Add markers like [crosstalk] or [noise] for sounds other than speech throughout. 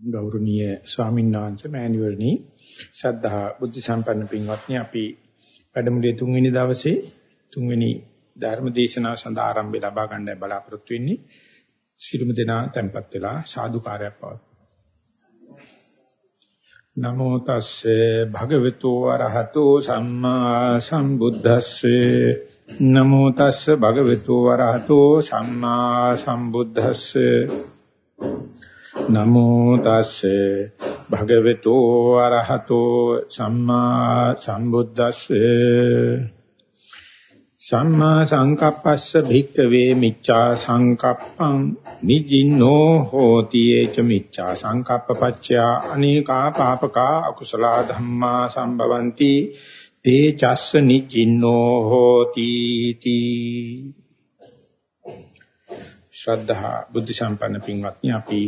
ගෞරවනීය ස්වාමීන් වහන්සේ මෑණිවරණි. ශ්‍රද්ධා බුද්ධ සම්පන්න පින්වත්නි අපි වැඩමුළුවේ තුන්වෙනි දවසේ තුන්වෙනි ධර්ම දේශනාව සඳහා ආරම්භය ලබා ගන්නයි බලාපොරොත්තු වෙන්නේ. ශිරුම දෙනා tempත් වෙලා සාදුකාරයක් පවතුන නමෝ තස්සේ භගවතු වරහතෝ සම්මා සම්බුද්දස්සේ. නමෝ තස්සේ භගවතු වරහතෝ සම්මා සම්බුද්දස්සේ. නමෝ තස්සේ භගවතු අරහතෝ සම්මා සම්බුද්දස්සේ සම්මා සංකප්පස්ස භික්කවේ මිච්ඡා සංකප්පං නිජින්නෝ හෝති ඒච මිච්ඡා සංකප්පපච්චයා අනේකා පාපකා අකුසල ධම්මා සම්භවಂತಿ තේ චස්ස නිජින්නෝ හෝති තී ශ්‍රද්ධා බුද්ධ සම්පන්න පින්වත්නි අපි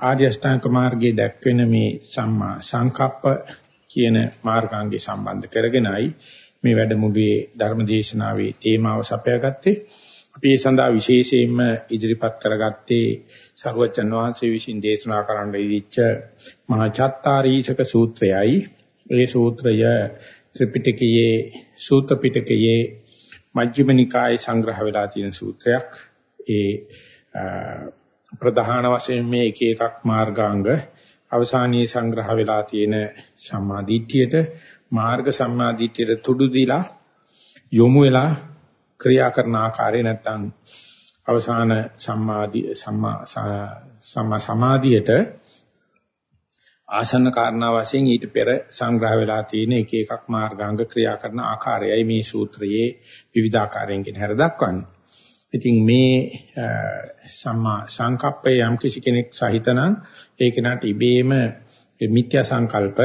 ආර්ය අෂ්ටාංග මාර්ගයේ දැක්වෙන මේ සම්මා සංකප්ප කියන මාර්ගාංගේ සම්බන්ධ කරගෙනයි මේ වැඩමුළුවේ ධර්ම දේශනාවේ තේමාව සපයාගත්තේ. අපි ඒ සඳහා විශේෂයෙන්ම ඉදිරිපත් කරගත්තේ සරුවචන් වහන්සේ විසින් දේශනා කරන්න ඉදිච්ච මහා චත්තාරීසක සූත්‍රයයි. ඒ සූත්‍රය ත්‍රිපිටකයේ සූත්‍ර පිටකයේ මජ්ක්‍ධිම නිකායේ සංග්‍රහ වෙලා තියෙන සූත්‍රයක්. ඒ ප්‍රධාන වශයෙන් මේ එක එකක් මාර්ගාංග අවසානයේ සංග්‍රහ වෙලා තියෙන සම්මාදිට්ඨියට මාර්ග සම්මාදිට්ඨියට තුඩු දීලා යොමු වෙලා ක්‍රියා කරන ආකාරය නැත්තම් අවසාන සම්මාදි සම්මා සම්මා සමාධියට ආසන්න කාරණා වශයෙන් ඊට පෙර සංග්‍රහ වෙලා තියෙන එක එකක් මාර්ගාංග ක්‍රියා කරන ආකාරයයි මේ සූත්‍රයේ විවිධාකාරයෙන් කියන හැර දක්වන්නේ. ඉතින් මේ සම්මා සංකප්පය යම් කිසි කෙනෙක් සහිතනම් ඒ කෙනාට ඉබේම මිත්‍යා සංකල්ප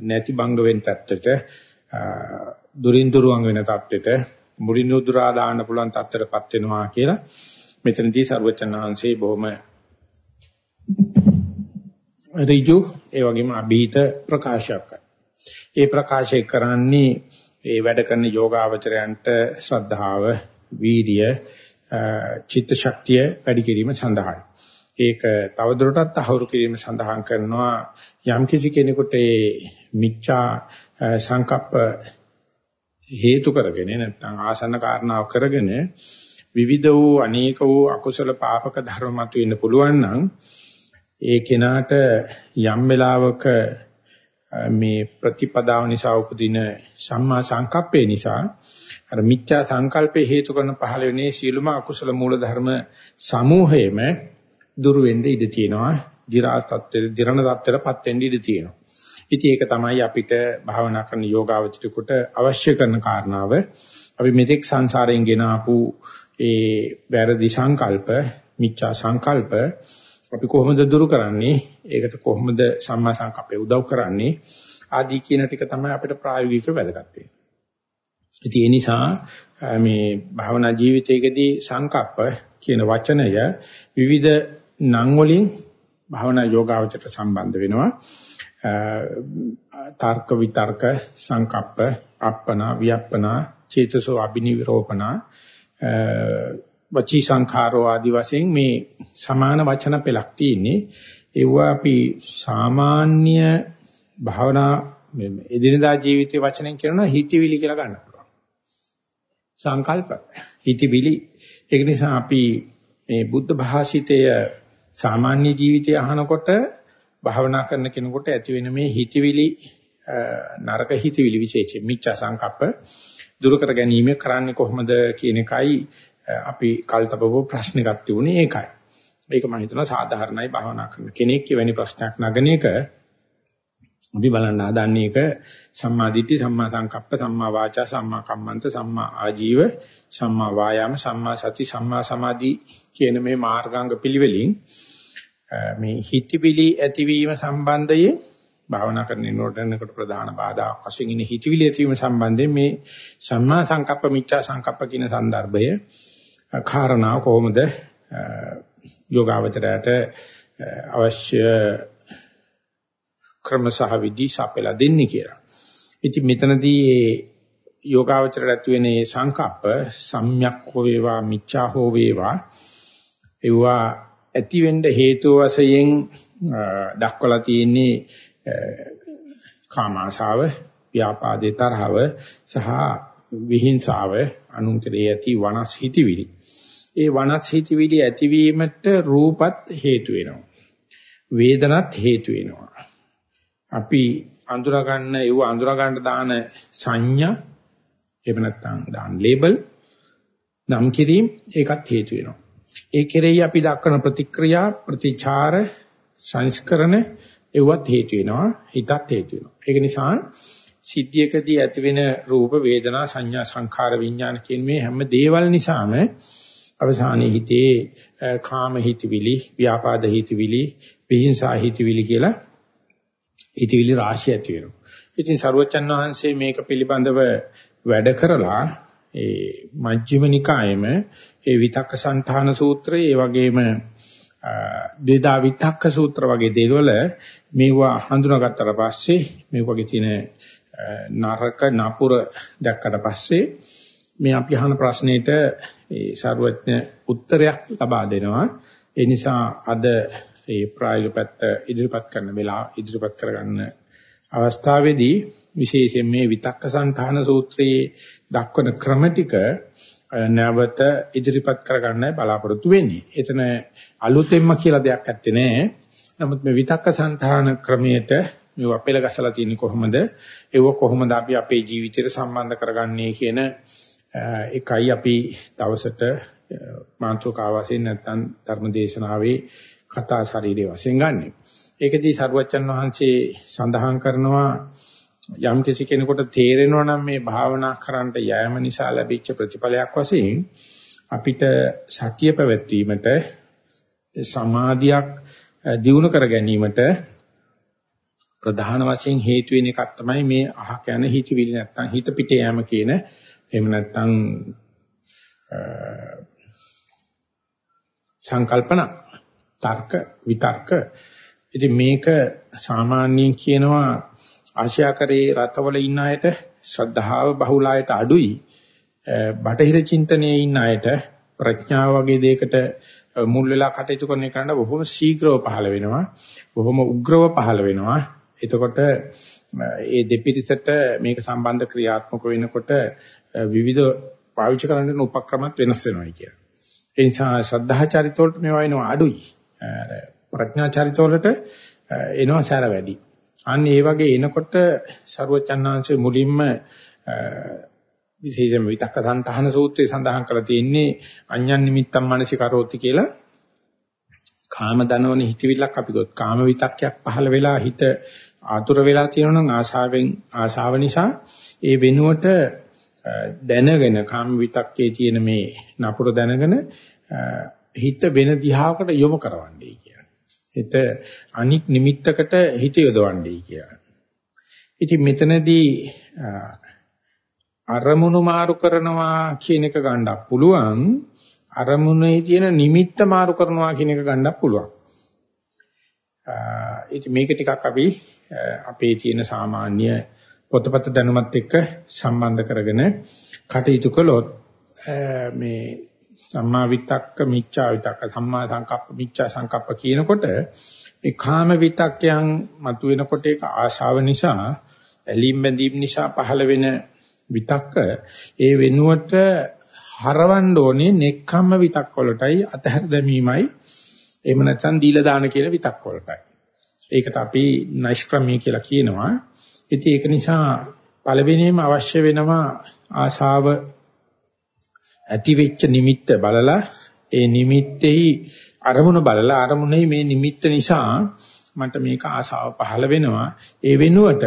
නැති බංග වෙන තත්ත්වයට දුරින් දුරුවන් වෙන තත්ත්වයට මුලින් උදුරා දාන්න පුළුවන් තත්ත්වයටපත් වෙනවා කියලා මෙතනදී සර්වචන් වහන්සේ බොහොම ඍජු ඒ වගේම අභීත ප්‍රකාශයක් කරනවා. ඒ ප්‍රකාශය කරන්නේ ඒ වැඩ කරන යෝගාවචරයන්ට ශ්‍රද්ධාව වීරිය චිත්ත ශක්තිය වැඩි කිරීම සඳහායි. ඒක තවදුරටත් අහුරු කිරීම සඳහන් කරනවා යම් කිසි කෙනෙකුට ඒ මිච්ඡා සංකප්ප හේතු කරගෙන නැත්නම් ආසන්න කාරණාව කරගෙන විවිධ වූ අනේක වූ අකුසල පාපක ධර්ම මතුවෙන්න පුළුවන් නම් ඒ කෙනාට යම් වෙලාවක මේ ප්‍රතිපදාව නිසා උපදින සම්මා සංකප්පේ නිසා අර මිච්ඡා සංකල්පේ හේතු කරන පහළ වෙනේ සීලම අකුසල මූල ධර්ම සමූහයේම දුරු වෙන්න ඉඩ තියෙනවා. දිරා තත්ත්වෙ දිරණ තත්ත්වෙටපත් වෙන්න ඉඩ තියෙනවා. ඉතින් ඒක තමයි අපිට භාවනා කරන යෝගාවචිතකට අවශ්‍ය කරන කාරණාව. අපි මෙතෙක් සංසාරයෙන් ගෙන ආපු ඒ වැරදි සංකල්ප, මිච්ඡා සංකල්ප අපි කොහොමද දුරු කරන්නේ? ඒකට කොහොමද සම්මා සංකප්පේ උදව් කරන්නේ? ආදී කියන ටික තමයි අපිට ප්‍රායෝගිකව වැදගත් වෙන්නේ. ඉතින් ඒ නිසා මේ භවනා ජීවිතයේදී සංකප්ප කියන වචනය විවිධ නම් වලින් භවනා යෝගාවචරයට සම්බන්ධ වෙනවා. තර්ක විතර්ක සංකප්ප අප්පනා වියප්පනා චේතසෝ අබිනිවිරෝපණ වචී සංඛාරෝ ආදි වශයෙන් මේ සමාන වචන පෙළක් තියෙන්නේ ඒවා අපි සාමාන්‍ය භාවනා එදිනදා ජීවිතයේ වචනෙන් කියනවා හිතවිලි කියලා ගන්න පුළුවන් සංකල්ප. හිතවිලි. ඒක නිසා අපි මේ බුද්ධ භාෂිතය සාමාන්‍ය ජීවිතය අහනකොට භාවනා කරන කෙනෙකුට ඇති වෙන මේ හිතවිලි නරක හිතවිලි විශේෂයෙන් මිච්ඡා සංකප්ප දුරු කර ගැනීම කරන්නේ කොහොමද කියන එකයි අපි කල්තබව ප්‍රශ්න ගන්න තිබුණේ ඒකයි. මේක මම හිතනවා සාධාරණයි භාවනා කරන කෙනෙක් වෙනි ප්‍රශ්නයක් නගන එක. අපි බලන්න හදන්නේ ඒක සම්මා දිට්ඨි සම්මා සංකප්ප සම්මා වාචා සම්මා කම්මන්ත සම්මා ආජීව සම්මා වායාම සම්මා සති සම්මා සමාධි කියන මේ මාර්ගාංග පිළිවෙලින් මේ හිතවිලි ඇතිවීම සම්බන්ධයෙන් භාවනා කරන නෝටනකට ප්‍රධාන බාධා වශයෙන් ඉන හිතවිලි ඇතිවීම සම්බන්ධයෙන් මේ සම්මා සංකප්ප මිච්ඡා සංකප්ප කියන સંદર્ભය කාරණා කොහොමද යෝගාවචරයට අවශ්‍ය ක්‍රම සහ විදි සපයලා දෙන්නේ කියලා. ඉතින් මෙතනදී මේ යෝගාවචරයට ඇති වෙන මේ සංකප්ප සම්‍යක් හෝ වේවා මිච්ඡා හෝ වේවා ඒවා ඇති වෙන්න හේතු වශයෙන් දක්වලා තියෙන්නේ කාම ආශාව, ව්‍යාපාදේ තරහව සහ විහිංසාව අනුන්තරේ ඇති වනස් හිතවිලි. ඒ වනස් හිතවිලි ඇතිවීමට රූපත් හේතු වෙනවා. වේදනත් හේතු වෙනවා. අපි අඳුර ගන්න ඒව අඳුර ගන්න දාන සංඥා එහෙම නැත්නම් දාන ලේබල් නම් කිරීම ඒකත් හේතු වෙනවා. ඒ කෙරෙහි අපි දක්වන ප්‍රතික්‍රියා ප්‍රතිචාර සංස්කරණ ඒවත් හේතු වෙනවා හිතත් හේතු වෙනවා. ඒක නිසා සිද්ධියකදී ඇතිවෙන රූප වේදනා සංඥා සංඛාර විඥාන කියන මේ හැම දේවල් නිසාම අවසානයේ හිතේ කාම හිතවිලි ව්‍යාපාද හිතවිලි විහිංසා හිතවිලි කියලා හිතවිලි රාශිය ඇති වෙනවා. ඉතින් සරුවචන් වහන්සේ මේක පිළිබඳව වැඩ කරලා ඒ මජ්ක්‍ධිම නිකායේම ඒ විතක්ක සංඨාන සූත්‍රය ඒ වගේම දේදා විතක්ක සූත්‍ර වගේ දේවල් මේවා හඳුනාගත්තට පස්සේ මේ වගේ තියෙන නරක නපුර දැක්කට පස්සේ මේ අපි අහන ප්‍රශ්නෙට ඒ සරුවඥ උත්තරයක් ලබා දෙනවා ඒ නිසා අද ඒ ප්‍රායෝගික පැත්ත ඉදිරිපත් කරන වෙලාව ඉදිරිපත් කරගන්න අවස්ථාවේදී විශේෂයෙන් මේ විතක්ක සංධාන සූත්‍රයේ දක්වන ක්‍රම ටික නැවත ඉදිරිපත් කරගන්නයි බලාපොරොත්තු වෙන්නේ. එතන අලුතෙන්ම කියලා දෙයක් ඇත්තේ නැහැ. නමුත් මේ විතක්ක සංධාන ක්‍රමයට මේව අපෙල ගසලා තියෙන්නේ කොහොමද? ඒව කොහොමද අපි අපේ ජීවිතයට සම්බන්ධ කරගන්නේ කියන එකයි අපි දවසට මාතෘකාව වශයෙන් නැත්නම් ධර්මදේශනාවේ කතා ශරීරයේ වශයෙන් ගන්නෙ. ඒකදී සරුවච්චන් වහන්සේ සඳහන් කරනවා යම් කිසි කෙනෙකුට තේරෙනවා නම් මේ භාවනා කරන්න යෑම නිසා ලැබිච්ච ප්‍රතිඵලයක් වශයෙන් අපිට සතිය පැවැත්වීමට සමාධියක් දියුණු කර ගැනීමට ප්‍රධාන වශයෙන් හේතු වෙන එකක් තමයි මේ අහක යන හිතවිලි නැත්තම් හිත පිට යෑම කියන එහෙම නැත්තම් සංකල්පනා තර්ක විතර්ක ඉතින් මේක සාමාන්‍යයෙන් කියනවා ආශ්‍යාකරේ රතවල ඉන්න අයට ශ්‍රද්ධාව බහුල අයට අඩුයි බටහිර චින්තනයේ ඉන්න අයට ප්‍රඥාව වගේ දෙයකට මුල් වෙලා කටයුතු කරන එකට බොහොම ශීඝ්‍රව පහළ වෙනවා බොහොම උග්‍රව පහළ වෙනවා එතකොට ඒ දෙපිරිසට මේක සම්බන්ධ ක්‍රියාත්මක වෙනකොට විවිධ පාවිච්චි කරන්න උපක්‍රමත් වෙනස් වෙනවා කියන. ඒ නිසා ශ්‍රද්ධා චරිත වලට මේවා වෙනවා අඩුයි. ප්‍රඥා චරිත වලට එනවා සැර වැඩි. අන්න ඒ වගේ එනකොට ਸਰුවචන්නාංශ මුලින්ම විශේෂම විතක්ක සන්තහන සූත්‍රයේ සඳහන් කරලා තියෙන්නේ අඤ්ඤන් නිමිත්තම් මනසිකරෝති කියලා කාම දනවන හිතවිල්ලක් අපි ගොත් කාම විතක්කයක් පහළ වෙලා හිත ආතුර වෙලා තියෙනවා නම් ආශාවෙන් ආශාව නිසා ඒ වෙනුවට දැනගෙන කාම විතක්කේ තියෙන මේ නපුර දැනගෙන හිත වෙන දිහාවකට යොමු කරවන්නේ කියලා. හිත අනික් නිමිත්තකට හිත යොදවන්නේ කියලා. ඉතින් මෙතනදී අරමුණු මාරු කරනවා කියන එක ගන්නත් පුළුවන් අරමුණේ තියෙන නිමිත්ත මාරු කරනවා කියන එක ගන්නත් පුළුවන්. ඉතින් මේක ටිකක් අපි අපේ තියෙන සාමාන්‍ය පොතපත දැනුමත් එක්ක සම්බන්ධ කරගෙන කටයුතු කළොත් මේ සම්මා විතක්ක මිච්ඡා විතක්ක සම්මා සංකප්ප මිච්ඡා සංකප්ප කියනකොට මේ කාම විතක්කයන් මතුවෙනකොට ඒක ආශාව නිසා ඇලීම් බැඳීම් නිසා පහළ වෙන විතක්ක ඒ වෙනුවට හරවන්න ඕනේ නෙක්ඛම්ම විතක්ක වලටයි අතහැර දැමීමයි එහෙම නැත්නම් දීලා දාන කියන විතක්ක වලටයි ඒකට අපි නෛෂ්ක්‍රම්‍ය කියලා කියනවා. ඉතින් ඒක නිසා පළවෙනිම අවශ්‍ය වෙනවා ආශාව ඇති වෙච්ච නිමිත්ත බලලා ඒ නිමිත්තෙහි අරමුණ බලලා අරමුණෙහි මේ නිමිත්ත නිසා මට මේක ආශාව පහළ වෙනවා. ඒ වෙනුවට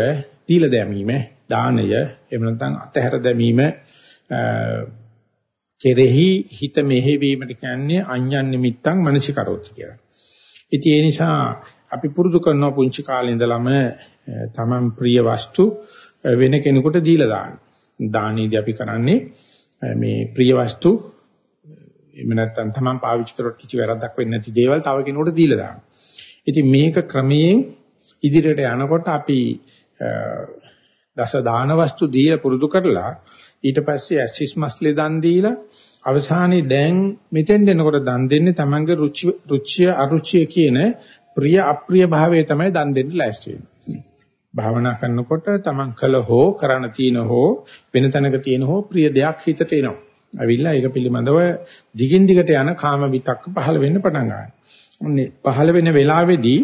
දීලා දැමීම දානය එහෙම නැත්නම් අතහැර දැමීම කෙරෙහි හිත මෙහෙවීමට කියන්නේ අඤ්ඤන් නිමිත්තං මනසිකරොත් කියලා. ඉතින් ඒ නිසා අපි පුරුදු කරනවා පුංචි කාලේ ඉඳලම තමන් ප්‍රිය වස්තු වෙන කෙනෙකුට දීලා දාන්න. දානීදී අපි කරන්නේ මේ ප්‍රිය වස්තු එහෙම නැත්නම් තමන් පාවිච්චි කරොත් කිසි වැරද්දක් වෙන්නේ නැති දේවල් තව කෙනෙකුට දීලා දාන්න. ඉතින් මේක ක්‍රමයෙන් ඉදිරියට යනකොට අපි දස දාන වස්තු දීලා පුරුදු කරලා ඊට පස්සේ ඇසිස් මස්ලේ දන් දීලා අවසානයේ දැන් මෙතෙන් දෙනකොට දන් දෙන්නේ Tamange රුචි රුචිය අරුචිය කියන ප්‍රිය අප්‍රිය භාවය තමයි දන් දෙන්න ලෑස්ති වෙන්නේ. භාවනා කරනකොට Taman කළ හෝ කරණ තියෙන හෝ වෙන තැනක තියෙන හෝ ප්‍රිය දෙයක් හිතට එනවා. අවිල්ලා ඒක පිළිබඳව දිගින් දිගට යන කාම විතක්ක පහළ වෙන්න පටන් ගන්නවා. ඔන්නේ පහළ වෙන වෙලාවේදී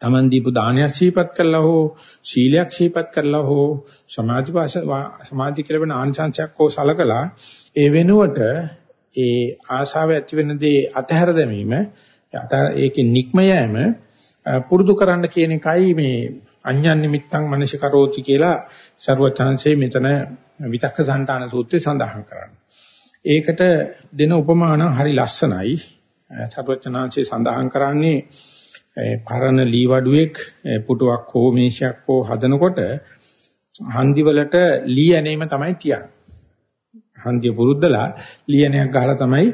Taman දීපු දානයක් සීපත් කළා හෝ සීලයක් සීපත් කළා හෝ සමාධි වාස සමාධි කියලා වෙන ආංශාංශයක් හෝ සලකලා ඒ වෙනුවට ඒ ආශාව ඇති වෙන දේ අතහැර දැමීම අත ඒකේ නික්ම යෑම පුරුදු කරන්න කියන එකයි මේ අඤ්ඤන් නිමිත්තං මනසිකරෝති කියලා ਸਰවචාන්සේ මෙතන විතක්ක සම්ඨාන සූත්‍රයේ සඳහන් කරන්නේ. ඒකට දෙන උපමාන හරි ලස්සනයි. ਸਰවචාන්සේ සඳහන් කරන්නේ පරණ ලීවඩුවෙක් පුටුවක් හෝ මේෂයක් හෝ හදනකොට හන්දිවලට ලී ඇනීම තමයි තියන්නේ. හන්දිය පුරුද්දලා ලී ඇනයක් ගහලා තමයි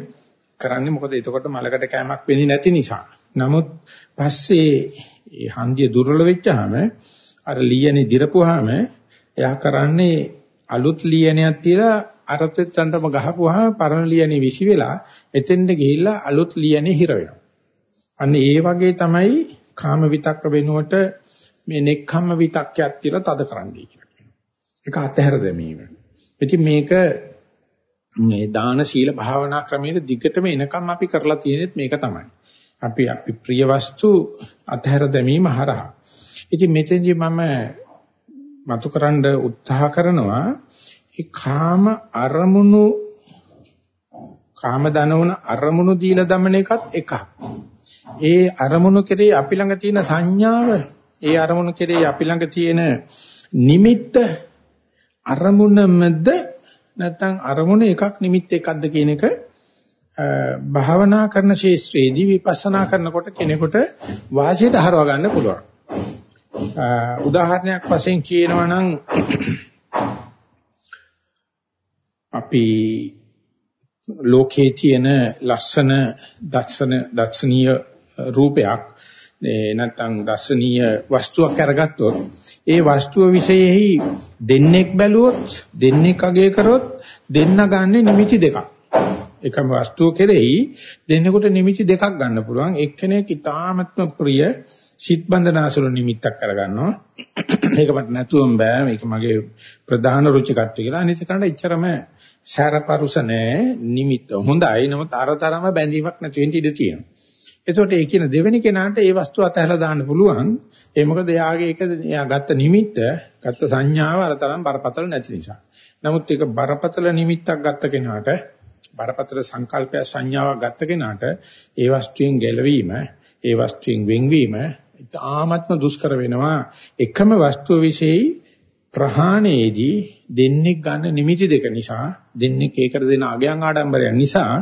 කරන්නේ. මොකද එතකොට මලකට කැමක් වෙන්නේ නැති නිසා. නමුත් පස්සේ මේ හන්දිය දුර්වල වෙච්චාම අර ලියනේ දිරපුවාම එයා කරන්නේ අලුත් ලියනයක් තියලා අරතෙත්තන්ටම ගහපුවාම පරණ ලියනේ විසි වෙලා එතෙන්ට ගිහිල්ලා අලුත් ලියනේ හිර වෙනවා. අන්න ඒ වගේ තමයි කාම විතක්ක වෙනුවට මේ නෙක්ඛම්ම විතක්කයක් තියලා තද කරන්නයි කියලා කියනවා. ඒක අතහැර දැමීම. ඉතින් මේක මේ දාන සීල භාවනා ක්‍රමයේ දිගටම එනකම් අපි කරලා තියෙනෙත් මේක තමයි. අපි අපි ප්‍රිය වස්තු අතහැර දැමීම හරහා. ඉතින් මෙතෙන්දි මම මතුකරන්න උත්සාහ කරනවා ඒ කාම අරමුණු කාම දනවන අරමුණු දීලා දමන එකත් එකක්. ඒ අරමුණු කෙරේ අපි ළඟ තියෙන සංඥාව, ඒ අරමුණු කෙරේ අපි ළඟ තියෙන නිමිත්ත අරමුණමද නැත්නම් අරමුණ එකක් නිමිත්ත එකක්ද කියන එක භාවනා කරන ශේෂ්ත්‍රයේදී විපස්සනා කරනකොට කෙනෙකුට වාසියට හරව ගන්න පුළුවන්. උදාහරණයක් වශයෙන් කියනවා නම් අපි ලෝකයේ තියෙන ලස්සන දර්ශන දර්ශනීය රූපයක් නැත්නම් දර්ශනීය වස්තුවක් අරගත්තොත් ඒ වස්තුව વિશેෙහි දෙන්නෙක් බැලුවොත් දෙන්නෙක් අගය කරොත් දෙන්න ගන්න නිමිති දෙකක්. එකම වස්තුව කෙරෙහි දෙන්නෙකුට නිමිති දෙකක් ගන්න පුළුවන්. එක්කෙනෙක් ඊටාත්ම ප්‍රිය සිත් බන්ධනාසුල නිමිත්තක් කරගන්නවා. ඒක මට නැතුවම බෑ. මේක මගේ ප්‍රධාන රුචිකත්වය කියලා. අනිත් කනට එච්චරම සාරපරුස නෑ. නිමිත්ත හොඳයි. නමුත් අරතරම බැඳීමක් නැති වෙන්න ඉඩ තියෙනවා. එතකොට ඒ කියන දෙවෙනි කෙනාට ඒ වස්තුව අතහැලා දාන්න පුළුවන්. ඒ මොකද එයාගේ ඒක එයා ගත්ත නිමිත්ත, ගත්ත සංඥාව අර තරම් බරපතල නැති නිසා. නමුත් ඒක බරපතල නිමිත්තක් ගත්ත කෙනාට, බරපතල සංකල්පය සංඥාවක් ගත්ත කෙනාට ඒ වස්තුවෙන් ගැලවීම, ඒ වස්තුවෙන් වෙන්වීම ඉතාමත්ම දුෂ්කර වෙනවා. එකම වස්තුව વિશેයි ප්‍රහාණයේදී දෙන්නේ ගන්න නිමිති දෙක නිසා, දෙන්නේ ඒකට දෙන අගයන් ආඩම්බරයන් නිසා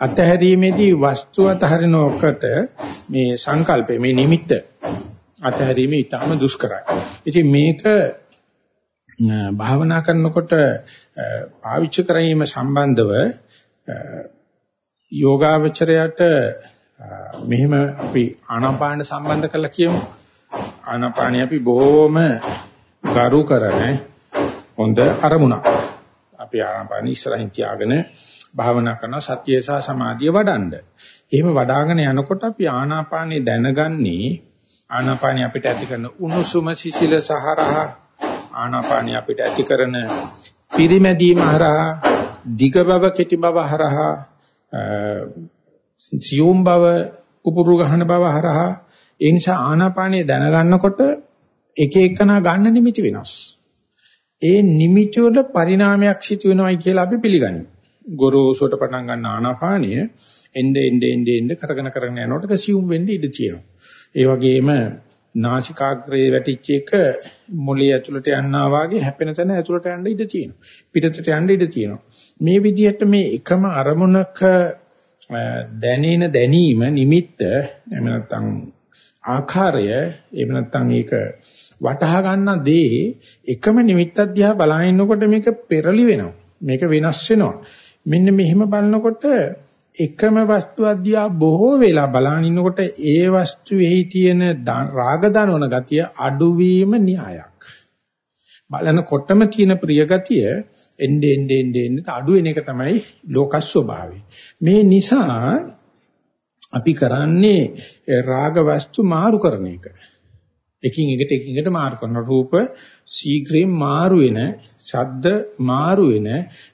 අතහැරීමේදී වස්තු අතහරිනකොට මේ සංකල්පය මේ නිමිත්ත අතහැරීම ඊටම දුෂ්කරයි. ඉතින් මේක භාවනා කරනකොට පාවිච්චි කිරීම සම්බන්ධව යෝගාවචරයට මෙහෙම අපි ආනාපාන සම්බන්ධ කරලා කියමු. ආනාපානිය අපි බොහොම ගරු කරන හොඳ අරමුණක්. අපි ආනාපාන ඉස්සරහින් තියාගෙන භාවනා කරන සතිය සහ සමාධිය වඩන්න. එහෙම වඩ아가න යනකොට අපි ආනාපානෙ දැනගන්නේ ආනාපානෙ අපිට ඇති කරන උණුසුම සිසිල සහරහ ආනාපානෙ අපිට ඇති කරන පිරිමැදීම හරහා දිග බව කෙටි බව හරහා සියුම් බව උපුරු ගහන බව හරහා ඒ නිසා ආනාපානිය දැනගන්නකොට එක එකනා ගන්න නිමිති වෙනස්. ඒ නිමිති වල පරිණාමයක් සිදු වෙනවයි කියලා අපි පිළිගනිමු. ගොරෝසුට පටන් ගන්න ආනාපානිය එnde ende ende ende කරගෙන කරගෙන යනකොට කසියුම් වෙන්න ඉඩ තියෙනවා. ඒ වගේම නාසිකාග්‍රේ වැටිච්ච එක මොළේ ඇතුළට යනවා වාගේ හැපෙන තැන ඇතුළට යන්න ඉඩ තියෙනවා. පිටතට යන්න ඉඩ තියෙනවා. මේ විදිහට මේ එකම අරමුණක දැනෙන දැනීම නිමිත්ත එහෙම නැත්නම් ආකාරය එහෙම නැත්නම් ඒක වටහා ගන්න දේ එකම නිමිත්තක් දිහා බලහින්නකොට මේක පෙරලි වෙනවා. මේක වෙනස් වෙනවා. මෙන්න මෙහෙම බලනකොට එකම වස්තුවක් දිහා බොහෝ වෙලා බලන ඉන්නකොට ඒ වස්තුවේහි තියෙන රාග දනවන ගතිය අඩුවීම න්‍යායක්. බලනකොටම තියෙන ප්‍රිය ගතිය එnde ende ende ende අඩු වෙන එක තමයි ලෝක ස්වභාවය. මේ නිසා අපි කරන්නේ රාග වස්තු මාරු කරන එක. එකින් එකට එකින් එකට මාරු කරන රූප ශීඝ්‍රයෙන් මාරු වෙන, ශබ්ද මාරු වෙන,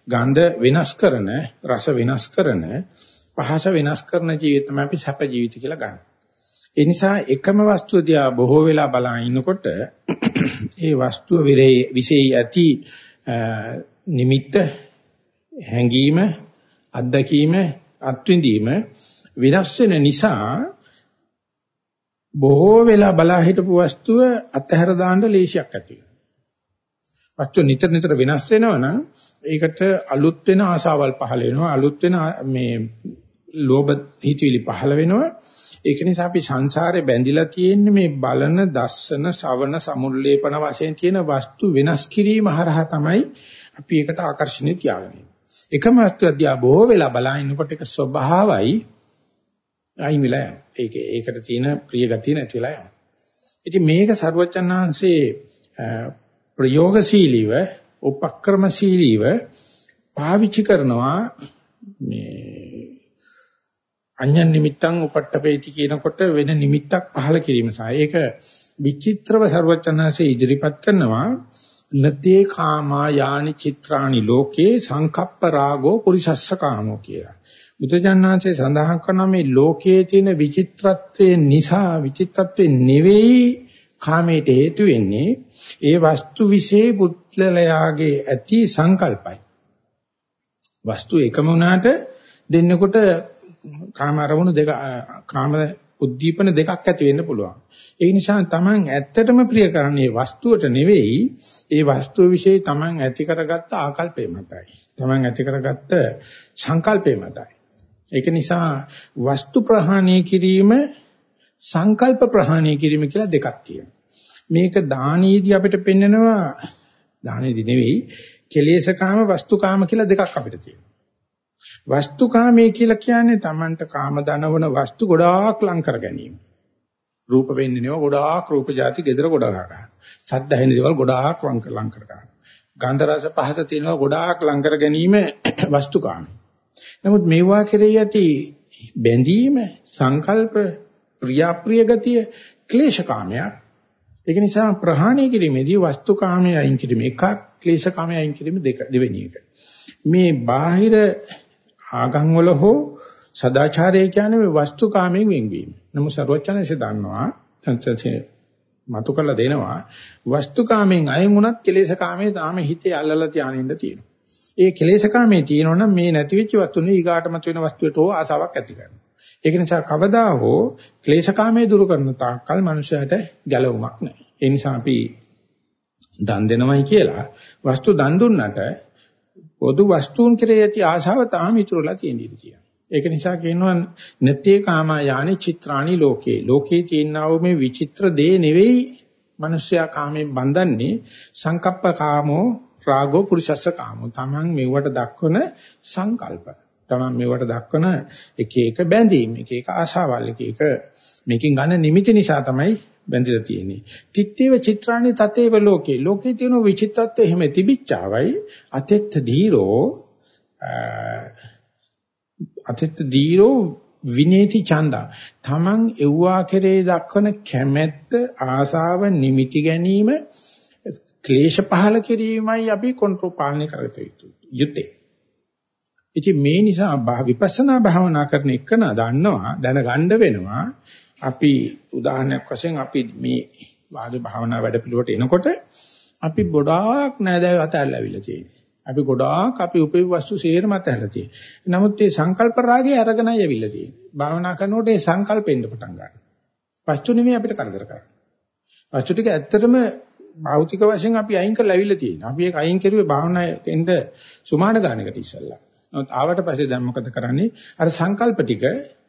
ගන්ධ වෙනස් කරන, රස වෙනස් කරන, පහස වෙනස් කරන ජීවිත තමයි අපි සැප ජීවිත කියලා ගන්න. ඒ නිසා එකම වස්තුව දිහා බොහෝ වෙලා බලා ඉන්නකොට ඒ වස්තුව විශේෂ ඇති නිමිත්ත හැඟීම අත්දැකීම අත්විඳීම විනාශ වෙන නිසා බොහෝ වෙලා බලා හිටපු වස්තුව අතහැර දාන්න ලේසියක් ඇති වෙනවා. වස්තුව නිතර නිතර වෙනස් වෙනවා නම් ඒකට අලුත් වෙන ආසාවල් පහළ වෙනවා අලුත් වෙන මේ ලෝභ හිතවිලි පහළ වෙනවා ඒක නිසා අපි සංසාරේ බැඳිලා තියෙන්නේ මේ බලන දස්සන ශවන සමුල්ලේපන වශයෙන් තියෙන වස්තු වෙනස් කිරීම හරහා තමයි අපි ඒකට ආකර්ෂණය තියාගන්නේ. එකම වස්තු අධ්‍යා බොහෝ වෙලා බලනකොට ඒක ස්වභාවයි අයින් වෙලා යනවා. ඒක ඒකට තියෙන ප්‍රිය ගතිය නැති වෙලා යනවා. ඉතින් මේක ਸਰුවචනාංශේ ප්‍රයෝගශීලීව, උපක්‍රමශීලීව පාවිච්චි කරනවා මේ අඤ්ඤ නිමිත්තං උපට්ඨපේති කියනකොට වෙන නිමිත්තක් පහළ කිරීම සහ ඒක විචිත්‍රව ਸਰුවචනාංශේ ඉදිරිපත් කරනවා. නතේ කාමා යානි චිත්‍රානි ලෝකේ සංකප්ප රාගෝ පුරිසස්ස කාමෝ කියලා. බුදුජානනාංශේ සඳහන් කරන මේ ලෝකයේ තියෙන විචිත්‍රත්වයේ නිසා විචිත්තත්වයේ නෙවෙයි කාමයට හේතු වෙන්නේ ඒ වස්තු વિશે පුත්ලලයාගේ ඇති සංකල්පයි. වස්තු එකම වුණාට දෙන්නකොට කාම අරමුණු දෙක කාම උද්දීපන දෙකක් ඇති වෙන්න පුළුවන්. ඒ නිසා Taman ඇත්තටම ප්‍රිය කරන්නේ වස්තුවට නෙවෙයි, ඒ වස්තුව વિશે Taman ඇති කරගත්ත ආකල්පය මතයි. Taman ඇති කරගත්ත සංකල්පය මතයි. ඒක නිසා වස්තු ප්‍රහාණය කිරීම සංකල්ප ප්‍රහාණය කිරීම කියලා දෙකක් තියෙනවා. මේක දානීයදී අපිට පෙන්නනවා දානීයදී නෙවෙයි කෙලේශකාම වස්තුකාම කියලා දෙකක් අපිට තියෙනවා. වස්තුකාමයේ කියලා කියන්නේ Tamanට කාම දනවන වස්තු ගොඩාක් ලං කර ගැනීම. රූප වෙන්නේ නෙවෙයි ගොඩාක් රූප જાති gedara ගොඩාක් ගන්න. සද්ද ඇහෙන දේවල් ගොඩාක් ලං කර ගන්න. ගන්ධ රස පහස තියෙනවා ගොඩාක් ලං කර ගැනීම [clears throat] වස්තුකාමී. නමුත් මේවා කෙරෙහි ඇති බැඳීම සංකල්ප ප්‍රියාප්‍රිය ගතිය ක්ලේශකාමයක්. ඒක නිසා ප්‍රහාණය කිරීමේදී වස්තුකාමයේ අයින් කිරීම එකක් ක්ලේශකාමයේ අයින් කිරීම දෙක දෙවෙනි එක. මේ බාහිර ආගම් වල හෝ සදාචාරය කියන්නේ මේ වස්තුකාමයෙන් වෙන්වීම. නමුත් සර්වචනසේ දන්නවා සංසසේ මතු කරලා දෙනවා වස්තුකාමයෙන් අයින් වුණත් කෙලෙසකාමයේ තාම හිතේ අල්ලලා තියානින්න තියෙනවා. ඒ කෙලෙසකාමයේ තියෙනවනම් මේ නැති වෙච්ච වස්තුනේ ඊගාටමත් වෙන වස්තුවට හෝ ආසාවක් ඇති කරනවා. ඒක නිසා කවදා හෝ ක්ලේශකාමයේ දුරු කරන තාක්කල් මනුෂයාට ගැලවුමක් නැහැ. ඒ නිසා අපි දන් දෙනවයි කියලා වස්තු දන් දුන්නට පොදු වස්තුන් කෙරෙහි ඇති ආශාව තාම ඉතුරුලා තියෙන ඉඩ තියෙනවා. ඒක නිසා කියනවා නත්තේ කාමා යානි චිත්‍රාණි ලෝකේ. ලෝකේ තියෙනා වූ මේ විචිත්‍ර දේ නෙවෙයි මිනිස්සයා කාමයෙන් බඳන්නේ සංකප්ප කාමෝ රාගෝ පුරුෂස්ස කාමෝ. Taman මෙවට දක්වන සංකල්ප. Taman මෙවට දක්වන එක එක බැඳීම්, එක එක ආශාවල්, එක එක මේකෙන් ගන්න නිමිති නිසා තමයි බැඳිලා තියෙන්නේ. තිත්තේව චිත්‍රාණි තතේව ලෝකේ. ලෝකේ තියෙන විචිත්තත්වය එහෙම තිබිච්චාවයි අතෙත් ධීරෝ අතෙත් ධීරෝ විනේති චන්දා. Taman එව්වා කෙරේ දක්වන කැමැත්ත ආසාව නිමිති ගැනීම ක්ලේශ පහල කිරීමයි අපි කන්ට්‍රෝල් පාලනය කරගත යුත්තේ. ඉතින් මේ නිසා විපස්සනා භාවනා කරන එකන දන්නවා දැනගන්න වෙනවා අපි උදාහරණයක් වශයෙන් අපි මේ වාද භාවනා වැඩ පිළිවෙලට එනකොට අපි ගොඩාක් නෑදෑයෝ අතහැරලාවිලා තියෙනවා. අපි ගොඩාක් අපි උපේ වස්තු සේරම අතහැරලා තියෙනවා. නමුත් මේ සංකල්ප රාගය අරගෙනයි ඇවිල්ලා තියෙන්නේ. භාවනා කරනකොට ඒ සංකල්පෙන්න පටන් ගන්නවා. වස්තු නෙමෙයි අපිට කරදර කරන්නේ. වස්තු ටික ඇත්තටම භෞතික වශයෙන් අපි අයින් කරලා ඇවිල්ලා තියෙනවා. අපි ඒක අයින් කරුවේ භාවනාවෙන්ද සුමාන ගානකට ඉස්සල්ලා. නමුත් ආවට පස්සේ දැන් මොකද කරන්නේ? අර සංකල්ප ටික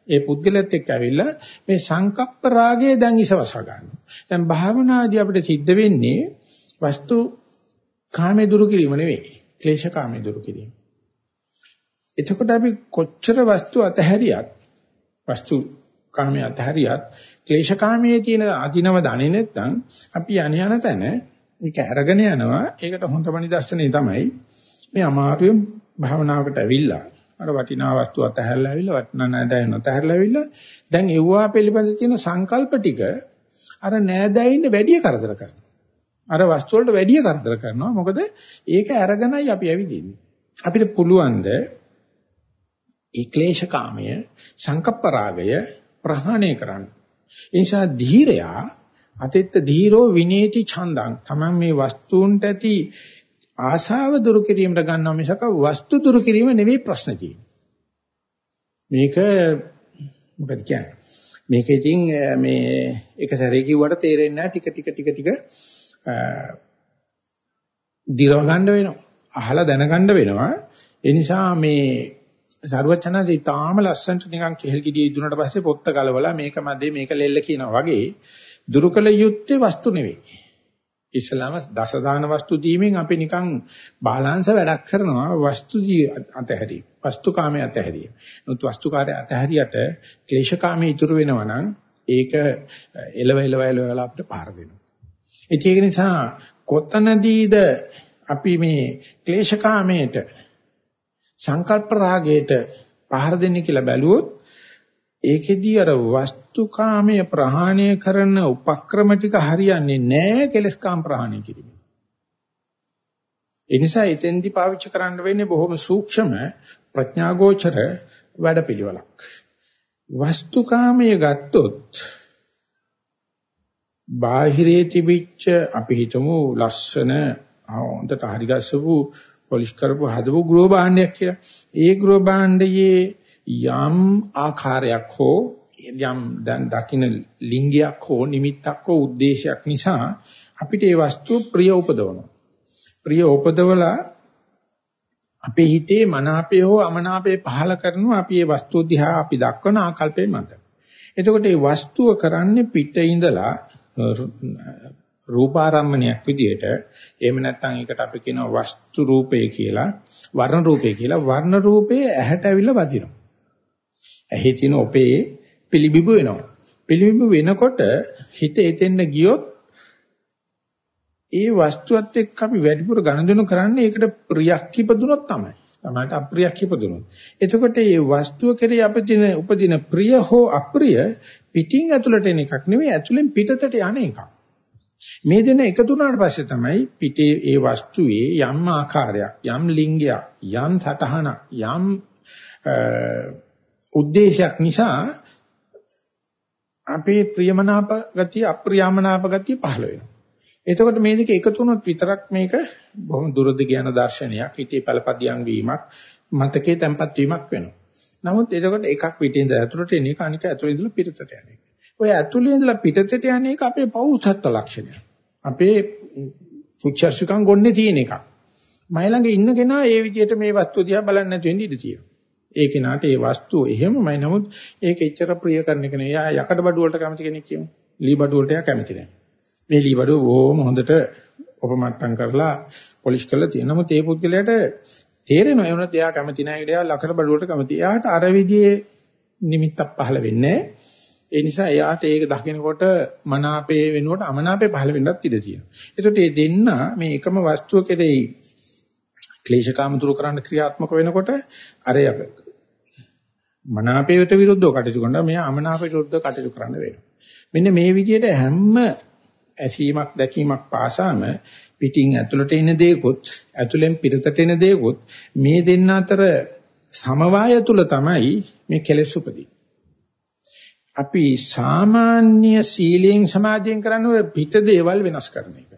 ඒ පුද්ගලයාත් එක්ක ඇවිල්ලා මේ සංකප්ප රාගය දැන් ඉසවසා ගන්නවා. දැන් භාවනාදී අපිට සිද්ධ වෙන්නේ වස්තු කාමයේ දුරු කිරීම නෙවෙයි. ක්ලේශ කාමයේ දුරු කිරීම. එතකොට අපි කොච්චර වස්තු අතහැරියත් වස්තු කාමයේ අතහැරියත් ක්ලේශ කාමයේ තියෙන ආධිනව දන්නේ නැත්නම් අපි යණ යන තැන ඒක අරගෙන යනවා. ඒකට හොඳම නිදර්ශනේ තමයි මේ අමාරුවෙන් භාවනාවකට ඇවිල්ලා අර වටිනා වස්තු අතහැරලා ඇවිල්ලා වටිනා නෑදෑයන් අතහැරලා ඇවිල්ලා දැන් එව්වා පිළිබඳ තියෙන සංකල්ප ටික අර නෑදෑයින් වැඩි කරදර කරනවා. අර වස්තු වලට වැඩි කරදර කරනවා. මොකද ඒක අරගෙනයි අපි ඇවිදින්නේ. අපිට පුළුවන් ද ඒ ක්ලේශකාමය සංකප්ප රාගය ප්‍රහාණය කරන්න. ඒ නිසා ධීරයා අතිත්ත ධීරෝ විනේති ඡන්දං තමන් මේ වස්තුන්ට ඇති ආශාව දුරු කිරීමට ගන්නවා මිසක වස්තු දුරු කිරීම නෙවෙයි ප්‍රශ්න තියෙන්නේ. මේක මොකද කියන්නේ? මේක ඉතින් මේ එක සැරේ කිව්වට තේරෙන්නේ නැහැ ටික ටික ටික ටික දිරව ගන්න වෙනවා. අහලා දැනගන්න වෙනවා. ඒ නිසා මේ සරුවචනන්සේ තාම ලස්සනට නිකන් කෙහෙල් ගෙඩිය ඉදුණට පස්සේ පොත්ත ගලවලා මේක මැදේ මේක ලෙල්ල කියනවා වගේ දුරුකල යුත්තේ වස්තු නෙවෙයි. ඉස්ලාම දස දාන වස්තු දීමෙන් අපි නිකන් බාලාංශ වැඩක් කරනවා වස්තු අතහැරි. වස්තුකාමයේ අතහැරිය. නමුත් වස්තුකාරය අතහැරියට ක්ලේශකාමයේ ඉතුරු වෙනවා නම් ඒක එලව එලව එලව අපිට පාර දෙනවා. ඒක නිසා කොතනදීද අපි මේ ක්ලේශකාමයට සංකල්ප රාගයට පහර දෙන්නේ කියලා බැලුවොත් ඒකෙදී අර වස්තුකාමයේ ප්‍රහාණය කරන උපක්‍රම ටික හරියන්නේ නැහැ කෙලස්කාම් ප්‍රහාණය කිරීම. ඒ නිසා එතෙන්දි පාවිච්චි කරන්න වෙන්නේ බොහොම සූක්ෂම ප්‍රඥාගෝචර වැඩපිළිවෙලක්. වස්තුකාමයේ ගත්තොත් බාහිරේ තිබිච්ච අපි හිතමු ලස්සන හොඳට හරි ගස්සපු පොලිෂ් කරපු හදපු ගෘහ භාණ්ඩයක් කියලා. ඒ ගෘහ භාණ්ඩයේ යම් ආකාරයක් හෝ යම් දැන් දකින්න ලිංගයක් හෝ නිමිත්තක් හෝ ಉದ್ದೇಶයක් නිසා අපිට ඒ වස්තුව ප්‍රිය උපදවනවා. ප්‍රිය උපදවලා අපේ හිතේ මනාපය හෝ අමනාපය පහල කරනවා අපි ඒ වස්තුව දිහා අපි දක්වන ආකල්පේ මත. එතකොට මේ වස්තුව කරන්නේ පිට ඉඳලා රූපාරම්මණයක් විදියට එහෙම නැත්නම් ඒකට අපි කියනවා වස්තු රූපය කියලා වර්ණ රූපය කියලා වර්ණ රූපයේ ඇහැට ඇවිල්ලා වදිනවා. ඇහි තියෙන ඔපේ පිළිබිඹු වෙනවා. පිළිබිඹු වෙනකොට හිත එතෙන්න ගියොත් ඒ වස්තුවත් එක්ක අපි වැඩිපුර ගනුදෙනු කරන්නේ ඒකට ප්‍රියක් ඉපදුනොත් තමයි. තමයි අප්‍රියක් ඉපදුනොත් එතකොට මේ වස්තුව කෙරේ අපදින උපදින ප්‍රිය හෝ අප්‍රිය පිටින් ඇතුළට එන එකක් නෙවෙයි ඇතුළෙන් පිටතට යන එකක්. මේ දෙන එකතු වුණාට පස්සේ තමයි පිටේ ඒ වස්තුවේ යම් ආකාරයක් යම් ලිංගයක් යම් සටහනක් යම් උද්දේශයක් නිසා අපේ ප්‍රියමනාප ගතිය අප්‍රියමනාප ගතිය පහළ වෙනවා. එතකොට මේ දෙක එකතු වුණොත් විතරක් මේක බොහොම දුරදි කියන දර්ශනයක් හිතේ පළපදියම් වීමක් මතකයේ තැම්පත් වීමක් වෙනවා. නමුත් එතකොට එකක් පිටින් ඇතුළට එන එක අනික ඇතුළේ ඉඳලා පිටතට යන එක. ඔය ඇතුළේ ඉඳලා පිටතට යන එක අපේ පෞසත්ත්ව ලක්ෂණය. අපේ පුච්චර්ෂකම් ගොන්නේ තියෙන එකක්. මයි ළඟ ඉන්න කෙනා ඒ විදිහට මේ වස්තුව දිහා බලන්නේ නැති වෙන්න ඉඩ තියෙනවා. ඒ කෙනාට ඒ වස්තුව එහෙමමයි නමුත් ඒක එච්චර ප්‍රිය කරන එක නෙවෙයි. යා යකඩ බඩු වලට කැමති කෙනෙක් කියමු. ලී බඩු වලට යා කැමති නැහැ. මේ ලී බඩුව බොහොම හොඳට ඔපමට්ටම් කරලා පොලිෂ් කරලා තියෙන. නමුත් ඒ පුද්ගලයාට තේරෙනවා ඒ වුණත් එයා කැමති නැහැ. එයා ලකඩ බඩු වලට කැමති. එයාට අර විදිහේ නිමිත්තක් පහළ වෙන්නේ නැහැ. ඒ නිසා එයාට ඒක දකිනකොට මනාපේ වෙනුවට අමනාපේ පහළ වෙන්නත් ඉඩ තියෙනවා. ඒකට මේ දෙන්න මේ එකම වස්තුව කෙරෙහි ක්ලේශකාම දුරු කරන්න ක්‍රියාත්මක වෙනකොට අර මනාපයට විරුද්ධව කටයුතු කරනවා මෙයා අමනාපයට විරුද්ධව කටයුතු කරන්න වෙනවා. මෙන්න මේ විදිහට හැම ඇසීමක් දැකීමක් පාසාම පිටින් ඇතුළට එන දේකොත් ඇතුළෙන් පිටතට එන දේකොත් මේ දෙන්න අතර සමவாய තුල තමයි මේ කෙලෙස් උපදින්නේ. අපි සාමාන්‍ය සීලයෙන් සමාධියෙන් කරන්නේ පිට දේවල් වෙනස් කරන එක.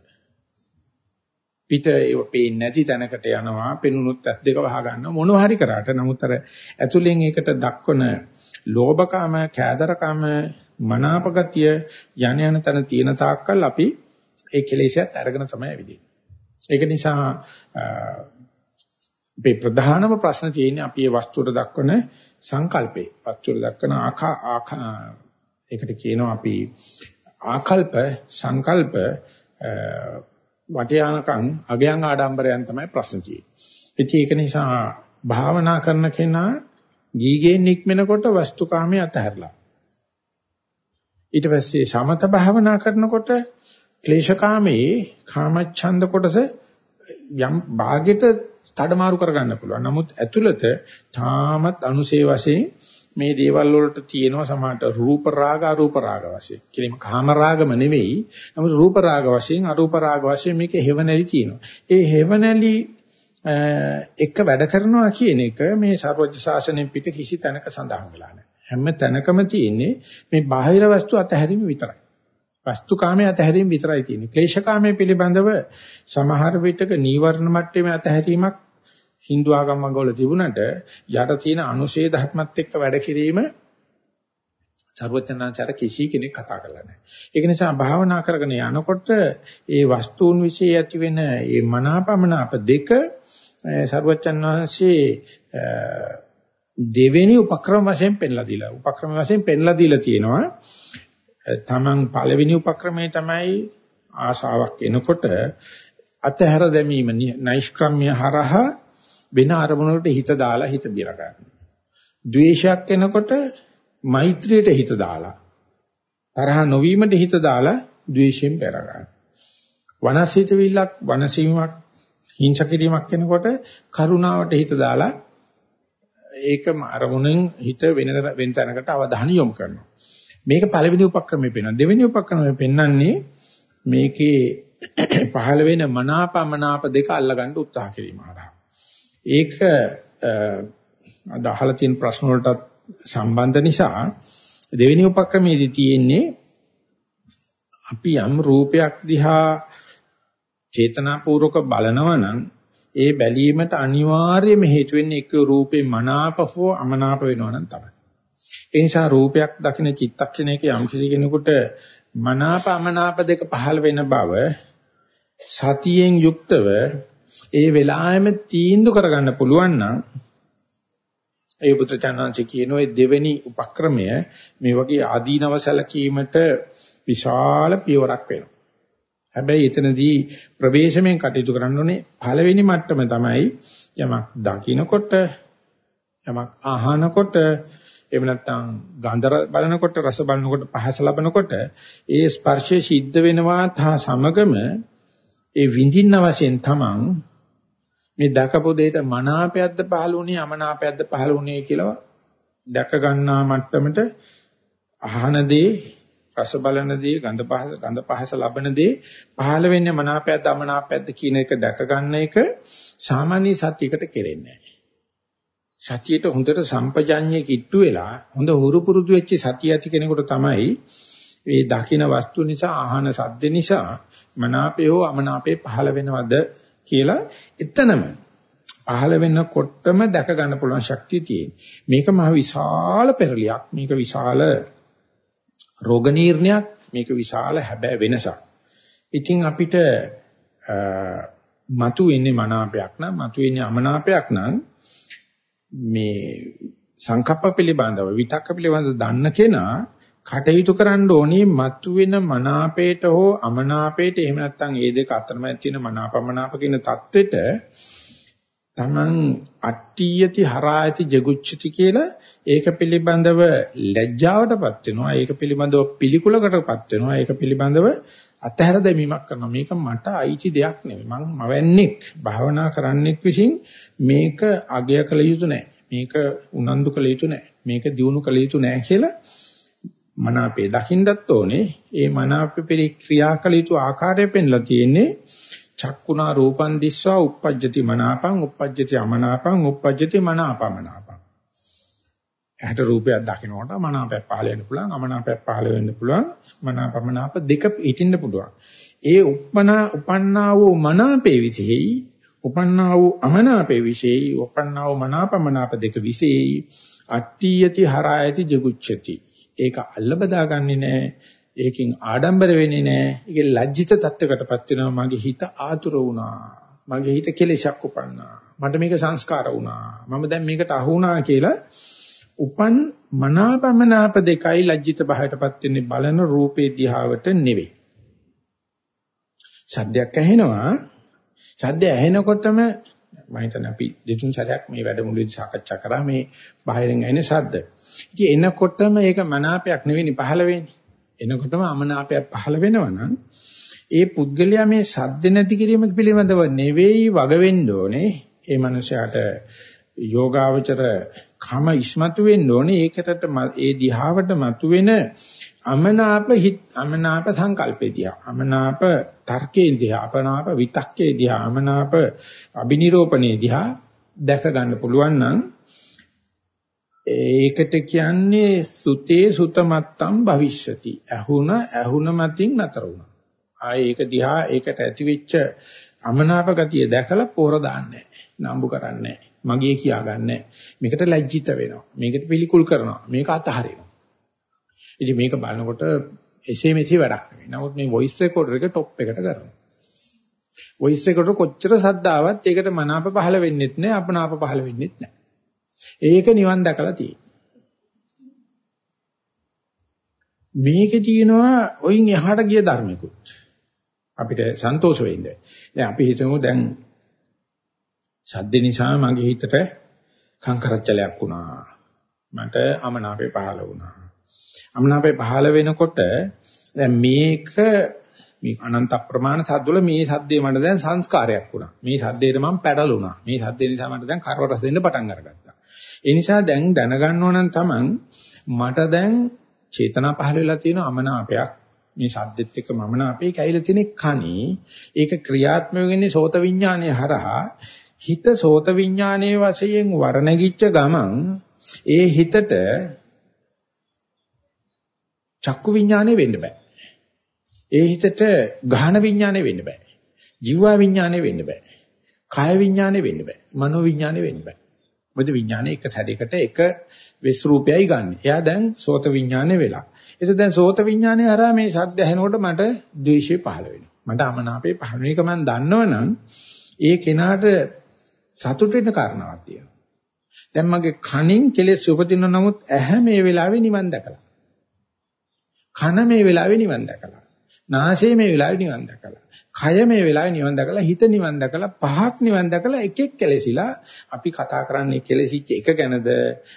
පිට ඒව පේන්නේ නැති තැනකට යනවා, පෙනුනොත් ඇස් දෙක වහ ගන්නවා මොනවා හරි කරාට. නමුත් අර ඇතුලෙන් ඒකට දක්වන ලෝභකම, කෑදරකම, මනාපගතිය යන යන තැන තියෙන තාක්කල් අපි ඒ කෙලෙසයත් අරගෙන තමයි ඇවිදින්නේ. ඒක නිසා මේ ප්‍රධානම ප්‍රශ්න තියෙන්නේ අපි මේ වස්තුවට දක්වන සංකල්පේ වස්තුවට දක්වන ආකා ඒකට කියනවා අපි ආකල්ප සංකල්ප වටයානකම් අගයන් ආඩම්බරයන් තමයි ප්‍රශ්න තියෙන්නේ. ඒක නිසා භාවනා කරන කෙනා ගීගෙන් නික්මෙනකොට වස්තුකාමයේ අතහැරලා. ඊට පස්සේ සමත භාවනා කරනකොට ක්ලේශකාමයේ කාමච්ඡන්ද කොටස යම් භාගෙට මාරු කරගන්න පුළුවන්. නමුත් ඇතුළත තාමත් අනුසේ වශයෙන් මේ දේවල් වලට තියෙනවා සමහරට රූප රාග අරූප රාග වශයෙන්. කියලම කාම රාගම නෙවෙයි. නමුත් රූප රාග වශයෙන් අරූප රාග වශයෙන් මේකේ හේවණලි තියෙනවා. ඒ හේවණලි එක වැඩ කරනවා කියන එක මේ සර්වජ්‍ය ශාසනයෙන් පිට කිසි තැනක සඳහන් වෙලා නැහැ. හැම තැනකම තියෙන්නේ මේ බාහිර වස්තු අතහැරීම විතරයි. වස්තුකාමයේ අතහැරීම විතරයි තියෙන්නේ. ක්ලේශකාමයේ පිළිබඳව සමහර විටක නීවරණ මට්ටමේ අතහැරීමක් Hindu ආගම වල තිබුණට යට තියෙන අනුශේධ ධර්මත් එක්ක වැඩ කිරීම සර්වඥාචාර කිසි කෙනෙක් කතා කරලා නැහැ. ඒක නිසා භාවනා කරගෙන යනකොට ඒ වස්තුන් વિશે ඇති වෙන මේ මනාපමනාප දෙක සර්වඥාන් වහන්සේ දෙවෙනි උපක්‍රම වශයෙන් පෙන්ලා දීලා උපක්‍රම වශයෙන් පෙන්ලා දීලා තියෙනවා. තමන් පළවෙනි උපක්‍රමයේ තමයි ආශාවක් එනකොට අතහැර දැමීම නෛෂ්ක්‍රම්‍ය හරහා වෙන අරමුණකට හිත දාලා හිත බිර ගන්න. ද්වේෂයක් එනකොට මෛත්‍රියට හිත දාලා තරහ නොවීමට හිත දාලා ද්වේෂයෙන් බැර ගන්න. වනසිත විල්ලක් වනසීමක් හිංස කිරීමක් වෙනකොට කරුණාවට හිත දාලා ඒක අරමුණෙන් හිත වෙන වෙන තැනකට අවධානය යොමු කරනවා. මේක පළවෙනි උපක්‍රමයේ පෙන්වනවා. දෙවෙනි උපක්‍රමයේ පෙන්වන්නේ මේකේ පහළ වෙන මනාපමනාප දෙක අල්ලගන්න උත්සාහ කිරීම හරහා. ඒක අද අහලා තියෙන ප්‍රශ්න වලටත් සම්බන්ධ නිසා දෙවෙනි උපක්‍රමයේදී තියෙන්නේ අපි යම් රූපයක් දිහා චේතනාපූර්වක බලනවා නම් ඒ බැලීමට අනිවාර්යයෙන්ම හේතු වෙන්නේ එක්ක රූපේ මනාප හෝ අමනාප වෙනවා නම් තමයි. ඒ නිසා රූපයක් දකින චිත්තක්ෂණයක යම් කිසි කෙනෙකුට මනාප අමනාප දෙක පහළ වෙන බව සතියෙන් යුක්තව ඒ වෙලාවෙම තීන්දුව කරගන්න පුළුවන් නම් ඒ පුත්‍රචානන්ච කියන ඔය දෙවෙනි උපක්‍රමය මේ වගේ ආදීනව සැලකීමට විශාල පියවරක් වෙනවා. හැබැයි එතනදී ප්‍රවේශමෙන් කටයුතු කරන්න ඕනේ පළවෙනි මට්ටම තමයි යමක් දකින්නකොට යමක් අහනකොට එහෙම නැත්නම් ගන්ධ බලනකොට රස බලනකොට පහස ලබනකොට ඒ ස්පර්ශය සිද්ධ වෙනවා තා සමගම ඒ විඳින්න වශයෙන් තමන් මේ දකපු දෙයට මනාපයක්ද පහළ වුණේ අමනාපයක්ද පහළ වුණේ කියලා දැක ගන්නා මට්ටමට අහන දේ රස බලන දේ ගඳ පහස ගඳ පහස ලබන දේ පහළ වෙන්නේ මනාපයක්ද අමනාපයක්ද කියන එක දැක ගන්න එක සාමාන්‍ය සත්‍යයකට කෙරෙන්නේ නැහැ. සතියට හොඳට සම්පජඤ්ඤය කිට්ටු වෙලා හොඳ හුරු පුරුදු වෙච්ච සතිය ඇති කෙනෙකුට තමයි මේ දකින වස්තු නිසා අහන සද්ද නිසා මනාපේ හෝ අමනාපේ පහළ වෙනවද කියලා එතනම පහළ වෙනකොටම දැක ගන්න පුළුවන් ශක්තිය තියෙන. මේක මහ විශාල පෙරලියක්. මේක විශාල රෝග නිర్ణයක්. මේක විශාල හැබෑ වෙනසක්. ඉතින් අපිට මතු වෙන්නේ මනාපයක් නම් මතු වෙන්නේ අමනාපයක් නම් මේ සංකප්ප පිළිබඳව විතක්ක පිළිබඳව දන්න කෙනා කටයුතු කරන්න ඕනේ මතුවෙන මනාපයට හෝ අමනාපයට. එහෙම නැත්නම් ඒ දෙක අතරමැද තියෙන මනාපමනාප කියන தත්වෙට තමන් අට්ටියති හරායති ජගුච්චති කියලා ඒක පිළිබඳව ලැජ්ජාවටපත් වෙනවා. ඒක පිළිබඳව පිළිකුලකටපත් වෙනවා. ඒක පිළිබඳව අතහැර දැමීමක් කරනවා. මේක මට අයිති දෙයක් නෙවෙයි. මං මවන්නේක් භාවනා කරන්නෙක් විසින් මේක අගය කළ යුතු නෑ. මේක උනන්දු කළ යුතු නෑ. මේක දියුණු කළ යුතු නෑ කියලා මනාපේ දකින්නත් ඕනේ. ඒ මනාපේ පරි ක්‍රියා කළ යුතු ආකාරය පෙන්ලා තියෙන්නේ චක්කුණා රූපං දිස්වා uppajjati මනාපං uppajjati අමනාපං uppajjati මනාපමනාපං. ඇහැට රූපයක් දකින්නකොට මනාපයක් පහළ වෙන්න පුළුවන් අමනාපයක් පහළ වෙන්න පුළුවන් මනාපමනාප දෙක හිටින්න පුළුවන්. ඒ උපනා උපන්නා වූ මනාපේ විසෙහි උපන්නා වූ අමනාපේ විසෙහි උපන්නා වූ මනාපමනාප දෙක විසෙහි අට්ඨියති හරායති ජගුච්ඡති ඒක අල්ල බදාගන්නේ නැහැ. ඒකෙන් ආඩම්බර වෙන්නේ නැහැ. ඒකේ ලැජ්ජිත තත්වයකටපත් වෙනවා. මගේ හිත ආතුර වුණා. මගේ හිත කෙලෙසක් උපන්නා. මට මේක සංස්කාර වුණා. මම දැන් මේකට අහු වුණා කියලා උපන් මනාපමනාප දෙකයි ලැජ්ජිත භාවයටපත් වෙන්නේ බලන රූපේ දිහාවට නෙවෙයි. සද්දයක් ඇහෙනවා. සද්ද ඇහෙනකොටම මම හිතන්නේ අපි දෙතුන් සැරයක් මේ වැඩමුළුවේදී සාකච්ඡා කරා මේ බාහිරින් ඇහෙන ශබ්ද. ඉතින් එනකොටම ඒක මනාපයක් නෙවෙයි පහළ වෙන්නේ. එනකොටම අමනාපයක් පහළ වෙනවා නම් ඒ පුද්ගලයා මේ සද්ද නැති කිරීම පිළිබඳව නෙවෙයි වග වෙන්න ඕනේ. ඒ මනුස්සයාට යෝගාවචර කම ඉස්මතු වෙන්න ඕනේ. ඒකට ඒ දිහාවට මතුවෙන අමනාප හිත් අමනාප සංකල්පේ දිහා අමනාප තර්කේ දිහා අපනාප විතක්කේ දිහා අමනාප අබිනිරෝපණේ දිහා දැක ගන්න පුළුවන් නම් ඒකට කියන්නේ සුතේ සුතමත්තම් භවිෂ්‍යති. ඇහුණ ඇහුණ මතින් නතර වුණා. ආයේ ඒක දිහා ඒකට ඇතිවෙච්ච අමනාප ගතිය දැකලා පොර දාන්නේ නම්බු කරන්නේ මගේ කියාගන්නේ මේකට ලැජ්ජිත වෙනවා. මේකට පිළිකුල් කරනවා. මේක අතහරිනවා. ඉතින් මේක බලනකොට එසේ මෙසේ වැඩක් නෙවෙයි. නමුත් මේ වොයිස් රෙකෝඩර් එක টොප් එකට කරනවා. වොයිස් රෙකෝඩර් කොච්චර සද්දාවත් ඒකට මනාප පහළ වෙන්නෙත් නැහැ අපනාප පහළ වෙන්නෙත් නැහැ. ඒක නිවන් දැකලා තියෙනවා. මේකේ තියෙනවා ඔයින් එහාට ගිය ධර්මිකුත්. අපිට සන්තෝෂ වෙන්න. දැන් අපි හිතමු දැන් සද්ද නිසා මගේ හිතට කංකරච්චලයක් වුණා. මට අමනාපේ පහළ වුණා. අමනාපේ පහළ වෙනකොට දැන් මේක මේ අනන්ත ප්‍රමාණ සද්දවල මේ සද්දේ මට දැන් සංස්කාරයක් වුණා. මේ සද්දේට මම පැටලුණා. මේ සද්දේ නිසා මට දැන් කරව රස දෙන්න පටන් අරගත්තා. ඒ නිසා දැන් දැනගන්න ඕන නම් තමන් මට දැන් චේතනා පහළ වෙලා තියෙන අමනාපයක් මේ සද්දෙත් එක්ක මමනාපේ කැයිලා තියෙන කණි ඒක ක්‍රියාත්මක වෙන්නේ සෝත විඥානයේ හරහා හිත සෝත විඥානයේ වශයෙන් වර්ණගිච්ච ගමන් ඒ හිතට චක්කු විඥානේ වෙන්න බෑ. ඒ හිතට ගාහන විඥානේ වෙන්න බෑ. ජීවා විඥානේ වෙන්න බෑ. කාය විඥානේ වෙන්න බෑ. මනෝ විඥානේ වෙන්න බෑ. මොකද විඥානේ එක සැරයකට එක වෙස් රූපයයි ගන්න. එයා දැන් සෝත විඥානේ වෙලා. ඒක දැන් සෝත විඥානේ හරහා මේ ශබ්ද ඇහෙනකොට මට ද්වේෂය පහළ වෙනවා. මට අමනාපේ පහළ වෙන එක මම දන්නවනම් ඒ කෙනාට සතුට වෙන කාරණාවක් තියෙනවා. දැන් මගේ කනින් කෙලෙස් උපදින නමුත් ඇහැ මේ වෙලාවේ නිවන් දැකලා. කන මේ වෙලාවේ නිවන් දැකලා. නාසය මේ වෙලාවේ නිවන් දැකලා. කය මේ වෙලාවේ නිවන් දැකලා හිත නිවන් දැකලා පහක් නිවන් දැකලා එකෙක් කෙලෙසිලා අපි කතා කරන්නේ කෙලෙසිච්ච එක ගැනද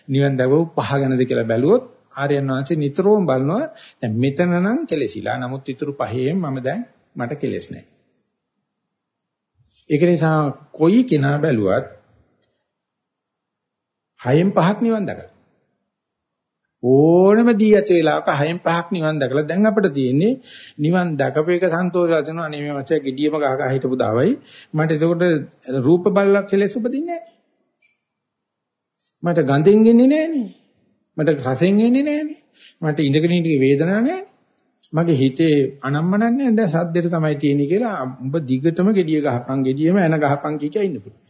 නිවන් දැකව පහ ගැනද කියලා බැලුවොත් ආර්යයන් වහන්සේ නිතරම බලනවා දැන් මෙතන නම් කෙලෙසිලා නමුත් ඊටු පහේම මම දැන් මට කෙලෙස් නැහැ. ඒක නිසා කොයි කෙනා බැලුවත් හයෙන් පහක් නිවන් දැකලා ඕනම දී ඇති වෙලාවක හයෙන් පහක් නිවන් දැකලා දැන් අපිට තියෙන්නේ නිවන් දැකපු එක සන්තෝෂය දෙනවා අනේ මේ මචං gediයම ගහ ගහ හිටපු දාවයි. මට එතකොට රූප බලලා කෙලෙස් උපදින්නේ නැහැ. මට ගඳෙන් එන්නේ නැහනේ මට රසෙන් එන්නේ නැහනේ මට ඉඳගෙන ඉඳි වේදනාවක් නැහැ මගේ හිතේ අනම්මනක් නැහැ. දැන් සද්දෙට තමයි තියෙන්නේ කියලා උඹ දිගටම gediya ගහපන් gediyම එන ගහපන් කිය කිය ඉන්න පුළුවන්.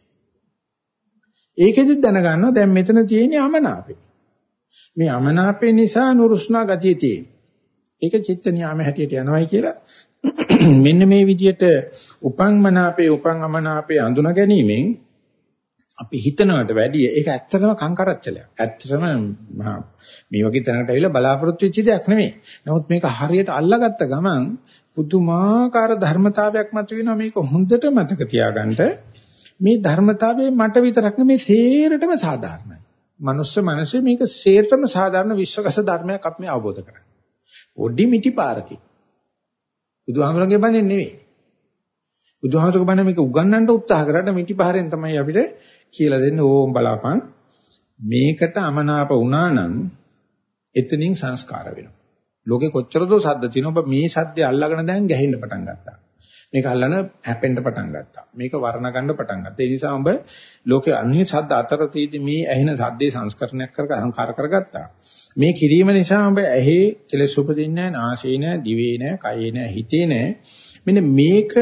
ඒකෙදිත් දැනගන්නවා දැන් මෙතන තියෙන්නේ අමනාපේ. මේ අමනාපේ නිසා නුරුස්නා ගතිය තියෙන. ඒක චිත්ත නියාම හැටියට යනවායි කියලා [clears throat] මෙන්න මේ විදිහට උපං මනාපේ උපං අමනාපේ අඳුන ගැනීමෙන් අපි හිතනවට වැඩිය ඒක ඇත්තටම කංකරච්චලයක්. ඇත්තටම මේ වගේ තැනකට ඇවිල්ලා බලාපොරොත්තු වෙච්ච දෙයක් නෙමෙයි. නමුත් මේක හරියට අල්ලාගත්ත ගමන් පුදුමාකාර ධර්මතාවයක් මතුවෙනවා මේක හොඳට මතක තියාගන්න. මේ ධර්මතාවය මට විතරක් නෙමෙයි සේරටම සාධාරණයි. මනුස්ස මනසේ මේක සේරටම සාධාරණ විශ්වකස ධර්මයක් අපි මේ අවබෝධ කරගන්න. ඔඩි මිටි පාරකේ. බුදුහාමරගේ බණෙන් නෙවෙයි. බුදුහාමරගේ බණ මේක උගන්වන්න උත්සාහ කරාට මිටි පාරෙන් තමයි අපිට කියලා දෙන්නේ ඕම් බලාපන්. මේකට අමනාප වුණා නම් එතනින් සංස්කාර වෙනවා. ලෝකේ කොච්චර දෝ සද්ද තියෙනවා ඔබ මේ සද්දේ අල්ලගෙන දැන් ගැහෙන්න පටන් ගත්තා. මේක අල්ලන හැපෙන්න පටන් ගත්තා. මේක වර්ණ ගන්න පටන් ගත්තා. ඒ නිසා ඔබ ලෝකේ අන්‍ය ශබ්ද අතර තියෙදි මේ ඇහෙන ශබ්දේ සංස්කරණයක් කර සංකාර කරගත්තා. මේ කිරීම නිසා ඔබ ඇහි කෙලෙස් උපදින්නේ නැහැ, නාසයේ නැහැ, දිවේ නැහැ, කයේ නැහැ, හිතේ නැහැ. මෙන්න මේක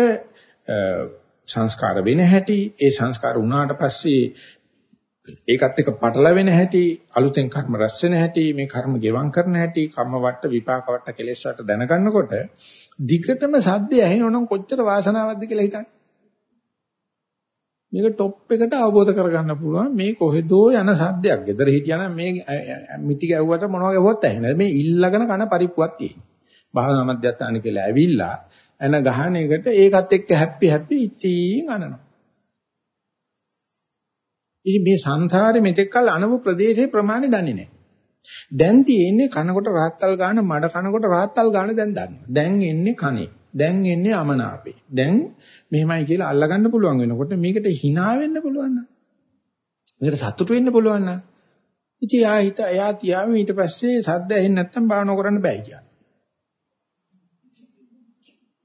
සංස්කාර වෙන හැටි, ඒ සංස්කාර වුණාට පස්සේ ඒකත් එක්ක පටලවෙන හැටි අලුතෙන් කර්ම රැස් වෙන හැටි මේ කර්ම ගෙවම් කරන හැටි කම්ම වට විපාක වට කෙලෙස් වට දැනගන්නකොට දිගටම සද්දය ඇහෙනවනම් කොච්චර වාසනාවක්ද කියලා හිතන්න. මේක টොප් එකට අවබෝධ කරගන්න පුළුවන් මේ කොහෙදෝ යන සද්දයක්. gedara හිටියානම් මේ මිටි ගැව්වට මොනවා ගැව්වත් ඇහෙන. මේ ඉල්ලගෙන කන පරිප්පුවක් තියෙන. භාවනා මධ්‍යස්ථාන කියලා ඇවිල්ලා එන ගහන එකට ඒකත් එක්ක හැප්පි හැප්පි ඉතින් අනනවා. ඉතින් මේ සංසාරේ මෙතෙක් කල අනව ප්‍රදේශයේ ප්‍රමාණය දන්නේ නැහැ. දැන් තියෙන්නේ කනකොට රාත්තල් ගාන මඩ කනකොට රාත්තල් ගාන දැන් දන්නවා. දැන් එන්නේ කනේ. දැන් එන්නේ අමනාපේ. දැන් මෙහෙමයි කියලා අල්ලගන්න පුළුවන් වෙනකොට මේකට hina වෙන්න පුළුවන් නේද? මේකට සතුටු වෙන්න පුළුවන් නේද? ඉතින් යා හිත එයා තියාම ඊට පස්සේ සද්ද ඇහෙන්නේ නැත්තම් භාවනා කරන්න බෑ කියලා.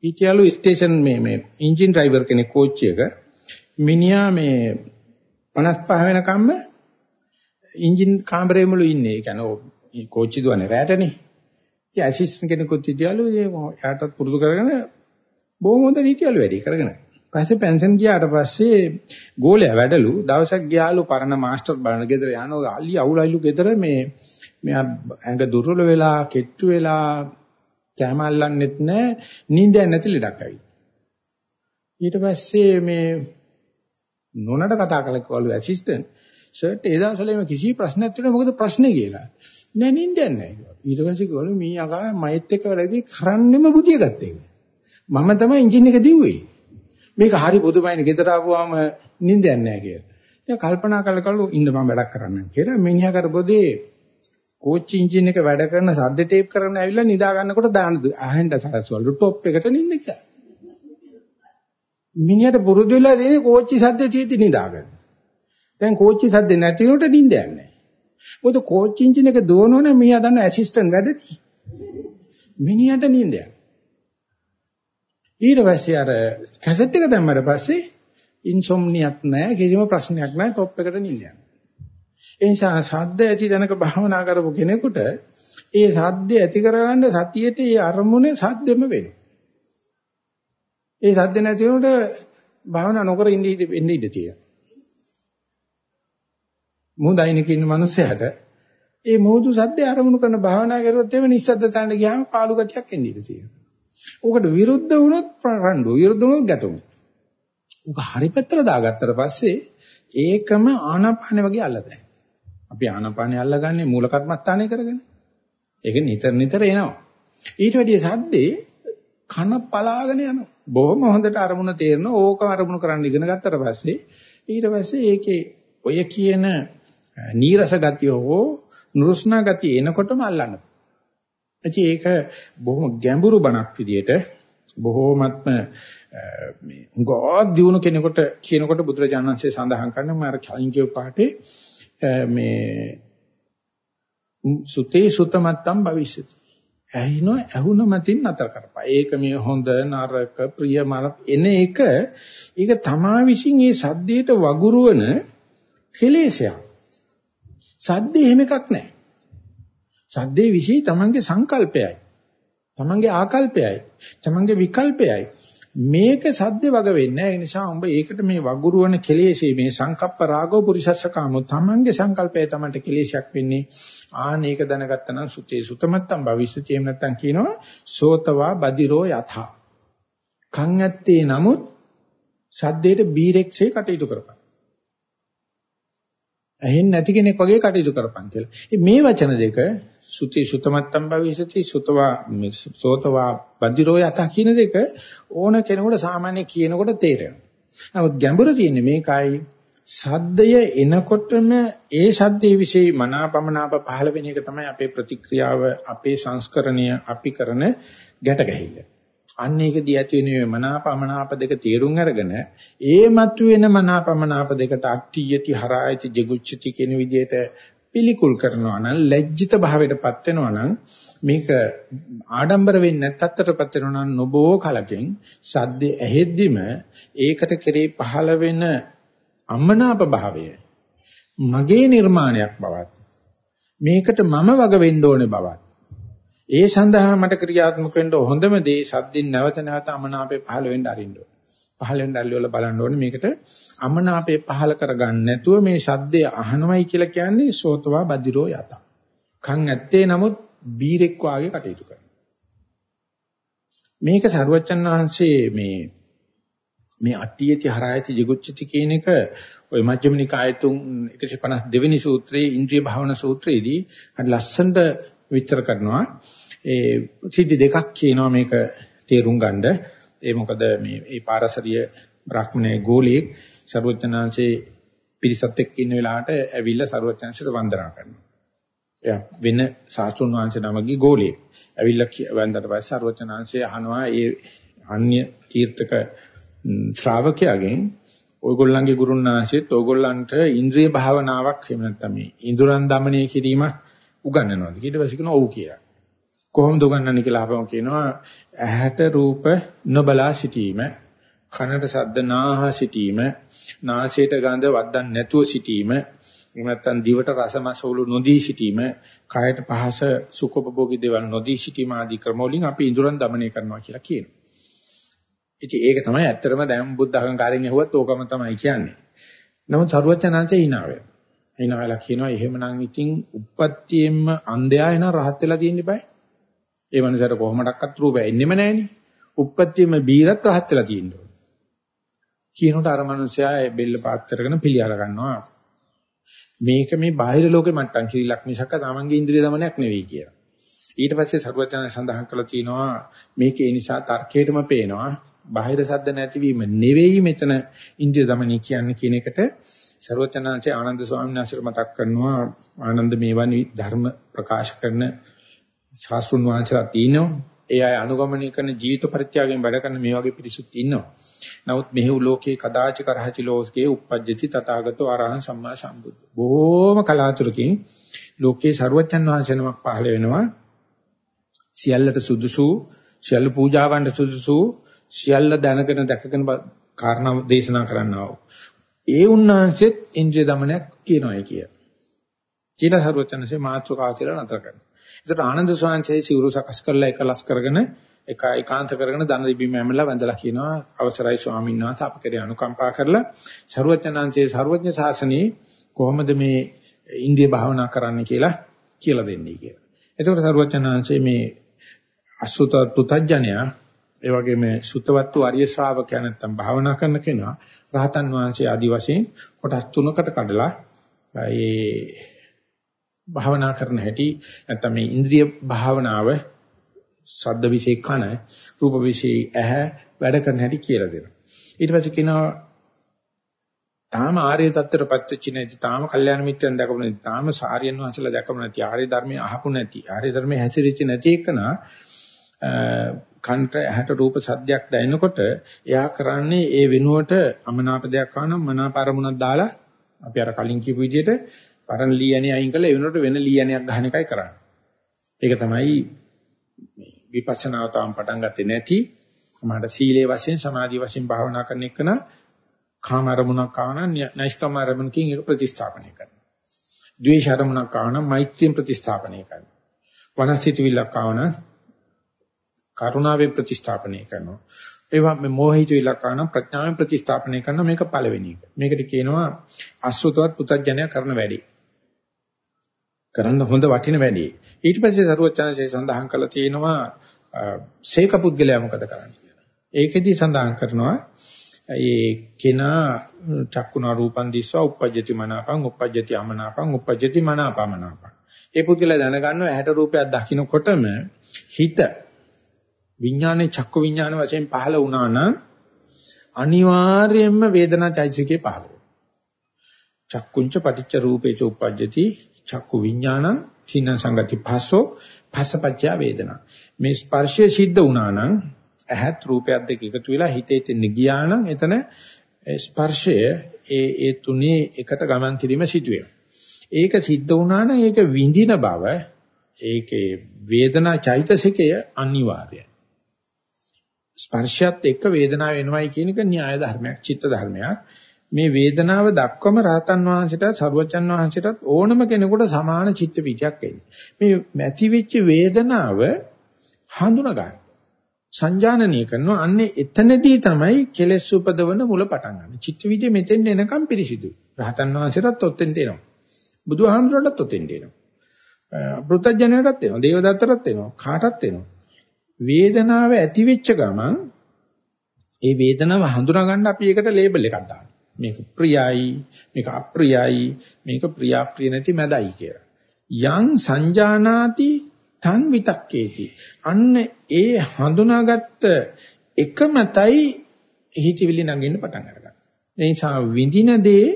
ඊටියලු ස්ටේෂන් මේ මේ එන්ජින් ඩ්‍රයිවර් කෙනෙක් කෝච්චි එක මිනිහා මේ 55 වෙනකම්ම එන්ජින් කාමරේ මුළු ඉන්නේ. ඒ කියන්නේ කෝච්චි දුවන්නේ රැටනේ. ඉතින් ඇසිස්ටන්ට් කෙනෙකුත් හිටියලු එයාටත් පුරුදු කරගෙන බොහොම හොඳ හිටියලු වැඩි කරගෙන. පස්සේ පෙන්ෂන් ගියාට පස්සේ ගෝලයා වැඩලු දවසක් ගියාලු පරණ මාස්ටර් බලන ගෙදර යනවා අලි අවුලයිලු ගෙදර මේ මෙයා ඇඟ දුර්වල වෙලා කෙට්ටු වෙලා කැම අල්ලන්නෙත් නැහැ නිින්දයක් නැති ලෙඩක් ඇවිත් ඊට පස්සේ මේ නෝනට කතා කළකවලු ඇසිස්ටන්ට් සර්ට් ඒ දවස්වලම කිසි ප්‍රශ්නයක් තියෙනවා මොකද ප්‍රශ්නේ කියලා. නෑ නිින්දයක් නැහැ කිව්වා. ඊට පස්සේ කිව්වලු මී අකා මයිත් එක්ක වැඩදී කරන්නෙම බුදිය ගත්තේ. මම තමයි එන්ජින් එක දිව්වේ. මේක හරි පුදුමයිනේ ගෙදර ආවම නිින්දයක් නැහැ කියලා. දැන් කල්පනා කළ කළු ඉන්න මම වැඩක් කරන්නම් කියලා. මිනිහා කරපොදී කෝච්චි එන්ජින් එක වැඩ කරන සද්ද ටේප් කරන්න ඇවිල්ලා නිදා ගන්නකොට දාන අහෙන්ද සල්ලු টොප් එකට නිින්ද කියලා. මිනිහට පුරුදු වෙලා තියෙන්නේ කෝච්චි සද්ද චීති නිදා ගන්න. දැන් කෝච්චි සද්ද නැති උනට නිින්දයක් නැහැ. මොකද කෝච්චි එන්ජින් එක දුවනෝනේ මිනිහා දන්න ඇසිස්ටන්ට් වැඩනේ. මිනිහට නිින්දයක්. ඊට පස්සේ අර කැසට් එක දැම්මට පස්සේ ඉන්සොම්නියක් නැහැ කිසිම ප්‍රශ්නයක් නැහැ টොප් එකට නිින්ද යනවා. ඒ නිසා සද්ද ඇති තැනක භාවනා කරපු කෙනෙකුට ඒ සද්ද ඇති කරගන්න සතියේට ඒ අරමුණේ සද්දෙම වෙනවා. ඒ සද්ද නැති වුණොත් භාවනා නොකර ඉන්න ඉන්න ඉඩ තියෙනවා. මුහුදයිනක ඉන්න මිනිස්සයාට ඒ මොහොතු සද්දේ අරමුණු කරන භාවනා කරුවොත් එimhe නිස්සද්ද තැනට ගියාම පාළු ගතියක් එන්න ඉඩ තියෙනවා. උකට විරුද්ධ වුණොත් රණ්ඩු විරුද්ධ වුණොත් ගැටුම්. උක හරි පැත්තට දාගත්තට පස්සේ ඒකම ආනාපානෙ වගේ අල්ලතයි. අපි ආනාපානෙ අල්ලගන්නේ මූල කර්මස්ථානය කරගෙන. ඒක නිතර නිතර එනවා. ඊට වැඩිය සද්දේ කන පලාගෙන යනවා. බොහොම හොඳට අරමුණ තේරෙනවා. ඕක අරමුණු කරන්න ඉගෙන ගත්තට පස්සේ ඊට පස්සේ ඒකේ ඔය කියන නීරස ගතිය හෝ නුරුස්නා ගතිය එනකොටම අල්ලන්න. ඉතින් ඒක බොහොම ගැඹුරු බණක් විදියට බොහොමත්ම මේ උගා දියුණු කෙනෙකුට කියනකොට බුදුරජාණන්සේ සඳහන් කරන මාර කලින් කියපු පාඩේ මේ සුතේ සුතමත්තම් භවිෂ්‍යති. ඇහිනෝ ඇහුන මතින් නතර කරපා. ඒක මේ හොඳ නරක ප්‍රිය මර එන එක ඒක තමා විසින් මේ සද්දයට වගුරුවන කෙලෙසයක්. සද්දේ එහෙම එකක් නැහැ. සද්දේ વિશે තමන්ගේ සංකල්පයයි. තමන්ගේ ආකල්පයයි. තමන්ගේ විකල්පයයි. මේක සද්දේ වග වෙන්නේ නැහැ. ඒ නිසා උඹ ඒකට මේ වගුරුවන කෙලෙසේ මේ සංකප්ප රාගෝ පුරිසස්සකාමෝ තමන්ගේ සංකල්පය තමන්ට කෙලෙසයක් වෙන්නේ. ආන ඒක දැනගත්තා නම් සුතේ සුතමත්තම් භවිෂ්‍යති එහෙම නැත්තම් කියනවා සෝතවා බදිරෝ යථා. කන් ඇත්තේ නමුත් සද්දේට බීරෙක්සේ කටයුතු කරපන්. ඇහෙන්නේ නැති කෙනෙක් වගේ කටයුතු කරපන් කියලා. මේ වචන දෙක සුති සුතමත්තම් භවිසති සුතවා සෝතවා බදිරෝ යත කියන දෙක ඕන කෙනෙකුට සාමාන්‍ය කියනකොට තේරෙනවා. නමුත් ගැඹුර තියෙන්නේ මේකයි සද්දය එනකොටම ඒ සද්දේ વિશે මනාපමනාප පහළ වෙන එක තමයි අපේ ප්‍රතික්‍රියාව අපේ සංස්කරණය අපි කරන ගැට ගැහිල්ල. අන්න ඒකදී ඇති වෙන මේ මනාපමනාප දෙක තේරුම් අරගෙන ඒ මතුවෙන මනාපමනාප දෙකට අට්ඨියති හරායති ජිගුච්ඡති කියන විදිහට පිළිකුල් කරනවා නම් ලැජ්ජිත භාවයටපත් වෙනවා නම් මේක ආඩම්බර වෙන්නේ නැත්තටපත් වෙනවා නම් නොබෝ කලකින් සද්දේ ඇහෙද්දිම ඒකට කෙරේ පහළ වෙන අමනාප භාවය මගේ නිර්මාණයක් බවත් මේකට මම වග වෙන්න ඕනේ බවත් ඒ සඳහා මට ක්‍රියාත්මක වෙන්න හොඳම දේ සද්දින් නැවත නැවත අමනාපේ පහළ වෙන්න අරින්න ඕනේ. පහළ වෙන්න අල්ලවල බලන්න ඕනේ මේකට අමනාපේ පහළ කරගන්න නැතුව මේ සද්දය අහනවයි කියලා කියන්නේ සෝතවා බදිරෝ යත. කන් ඇත්තේ නමුත් බීරෙක් වාගේ කටයුතු කරනවා. මේක සරුවච්චන් වහන්සේ මේ මේ අට්ඨියති හරායති jigucchiti කියන එක ওই මජ්ක්‍ධිම නිකාය තුන් 152 වෙනි සූත්‍රයේ ඉන්ද්‍රිය භාවනා සූත්‍රයේදී අර ලස්සනට විස්තර කරනවා ඒ සිද්ධි දෙකක් කියනවා මේක තේරුම් ගන්න. ඒ මොකද මේ මේ පාරසරිය බ්‍රාහ්මණයේ ගෝලියෙක් ਸਰවඥාන්සේ පිරිසත් එක්ක ඉන්න වෙලාවට ඇවිල්ලා ਸਰවඥාන්සේට වන්දනා කරනවා. එයා වෙන සාස්ත්‍රුන් වහන්සේ නමගේ ගෝලියෙක්. ඇවිල්ලා වන්දනට පස්සේ ਸਰවඥාන්සේ අහනවා ඒ අන්‍ය තීර්ථක ශ්‍රාවකයාගෙන් ඔයගොල්ලන්ගේ ගුරුන් ආශ්‍රිත ඔයගොල්ලන්ට ඉන්ද්‍රිය භාවනාවක් එහෙම නැත්නම් මේ ඉඳුරන් দমনය කිරීමක් උගන්වනවාද? ඊට පස්සේ කියනවා ඔව් කියලා. කොහොමද උගන්වන්නේ කියලා අපම කියනවා ඇහැට රූප නොබලා සිටීම කනට ශබ්ද නාහ සිටීම නාසයට ගඳ වද්දන් නැතුව සිටීම එහෙම නැත්නම් දිවට රසමස වලු නොදී සිටීම කයට පහස සුඛෝපභෝගී දේවල් නොදී සිටීම ආදී ක්‍රම වලින් අපි ඉඳුරන් দমনය කරනවා කියලා කියනවා. ඉතින් ඒක තමයි ඇත්තටම දැන් බුද්ධ අහංකාරයෙන් ඇහුවත් ඕකම තමයි කියන්නේ. නමුත් සරුවචනාංශේ hina වෙනවා. hina වෙලා කියනවා එහෙමනම් ඉතින් උප්පත්තියෙන්ම අන්ධයා එන රහත් වෙලා තියෙන්න බෑ. ඒ මනුස්සයාට කොහොමඩක්වත් රූපය එන්නෙම නෑනේ. උප්පත්තියෙම බීරත් රහත් වෙලා තියෙන්න ඕනේ. කියනකොට අර මනුස්සයා බෙල්ල පාත් කරගෙන පිළිඅර ගන්නවා. මේක මේ බාහිර ලෝකෙ මට්ටම් කිරිලක් මිසක තමන්ගේ ඉන්ද්‍රිය දමනයක් නෙවෙයි කියලා. ඊට පස්සේ සරුවචන සඳහන් කළා තියෙනවා මේකේ නිසා තර්කයටම පේනවා බාහිර සද්ද නැතිවීම නෙවෙයි මෙතන ඉන්ද්‍රිය දමනය කියන්නේ කියන එකට සරුවචනාංශේ ආනන්ද ස්වාමීන් වහන්සේ මතක් කරනවා ආනන්ද මේවනි ධර්ම ප්‍රකාශ කරන ශාස්ත්‍රුන් වහන්සේලා තියෙනවා ඒ අය අනුගමනය කරන ජීවිත පරිත්‍යාගයෙන් වැඩ කරන මේ වගේ පිරිසුත් ඉන්නවා නමුත් මෙහි ලෝකේ කදාච කරහචි ලෝකේ uppajjati තථාගතෝ අරහං සම්මා සම්බුද්ධ. බොහෝම කලාතුරකින් ලෝකේ ਸਰුවචන් වහන්සේ නමක් පහළ වෙනවා. සියල්ලට සුදුසු, සියල්ල පූජාවන්ට සුදුසු, සියල්ල දැනගෙන දැකගෙන කාරණා දේශනා කරන්නවා. ඒ උන්වහන්සේත් ඉන්ද්‍රිය দমনයක් කියනවායි කිය. කියන හරුවචනසේ මාත්‍රකාව කියලා නතර කරනවා. ඒතර ආනන්ද ස්වාමීන් සිවුරු සකස් කරලා එකලස් කරගෙන එක ඒකාන්ත කරගෙන දන දිබීම ඇමලා වැඳලා කියනවා අවසරයි ස්වාමීන් වහන්සේ අප කෙරේ අනුකම්පා කරලා ਸਰුවචනංශයේ ਸਰුවඥ ශාසනයේ කොහොමද මේ ඉන්දිය භාවනා කරන්න කියලා කියලා දෙන්නේ කියලා. එතකොට ਸਰුවචනංශයේ මේ අසුත පුතඥයා ඒ වගේම සුතවත්තු ආර්ය ශ්‍රාවකයා නැත්තම් භාවනා කරන කෙනා රහතන් වහන්සේ ආදි වශයෙන් කොටස් තුනකට කඩලා ඒ භාවනා කරන හැටි නැත්තම් මේ ඉන්ද්‍රිය භාවනාව ශබ්ද විශේෂ කන, රූප විශේෂ ඇහැ වැඩ කරන හැටි කියලා දෙනවා. ඊට පස්සේ කියනවා තාම ආර්ය தත්තරපත් වෙච්ච නැති, තාම කල්යාණ මිත්‍රයන් දැකපු නැති, තාම සාරියන් වහන්සේලා දැකපු නැති, ආර්ය ධර්මයේ අහපු නැති, ආර්ය ධර්මයේ හැසිරෙච්ච නැති එකනා කන්ට ඇහැට රූප සද්දයක් දැනෙනකොට එයා කරන්නේ ඒ වෙනුවට අමනාප දෙයක් ආවනම් මනාප අරමුණක් දාලා අපි අර කලින් කියපු විදිහට පරණ ලීයනේ අයින් කරලා ඒ වෙනුවට වෙන ලීයනයක් ගන්න එකයි කරන්නේ. ඒක තමයි විපස්සනාව තාම පටන් ගත්තේ නැති සමහරට සීලේ වශයෙන් සමාධි වශයෙන් භාවනා කරන එකන කාම අරමුණක් ආවනම් නෛෂ්කාම අරමුණකින් ඒක ප්‍රතිස්ථාපනය කරනවා. ද්වේෂ අරමුණක් ආවනම් මෛත්‍රියෙන් ප්‍රතිස්ථාපනය කරනවා. වනස්සිතවිල්ලක් ආවනම් කරුණාවෙන් ප්‍රතිස්ථාපනය කරනවා. ඒවා මේ මොහිතවිල්ලක් ආවනම් ප්‍රඥාවෙන් ප්‍රතිස්ථාපනය කරනවා මේක පළවෙනි එක. මේකට කියනවා අසුතවත් පුතඥය කරන වැඩි. කරන්න හොඳ වටින වැඩි. ඊට පස්සේ සරුවචනසේ සඳහන් කළා තියෙනවා සීක පුද්ගලයා මොකද කරන්නේ කියලා. ඒකෙදි සඳහන් කරනවා ඒ කෙනා චක්කුණා රූපන් දිස්වා uppajjati මනාපං uppajjati අමනාපං uppajjati මනාපමනාපං. ඒ පුද්ගලයා දැනගන්නවා ඇහැට රූපයක් දකින්නකොටම හිත විඥානේ චක්කු විඥාන වශයෙන් පහළ වුණා නම් අනිවාර්යයෙන්ම වේදනා චෛතසිකේ පහළ වෙනවා. චක්කුංච පටිච්ච රූපේච uppajjati චක්කු විඥානං චින්න සංගති පස්සෝ පස්සපච්චය වේදනා. මේ ස්පර්ශය සිද්ධ වුණා නම් ඇහත් රූපයක් දෙක එකතු වෙලා හිතේ තෙන්න ගියා නම් එතන ස්පර්ශය ඒ ඒ තුනේ එකට ගමන් කිරීම සිදුවේ. ඒක සිද්ධ වුණා නම් ඒක විඳින බව ඒකේ වේදනා චෛතසිකය අනිවාර්යයි. ස්පර්ශයත් එක්ක වේදනාව වෙනවයි කියන එක න්‍යාය ධර්මයක්, චිත්ත ධර්මයක්. මේ වේදනාව දක්වම රහතන් වහන්සේටත් සරුවචන් වහන්සේටත් ඕනම කෙනෙකුට සමාන චිත්ත පිටියක් එන්නේ. මේ ඇති වෙච්ච වේදනාව හඳුනා ගන්න. සංජානනීය කරනවා අන්නේ එතනදී තමයි කෙලෙස් උපදවන මුල පටන් ගන්න. චිත්ත විදිය මෙතෙන් එනකම් පිරිසිදුයි. රහතන් වහන්සේටත් ඔතෙන්ට එනවා. බුදුහාමුදුරටත් ඔතෙන්ට එනවා. පෘථජනයටත් එනවා. දේවදත්තටත් එනවා. කාටත් එනවා. වේදනාව ඇති වෙච්ච ගමන් ඒ වේදනාව හඳුනා ගන්න අපි ඒකට ලේබල් එකක් දානවා. මේක ප්‍රියයි මේක අප්‍රියයි මේක ප්‍රියාප්‍රිය නැති මැදයි කියලා. යං සංජානාති තං විතක්කේති. අන්න ඒ හඳුනාගත්ත එකමතයි හිතවිලි නගින්න පටන් අරගන්න. ඒ නිසා විඳින දේ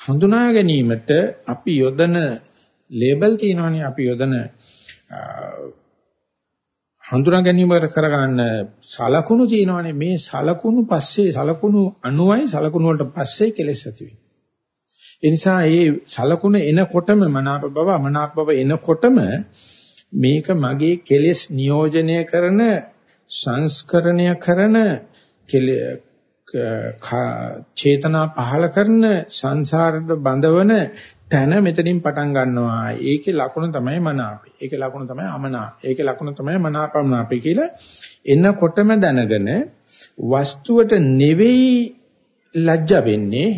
හඳුනා ගැනීමට අපි යොදන ලේබල් තියෙනවනේ අපි යොදන හඳුනා ගැනීම කරගන්න සලකුණු තියෙනවානේ මේ සලකුණු පස්සේ සලකුණු අණුවයි සලකුණු වලට පස්සේ කෙලෙස් ඇති වෙන්නේ. ඒ නිසා මේ සලකුණ එනකොටම මනාප බව අමනාප බව එනකොටම මේක මගේ කෙලෙස් නියෝජනය කරන සංස්කරණය කරන චේතනා පහල කරන සංසාරට බඳවන තැන මෙතනින් පටන් ගන්නවා. ඒකේ ලකුණ තමයි මනාපේ. ඒකේ ලකුණ තමයි අමනාප. ඒකේ ලකුණ තමයි මනාපමනාපේ කියලා එනකොටම දැනගෙන වස්තුවට නෙවෙයි ලැජ්ජ වෙන්නේ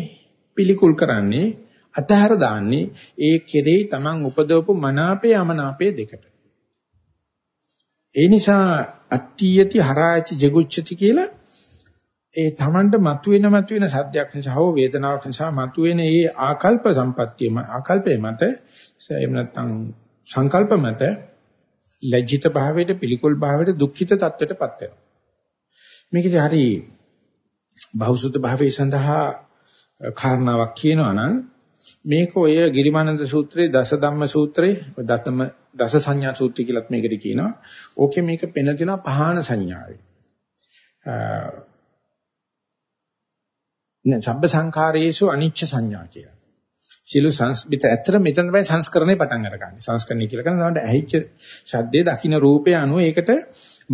පිළිකුල් කරන්නේ අතහැර දාන්නේ ඒ කෙරෙහි Taman උපදවපු මනාපේ අමනාපේ දෙකට. ඒ නිසා අට්ඨියති හරායති ජගුච්ඡති කියලා ඒ Tamanට මතුවෙන මතුවෙන සද්දයක් නිසා හෝ වේදනාවක් නිසා මතුවෙන ඒ ආකල්ප සම්පත්තියම ආකල්පේ මත එහෙම නැත්නම් සංකල්ප මත ලැජ්ජිත භාවයට පිළිකුල් භාවයට දුක්ඛිත තත්වයටපත් වෙනවා. මේකදී හරි බහුසුද්ධ භාවයේ සඳහා කාරණාවක් කියනවා නම් මේක ඔය ගිරිමානන්ද සූත්‍රයේ දස ධම්ම සූත්‍රයේ දතම දස සංඥා සූත්‍රය කියලත් මේකට කියනවා. ඕකේ මේක පෙන දෙනවා පහාන සංඥාවේ. නේ සබ්බ සංඛාරයේසු අනිච්ච සංඥා කියලා. සියලු සංස්මිත ඇත්තට මෙතන තමයි සංස්කරණය පටන් අරගන්නේ. සංස්කරණය කියලා කියන්නේ තමයි ඇහිච්ච ශබ්දයේ දකින්න රූපය අනුව ඒකට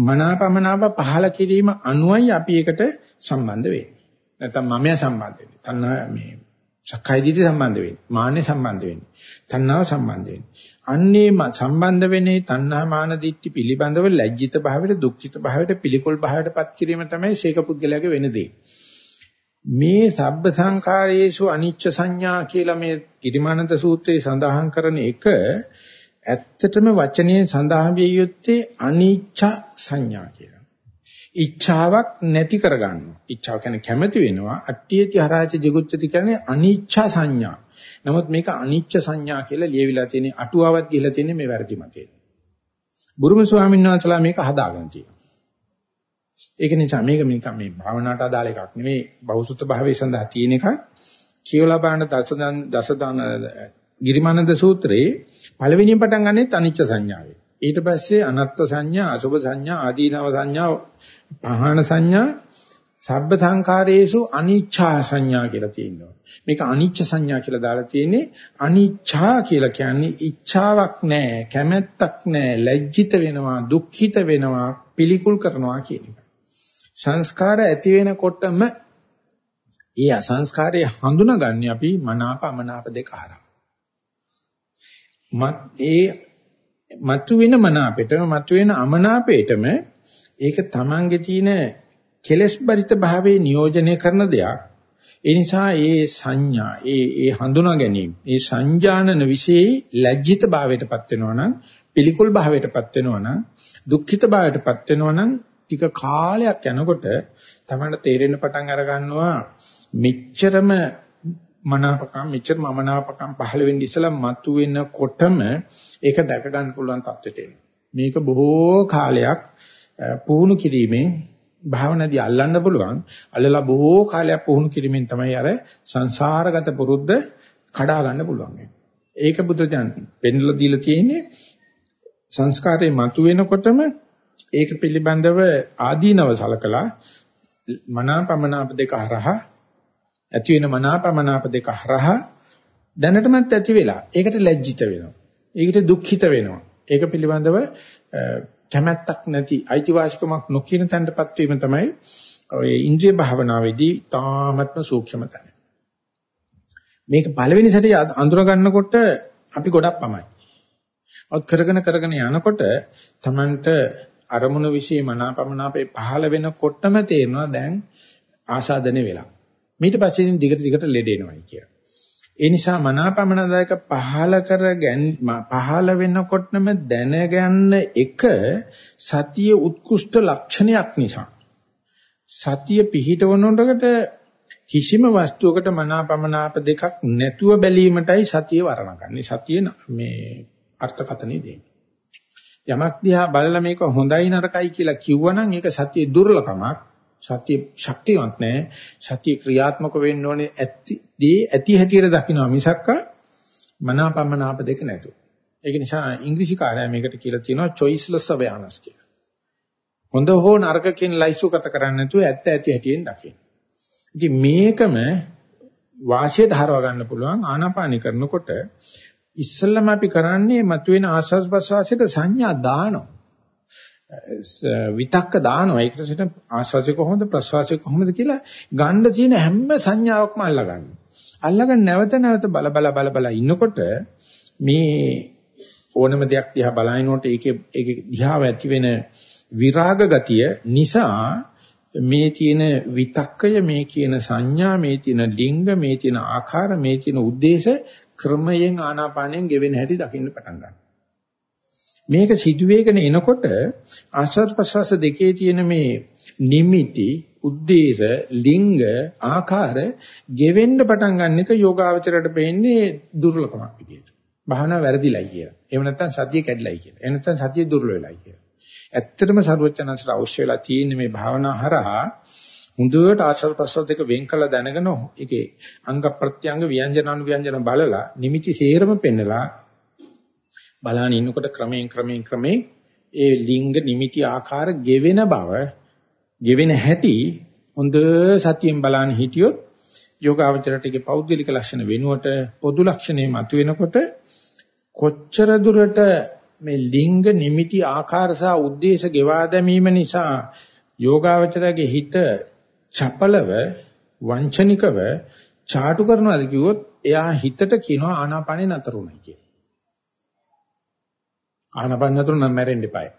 මනාපමනාප පහල කිරීම අනුවයි අපි ඒකට සම්බන්ධ වෙන්නේ. නැත්නම් මමයා සම්බන්ධ වෙන්නේ. තණ්හා මේ සක්කාය දිටි සම්බන්ධ වෙන්නේ. මාන්නේ සම්බන්ධ වෙන්නේ. තණ්හාව සම්බන්ධ වෙන්නේ. අන්නේ සම්බන්ධ වෙන්නේ තණ්හා මාන දිට්ඨි පිළිබඳව ලැජ්ජිත භාවයට දුක්ඛිත භාවයට පිළිකොල් භාවයටපත් කිරීම තමයි ශේක පුද්ගලයාගේ වෙන දේ. මේ සබ්බ සංඛාරයේසු අනිච්ච සංඥා කියලා මේ කිරිමානන්ද සූත්‍රයේ සඳහන් කරන එක ඇත්තටම වචනයෙන් සඳහන් විය යුත්තේ අනිච්ච සංඥා කියලා. ඉච්ඡාවක් නැති කරගන්නවා. ඉච්ඡාව කියන්නේ කැමැති වෙනවා. අට්ඨියති හරාච ජිගුච්ඡති කියන්නේ අනිච්ච සංඥා. නමුත් මේක අනිච්ච සංඥා කියලා ලියවිලා තියෙන අටුවාවක් ගිහිලා තියෙන්නේ මේ වැරදි මතේ. බුරුම ස්වාමීන් වහන්සේලා මේක හදාගෙන තියෙනවා. ඒක නිසා මේක මේක මේ භාවනාවට අදාළ එකක් නෙවෙයි බෞසුත භාවයේ සඳහා තියෙන එකක්. කියවලා බලන දසදන් දසදාන ගිරිමානන්ද සූත්‍රයේ පළවෙනියෙන් පටන් ගන්නෙත් අනිච්ච සංඥාවෙන්. ඊට පස්සේ අනත්ත් සංඥා, අසුභ සංඥා, ආදීනව සංඥා, පහාන සංඥා, සබ්බ සංඛාරේසු අනිච්ඡා සංඥා කියලා තියෙනවා. මේක අනිච්ච සංඥා කියලා දාලා තියෙන්නේ අනිච්ඡා කියලා කියන්නේ ඉච්ඡාවක් නැහැ, කැමැත්තක් නැහැ, ලැජ්ජිත වෙනවා, දුක්ඛිත වෙනවා, පිළිකුල් කරනවා කියන එක. සංස්කාර ඇති වෙනකොටම ඒ අසංස්කාරයේ හඳුනාගන්නේ අපි මනාප අමනාප දෙක හරහා. මත් ඒ මතුවෙන මනාපෙටම මතුවෙන අමනාපෙටම ඒක තමන්ගේ තියෙන කෙලස් බරිත භාවයේ නියෝජනය කරන දෙයක්. ඒ නිසා ඒ සංඥා, ඒ ඒ හඳුනා ගැනීම, ඒ සංජානන વિશેයි ලැජ්ජිත භාවයටපත් වෙනවා නම්, පිළිකුල් භාවයටපත් වෙනවා නම්, දුක්ඛිත භාවයටපත් වෙනවා නම් ටික කාලයක් යනකොට තමයි තේරෙන්න පටන් අර ගන්නවා මෙච්චරම මනාපකම් මෙච්චර මමනාපකම් පහළ වෙන්න ඉස්සලා මතු වෙනකොටම ඒක දැක ගන්න පුළුවන් තත්ත්වයට එනවා. මේක බොහෝ කාලයක් පුහුණු කිරීමෙන් භාවනාදී අල්ලන්න පුළුවන්. අල්ලලා බොහෝ කාලයක් පුහුණු කිරීමෙන් තමයි අර සංසාරගත පුරුද්ද කඩා ගන්න පුළුවන්. ඒක බුදුදහම පෙන්ලා දීලා තියෙන්නේ සංස්කාරේ මතු වෙනකොටම ඒක පිළිබඳව ආදීනව සලකලා මනාපමනාප දෙක හරහා ඇති වෙන මනාපමනාප දෙක හරහා දැනටමත් ඇති වෙලා ඒකට ලැජ්ජිත වෙනවා. ඒකට දුක්ඛිත වෙනවා. ඒක පිළිබඳව කැමැත්තක් නැති අයිතිවාසිකමක් නොකියන තැනටපත් වීම තමයි ඔය ඉන්ද්‍රිය භාවනාවේදී තාමත්ම සූක්ෂම තැන. මේක පළවෙනි සැරේ අඳුර ගන්නකොට අපි ගොඩක් පමයි. ඔත් කරගෙන කරගෙන යනකොට Tamanට අරමුණු વિશે මනාපමනාපේ පහළ වෙනකොටම තේරෙනවා දැන් ආසාදනය වෙලා. ඊට පස්සේ ඉතින් දිගට දිගට ලෙඩ එනවායි කියලා. ඒ නිසා මනාපමනදායක පහළ කර පහළ වෙනකොටම දැනගන්න එක සතිය උත්කෘෂ්ඨ ලක්ෂණයක් නිසා. සතිය පිහිටවනකොට කිසිම වස්තුවකට මනාපමනාප දෙකක් නැතුව බැලීමටයි සතිය වර්ණගන්නේ. සතිය මේ අර්ථකතනෙ දෙන්නේ. යමක් දිහා බලලා මේක හොඳයි නරකයි කියලා කිව්වනම් ඒක සතියේ දුර්ලභමක්. සතිය ශක්තියක් නැහැ. සතිය ක්‍රියාත්මක වෙන්න ඕනේ ඇති දී ඇති හැටියට දකින්න මිසක්ක මනාපමනාප දෙක නැතුව. ඒක නිසා ඉංග්‍රීසි කාර්යය මේකට කියලා තියෙනවා choiceless awareness කියලා. හොඳ හෝ නරක කියන ලයිස්තු කත කරන්නේ නැතුව ඇත්ත ඇති හැටියෙන් දකින්න. ඉතින් මේකම වාසිය ධාරව ගන්න පුළුවන් ආනාපානි කරනකොට ඉස්සෙල්ලම අපි කරන්නේ මතුවෙන ආස්වාද ප්‍රසවාසයට සංඥා දානවා. විතක්ක දානවා. ඒකට සිට ආස්වාසිය කොහොමද ප්‍රසවාසිය කොහොමද කියලා ගන්න තියෙන හැම සංඥාවක්ම අල්ලගන්න. අල්ලගෙන නැවත නැවත බල බල බල බල ඉන්නකොට මේ ඕනම දෙයක් දිහා බලනකොට ඒකේ ඒකේ දිහාව ඇති වෙන විරාග ගතිය නිසා මේ තියෙන විතක්කය මේ කියන සංඥා මේ තියෙන ලිංග මේ තියෙන ආකාර මේ තියෙන ಉದ್ದೇಶ ක්‍රමයෙන් ආනාපානයෙන් ගෙවෙන හැටි දකින්න පටන් ගන්නවා මේක සිදුවේගෙන එනකොට ආස්වාද ප්‍රසවාස දෙකේ තියෙන මේ නිමිති, උද්දේශ, ලිංග, ආකාර ගෙවෙන්න පටන් ගන්න එක යෝගාවචරයට පෙන්නේ දුර්ලභමක් විදියට. භාවනා වැරදිලයි කියලා. එහෙම නැත්නම් සතිය කැඩිලයි කියලා. එහෙම නැත්නම් සතිය දුර්වල වෙලයි කියලා. ඇත්තටම සරුවචනන්සට අවශ්‍ය වෙලා තියෙන මේ භාවනා හරහා හොඳට ආශ්‍රව ප්‍රසව දෙක වෙන් කළ දැනගෙන ඒකේ අංග ප්‍රත්‍යංග ව්‍යංජන අනුව්‍යංජන බලලා නිමිති සේරම පෙන්නලා බලහන් ඉන්නකොට ක්‍රමයෙන් ක්‍රමයෙන් ක්‍රමයෙන් ඒ ලිංග නිමිති ආකාර ගෙවෙන බව ගෙවෙන හැටි හොඳ සතියෙන් බලන්න හිටියොත් යෝගාවචරයට ඒකේ පෞද්ගලික ලක්ෂණ වෙනුවට පොදු ලක්ෂණේ මතුවෙනකොට කොච්චර දුරට මේ ලිංග නිමිති ආකාර සහ ಉದ್ದೇಶ ගෙවා දැමීම නිසා යෝගාවචරයේ හිත චපලව වංචනිකව චාටු කරනවාද කිව්වොත් එයා හිතට කියනවා ආනාපානේ නතරුණයි කියලා. ආනාපාන නතරු නම් මැරෙන්න එපායි.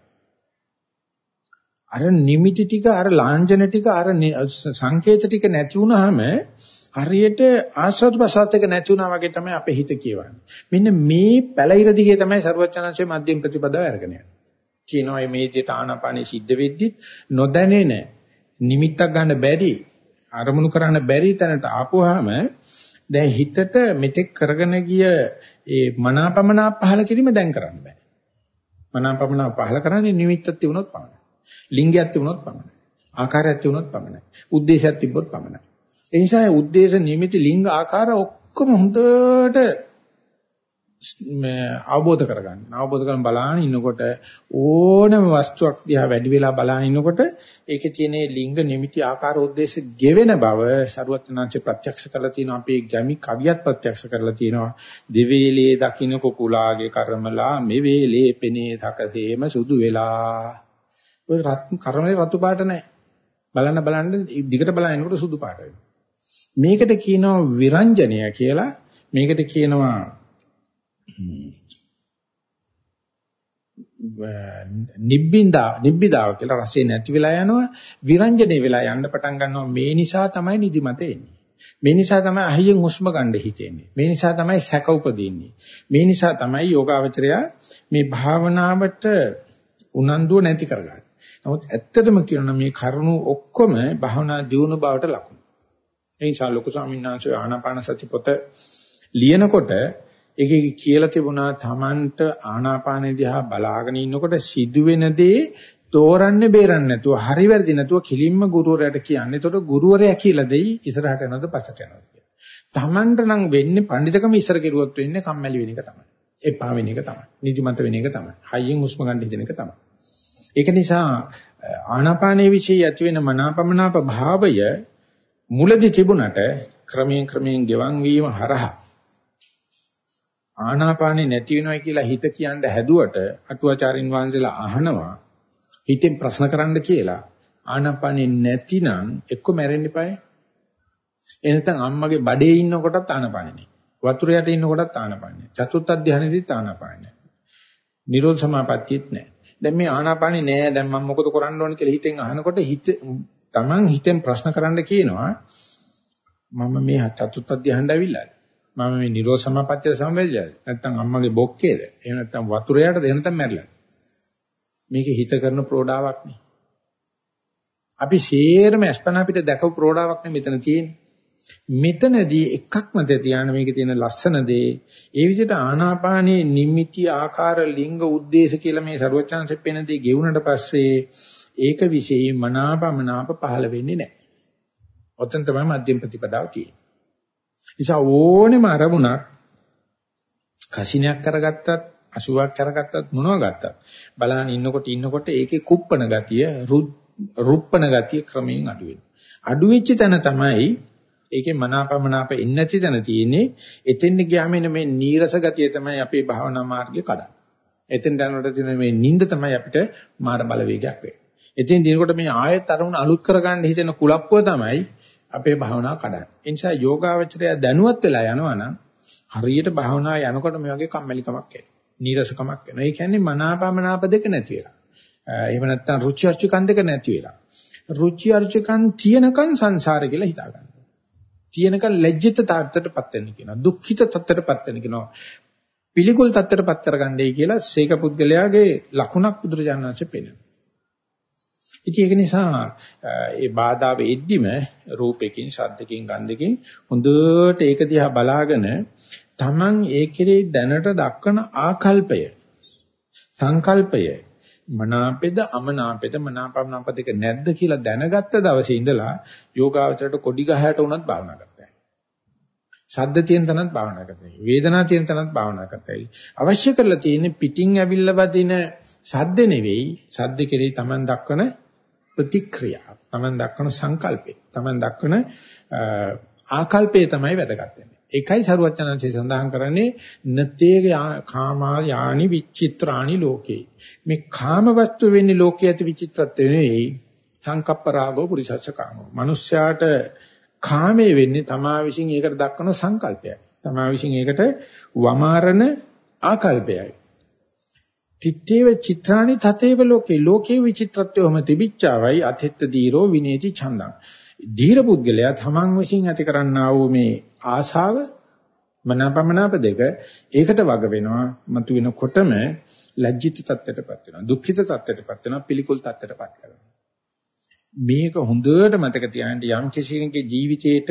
අර නිමිටි ටික අර ලාංඡන ටික අර සංකේත ටික නැති වුනහම හරියට ආස්වාද ප්‍රසාරත් එක නැති වුණා වගේ තමයි අපේ හිත කියවන්නේ. මෙන්න මේ පැලිර දිගේ තමයි ਸਰුවචනංශයේ මධ්‍යම ප්‍රතිපදාව අරගෙන යන්නේ. කියනවා මේ විදිහට ආනාපානේ සිද්ධ වෙද්දිත් නොදැනෙන නිමිත්තක් ගන්න බැරි අරමුණු කරන්න බැරි තැනට ආපුවාම දැන් හිතට මෙතෙක් කරගෙන ගිය ඒ මනාපමනා පහල කිරීම දැන් කරන්න බෑ. මනාපමනා පහල කරන්නේ නිමිත්තක් තිබුණොත් පමණයි. ලිංගයක් තිබුණොත් පමණයි. ආකාරයක් තිබුණොත් පමණයි. උද්දේශයක් තිබ්බොත් පමණයි. ඒ නිසා උද්දේශ නිමිති ලිංග ආකාර ඔක්කොම හොඳට අවබෝධ කරගන්න. අවබෝධ කරන් බලාගෙන ඉන්නකොට ඕනම වස්තුවක් දිහා වැඩි වෙලා බලාගෙන ඉන්නකොට ඒකේ තියෙන ලිංග නිමිති ආකාර උද්දේශ ගෙවෙන බව සරුවත්නාංශේ ප්‍රත්‍යක්ෂ කරලා තියෙනවා. අපේ ගැමි කවියත් ප්‍රත්‍යක්ෂ කරලා තියෙනවා. දෙවේලේ දකින්න කුකුලාගේ කර්මලා මෙවේලේ පෙනේ තකසේම සුදු වෙලා. ඔය කර්මලේ රතු පාට නැහැ. බලන්න බලන්න දිගට බලනකොට සුදු පාට වෙනවා. මේකට කියනවා විරංජනය කියලා. මේකට කියනවා නිබ්බින්දා නිබ්බිදාව කියලා රසය නැති වෙලා යනවා විරංජනේ වෙලා යන්න පටන් ගන්නවා. මේ නිසා තමයි නිදිමත එන්නේ. මේ නිසා තමයි අහියෙන් හුස්ම ගන්න හිතෙන්නේ මේ නිසා තමයි සැක උපදින්නේ. මේ නිසා තමයි යෝගාවචරය මේ භාවනාවට උනන්දුව නැති කරගන්නේ. නමුත් ඇත්තටම කියනවා මේ කරුණු ඔක්කොම භාවනා දියුණු බවට ලකුණු. ඒ නිසා ලොකු ස්වාමීන් වහන්සේ ආනාපාන සති පොත ලියනකොට ඒකේ කියලා තිබුණා Tamanට ආනාපානෙ දිහා බලාගෙන ඉන්නකොට සිදුවෙන දේ තෝරන්නේ බේරන්නේ නැතුව හරි වැරදි නැතුව කිලින්ම ගුරුවරයාට කියන්නේ. එතකොට ගුරුවරයා කියලා දෙයි ඉස්සරහට යනවද පස්සට යනවද කියලා. Tamanට නම් වෙන්නේ පඬිතකම ඉස්සර කෙරුවොත් වෙන්නේ කම්මැලි වෙන එක තමයි. එපා වෙන එක තමයි. නිදිමත වෙන එක තමයි. හයියෙන් හුස්ම ගන්න හිතෙන එක තමයි. ඒක නිසා ආනාපානයේ વિશે ඇති වෙන මනාපමනාප භාවය මුලදී තිබුණට ක්‍රමයෙන් ක්‍රමයෙන් ගෙවන් වීම හරහා ආනාපානෙ නැති වෙනවයි කියලා හිත කියන්න හැදුවට අටුවාචාරින් වහන්සේලා අහනවා හිතෙන් ප්‍රශ්න කරන්න කියලා. ආනාපානෙ නැතිනම් එක්ක මැරෙන්න eBay එනතන් අම්මගේ බඩේ ඉන්න කොටත් ආනාපානෙ නේ වතුර යට ඉන්න කොටත් ආනාපානෙ චතුත් අධ්‍යානෙදිත් ආනාපානෙ නිරෝධ සමාපත්තියෙත් නැහැ. දැන් මේ ආනාපානෙ නෑ දැන් මම මොකද කරන්න ඕන කියලා හිතෙන් අහනකොට හිත Taman හිතෙන් ප්‍රශ්න කරන්න කියනවා මම මේ චතුත් අධ්‍යානෙට ඇවිල්ලාද මම මේ නිරෝධ සමාපත්තිය සම්බෙල්ලද නැත්නම් අම්මගේ බොක්කේද? එහෙම නැත්නම් වතුරයටද? එහෙම නැත්නම් මැරිලා. මේක හිත කරන ප්‍රෝඩාවක් නේ. අපි සේරම අස්පනා පිට දැකපු ප්‍රෝඩාවක් නේ මෙතන තියෙන්නේ. මෙතනදී එකක් මත තියාන මේකේ තියෙන ලස්සන දේ ඒ විදිහට ආනාපානයේ නිමිති ආකාර ලිංග උද්දේශ කියලා මේ ਸਰවචන්සෙ පෙන දේ ගෙවුනට පස්සේ ඒක විශේෂ මනාපමනාප පහළ වෙන්නේ නැහැ. ඔතන තමයි මධ්‍යම ප්‍රතිපදාව තියෙන්නේ. නිසා ඕනෙම අරමුණක් කසිනයක් කරගත්තත් 80ක් කරගත්තත් මොනව ගත්තත් බලන්න ඉන්නකොට ඉන්නකොට ඒකේ කුප්පන ගතිය රුප්පන ගතිය ක්‍රමයෙන් අඩු වෙනවා. අඩු වෙච්ච තැන තමයි ඒකේ මනාපමනාප එන්නේ නැති තැන තියෙන්නේ. එතෙන් ගියාම එන මේ නීරස ගතිය තමයි අපේ භාවනා මාර්ගය කඩන්නේ. එතෙන් යනකොට තියෙන මේ නිින්ද තමයි අපිට මාර බලවේගයක් වෙන්නේ. එතෙන් දිනකොට මේ ආයත් අරමුණ අලුත් කරගන්න හිතෙන කුලප්පුව තමයි අපේ භාවනාව කඩන්නේ. ඒ නිසා යෝගාවචරය දැනුවත් වෙලා යනවා නම් හරියට භාවනාව යනකොට මේ වගේ කම්මැලිකමක් එනවා. නීරසකමක් එනවා. ඒ කියන්නේ මනාපමනාප දෙක නැති වෙලා. එහෙම නැත්නම් රුචි අරුචිකන් දෙක නැති වෙලා. රුචි අරුචිකන් තියෙනකන් සංසාර කියලා හිතා ගන්න. තියෙනකන් ලැජ්ජිත තාත්තටපත් වෙන්න කියනවා. දුක්ඛිත තත්ත්වයටපත් වෙන්න කියනවා. පිළිකුල් තත්ත්වයටපත් කරගන්නයි කියලා සීක පුද්ගලයාගේ ලකුණක් බුදුරජාණන් වහන්සේ පෙන්නනවා. ඉතින් ඒක නිසා ඒ බාධා වෙද්දිම රූපෙකින්, ශබ්දකින්, ගන්ධකින් හොඳට ඒක දිහා බලාගෙන Taman ඒ කෙරේ දැනට දක්වන ආකල්පය සංකල්පය මනාපෙද අමනාපෙද මනාපමනාප දෙක නැද්ද කියලා දැනගත්ත දවසේ ඉඳලා යෝගාවචරයට කොඩි ගහයට උනත් භාවනා කරතයි. ශබ්ද තියෙන තැනත් භාවනා කරතයි. වේදනා තියෙන තැනත් භාවනා කරතයි. අවශ්‍ය කරලා තියෙන්නේ පිටින් ඇවිල්ලා වදින ශබ්ද නෙවෙයි ශබ්ද කෙරෙහි Taman දක්වන ප්‍රතික්‍රියාව. Taman දක්වන සංකල්පය. Taman දක්වන ආකල්පය තමයි වැදගත් වෙන්නේ. ඒකයි සරුවචනන්සේ සඳහන් කරන්නේ නතේ කාමා යානි විචිත්‍රාණි ලෝකේ. මේ කාම වස්තු වෙන්නේ ලෝකයේ ඇති විචිත්‍රත්වය නෙවෙයි සංකප්ප රාගෝ පුරිසස්ස කාමෝ. මිනිස්යාට කාමයේ වෙන්නේ තමා විසින් ඒකට දක්වන සංකල්පයයි. තමා විසින් ඒකට වමාරණ ආකල්පයයි. තිත්තේව චිත්‍රාණි තතේව ලෝකේ. ලෝකේ විචිත්‍රත්වයම තිබිච්චාවයි. අතෙත්ත දීරෝ විනේති ඡන්දං. ධීර පුද්ගලයා තමන් විසින් ඇති කරන්නා වූ මේ ආශාව මනාපමනාප දෙක ඒකට වග වෙනවා මතු වෙනකොටම ලැජ්ජිත තත්ත්වයටපත් වෙනවා. දුක්ඛිත තත්ත්වයටපත් වෙනවා පිළිකුල් තත්ත්වයටපත් කරනවා. මේක හොඳට මතක තියාගන්න යම් කෙනෙකුගේ ජීවිතේට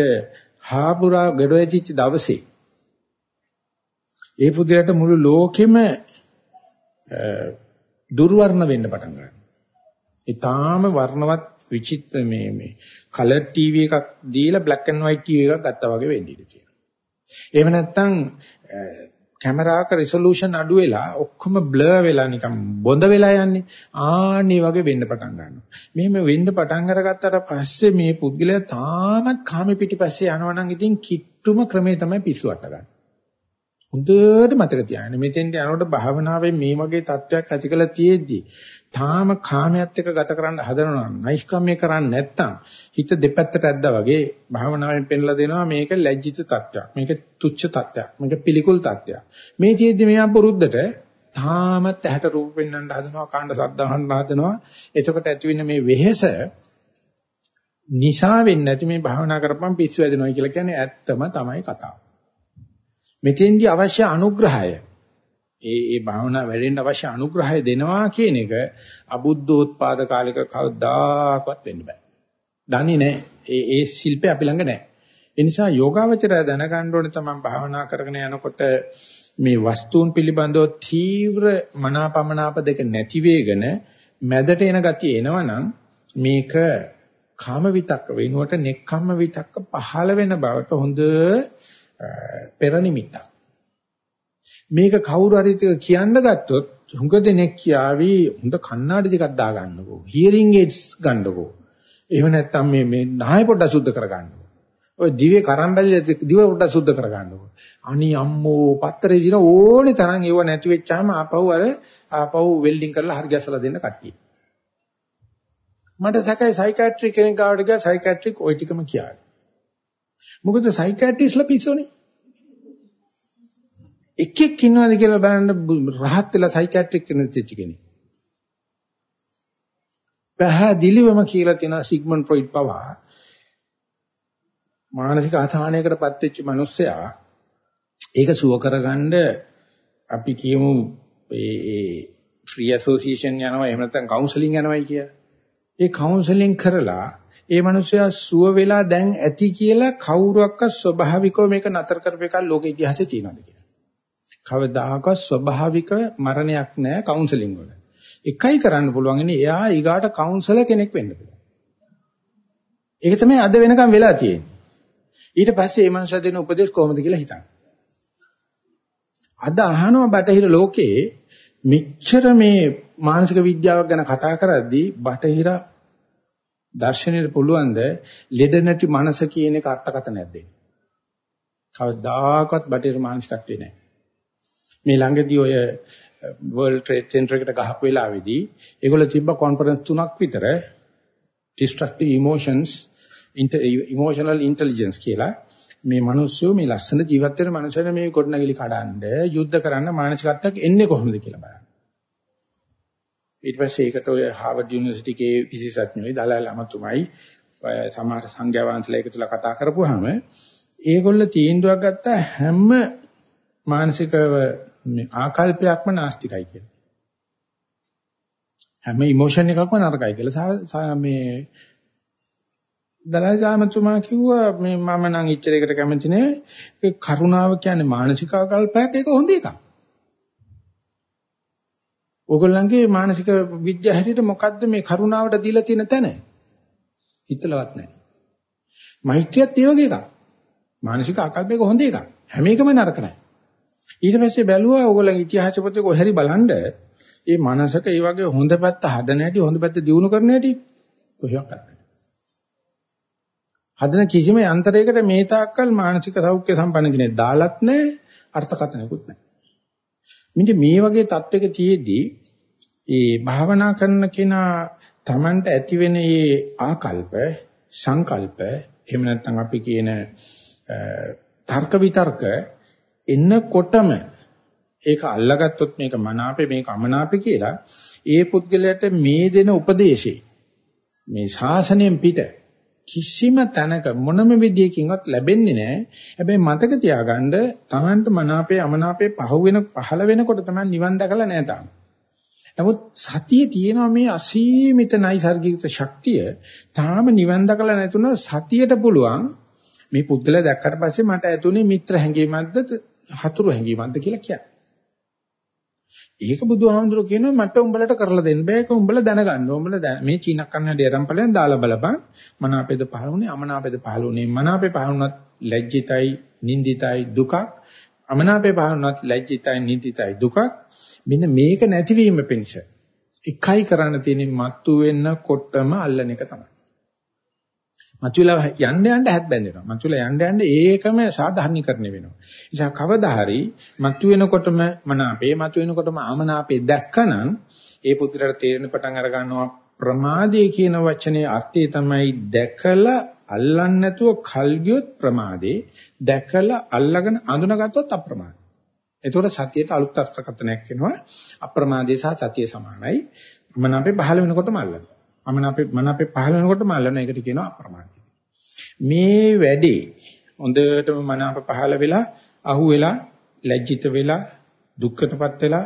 හාපුරා ගඩොයිච්ච දවසේ ඒ පුද්ගලයාට මුළු ලෝකෙම දුර්වර්ණ වෙන්න පටන් ගන්නවා. ඊටාම වර්ණවත් විචිත්‍ර මේ මේ කලර් ටීවී එකක් දීලා black and white ටීවී එකක් ගත්තා වගේ වෙන්න ඉඩ තියෙනවා. එහෙම නැත්නම් කැමරාවක රිසොලූෂන් අඩු වෙලා ඔක්කොම බ්ලර් වෙලා නිකන් බොඳ වෙලා යන්නේ. ආන්නේ වගේ වෙන්න පටන් ගන්නවා. මෙහෙම වෙන්න පටන් අරගත්තට පස්සේ මේ පුද්ගලයා තාමත් කාම පිටිපස්සේ යනවා නම් ඉතින් කිට්ටුම ක්‍රමේ තමයි පිස්සු අට ගන්න. හොඳට මතක තියාගන්න. මෙතෙන්ට යනකොට භාවනාවේ මේ වගේ තත්වයක් ඇති කළ තියෙද්දි තාම කාමයට එක්ක ගත කරන්න හදනවා නයිෂ්ක්‍රම්‍ය කරන්නේ නැත්තම් හිත දෙපැත්තට ඇද්දා වගේ භාවනාවෙන් පෙන්ලා දෙනවා මේක ලැජ්ජිත තත්ත්වයක් මේක තුච්ච තත්ත්වයක් මේක පිළිකුල් තත්ත්වයක්. මේ ජීවිතේ මෙයා පුරුද්දට තාමත් ඇහැට රූප පෙන්වන්න හදනවා කාණ්ඩ සද්ද අහන්න හදනවා. එතකොට ඇති වෙන මේ වෙහෙස නිසා වෙන්නේ නැති මේ භාවනා කරපම් පිස්සු වැදෙනවා කියලා කියන්නේ ඇත්තම තමයි කතාව. මෙතෙන්දී අවශ්‍ය අනුග්‍රහය ඒ ඒ භාවනා වැඩෙන්න අවශ්‍ය අනුග්‍රහය දෙනවා කියන එක අබුද්ධෝත්පාද කාලික කවදාකවත් වෙන්න බෑ. දන්නේ නැහැ. ඒ ඒ ශිල්පේ අපි ළඟ නැහැ. ඒ නිසා යෝගාවචරය දැනගන්න ඕනේ තමයි භාවනා කරගෙන යනකොට මේ වස්තුන් පිළිබඳව තීව්‍ර මනාපමනාප දෙක නැති වෙගෙන මැදට එන ගතිය එනවනම් මේක කාම විතක්ක වෙනුවට නෙක්ඛම්ම විතක්ක පහළ වෙන බවට හොඳ පෙර නිමිත්තක්. මේක කවුරු හරි කියන්න ගත්තොත් හුඟ දෙනෙක් කියාවි හොඳ කණ්ණාඩි ටිකක් දා ගන්නකෝ හියරින් ඒඩ්ස් ගන්නකෝ. එහෙම නැත්නම් මේ මේ නාය පොඩ්ඩක් සුද්ධ කර ගන්නකෝ ඔය දිවේ කරම්බැල්ල දිව පොඩ්ඩක් සුද්ධ කර ගන්නකෝ අනි අම්මෝ පත්තරේ දින ඕනේ තරම් ඒව නැති වෙච්චාම ආපහු අර ආපහු වෙල්ඩින් කරලා හරි ගැසලා දෙන්න කට්ටිය. මට සැකයි සයිකියාට්‍රික් කෙනෙක් ගාවට ගියා සයිකියාට්‍රික් ওই ටිකම කියාවි. මොකද සයිකියාට්‍රිස්ලා පිස්සෝනේ එකෙක් ඉන්නවද කියලා බලන්න රහත් වෙලා සයිකියාට්‍රික් කෙනෙක් වෙච්ච කෙනෙක්. පැහැදිලිවම කියලා තියෙනවා සිග්මන්ඩ් ෆ්‍රොයිඩ් පවා මානසික අසහනයකටපත් වෙච්ච මිනිස්සයා ඒක සුව කරගන්න අපි කියමු ඒ ෆ්‍රී ඇසෝසියේෂන් යනවා එහෙම නැත්නම් කවුන්සලින් යනවායි කියලා. ඒ කවුන්සලින් කරලා ඒ මිනිස්සයා සුව වෙලා දැන් ඇති කියලා කවුරුවක්වත් ස්වභාවිකව මේක නතර කරපේක ලෝක ඉතිහාසයේ තියෙනවද කියලා. කවදාකවත් ස්වභාවික මරණයක් නැහැ කවුන්සලින් වල. එකයි කරන්න පුළුවන් ඉන්නේ එයා ඊගාට කවුන්සලර් කෙනෙක් වෙන්න පුළුවන්. ඒක තමයි අද වෙනකම් වෙලා තියෙන්නේ. ඊට පස්සේ මේ මනුස්සයා දෙන උපදේශ කොහොමද කියලා හිතන්න. අද අහනවා බටහිර ලෝකයේ මෙච්චර මේ මානසික විද්‍යාවක් ගැන කතා කරද්දී බටහිර දර්ශනයට පුළුවන්ද ලෙඩ නැති මනස කියන එක අර්ථකථනයක් දෙන්න. කවදාකවත් බටහිර මානසිකත්වේ නැහැ. මේ ළඟදී ඔය World Trade Center එකට ගහපු වෙලාවේදී ඒගොල්ලෝ තිබ්බ කොන්ෆරන්ස් තුනක් විතර destructive emotions emotional intelligence කියලා මේ මිනිස්සු මේ ලස්සන ජීවත් වෙන මනුස්සයන මේ කොටනගිලි කඩන්න යුද්ධ කරන්න මානසිකත්වයක් එන්නේ කොහොමද කියලා බලන්න. ඊට පස්සේ ඒකට ඔය හාවර්ඩ් යුනිවර්සිටි එකේ විශේෂඥයෝයි දලාල් අමතුමයි සමහර සංඝයා වහන්සේලා එකතුලා කතා කරපුවාම ඒගොල්ල තීන්දුවක් ගත්ත හැම මානසික මේ ආකල්පයක්ම නාස්තිකයි කියලා. හැම ඉමෝෂන් එකක්ම නරකයි කියලා. මේ දලයි ජාමතුමා කිව්වා මේ මම නම් ඉච්චරයකට කැමති නෑ. ඒ කරුණාව කියන්නේ මානසික ආකල්පයක් ඒක හොඳ එකක්. ඕගොල්ලන්ගේ මානසික විද්‍යාව හැටියට මොකද්ද මේ කරුණාවට දීලා තියෙන තැන? හිතලවත් නැහැ. මෛත්‍රියත් ඒ වගේ එකක්. මානසික ආකල්පයක හොඳ එකක්. හැම එකම නරක නැහැ. ඊට පස්සේ බැලුවා ඕගොල්ලන්ගේ ඉතිහාස පොතේ කොහරි බලන්න මේ මනසක ඒ වගේ හොඳ පැත්ත හදන හැටි හොඳ පැත්ත දිනු කරන හැටි කොහොමද නැහැ. හදන කිසිම යන්ත්‍රයකට මේ තාක්කල් මානසික සෞඛ්‍ය සම්පන්න කෙනෙක් දාලත් නැහැ අර්ථකථනයකුත් නැහැ. මෙන්න මේ වගේ தත්වයක තියේදී ඒ භාවනා කරන කෙනා Tamanට ඇති වෙන මේ ආකල්ප සංකල්ප එහෙම නැත්නම් අපි කියන තර්ක විතර්ක එන්නකොටම ඒක අල්ලගත්තොත් මේක මනාපේ මේක අමනාපේ කියලා ඒ පුද්ගලයාට මේ දෙන උපදේශේ මේ ශාසනයෙන් පිට කිසිම තැනක මොනම විදියකින්වත් ලැබෙන්නේ නැහැ. හැබැයි මතක තියාගන්න තමන්ට මනාපේ අමනාපේ පහ වෙන පහළ වෙනකොට තමයි නිවන් දැකලා නැහැ තාම. නමුත් සතියේ තියෙනවා මේ අසීමිත නයිසර්ගික ශක්තිය තාම නිවන් දැකලා නැතුණ සතියට පුළුවන් මේ පුද්ගලයා දැක්කට පස්සේ මට ඇතුනේ මිත්‍ර හැඟීමක්ද හතුරු හැඟීමක්ද කියලා කියන්නේ. ඒක බුදුහාමුදුරුවෝ කියනවා මට උඹලට කරලා දෙන්න බෑ ඒක උඹලා දැනගන්න. උඹලා මේ චීනක් කන්නඩ යරම්පලෙන් දාලා බලපන්. මනාපේද පහළුනේ අමනාපේද පහළුනේ. මනාපේ පහළුනත් ලැජ්ජිතයි, නින්දිතයි දුකක්. අමනාපේ පහළුනත් ලැජ්ජිතයි, නින්දිතයි දුකක්. මෙන්න මේක නැතිවීම පිණිස එකයි කරන්න තියෙන්නේ මත්තු වෙන්නකොටම අල්ලන එක තමයි. මතුවලා යන්න යන්න හැත් බැඳෙනවා. මතුවලා යන්න යන්න ඒකම සාධාරණීකරණය වෙනවා. නිසා කවදා හරි මතු වෙනකොටම මනාපේ මතු වෙනකොටම ආමනාපේ දැක්කනම් ඒ පුදුරට තේරෙන පටන් අර ගන්නවා ප්‍රමාදයේ කියන වචනේ අර්ථය තමයි දැකලා අල්ලන්නේ නැතුව කල් ගියොත් ප්‍රමාදේ දැකලා අල්ලගෙන අඳුනගත්තොත් අප්‍රමාදේ. එතකොට සතියට අලුත් අර්ථකථනයක් එනවා අප්‍රමාදේ සහ සතිය සමානයි. මනාපේ පහළ වෙනකොටම අල්ලනවා. අමනාපේ මනාපේ පහළ වෙනකොටම අල්ලන එකට කියනවා අප්‍රමාදී. මේ වැඩේ හොඳටම මනාප පහළ වෙලා අහු වෙලා ලැජ්ජිත වෙලා දුක්ඛතපත් වෙලා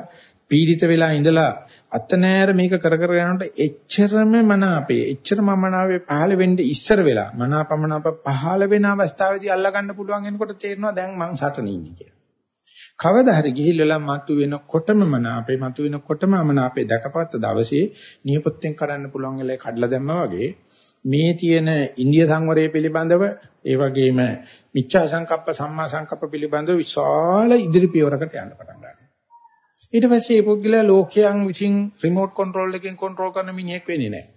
පීඩිත වෙලා ඉඳලා අතනෑර මේක කර කර යනකොට එච්චරම මනාපේ එච්චරම මනාපේ පහළ වෙන්නේ ඉස්සර වෙලා මනාපමනාප පහළ වෙන අවස්ථාවේදී අල්ලා ගන්න පුළුවන් වෙනකොට තේරෙනවා දැන් මං සටනේ ඉන්නේ කියලා. කවදා හරි ගිහිල්ලා මතු වෙනකොටම මනාපේ මතු වෙනකොටම අමනාපේ දැකපත්ත දවසේ නියපොත්තෙන් කඩන්න පුළුවන් වෙලේ කඩලා දැම්මා වගේ මේ තියෙන ඉන්දිය සංවරය පිළිබඳව ඒ වගේම මිච්ඡා සංකප්ප සම්මා සංකප්ප පිළිබඳව විශාල ඉදිරි පියවරකට යන්න පටන් ගන්නවා. ඊට පස්සේ මේ පුද්ගලයා ලෝකයන් විසින් රිමෝට් කන්ට්‍රෝල් එකෙන් කන්ට්‍රෝල් කරන මිනිහෙක් වෙන්නේ නැහැ.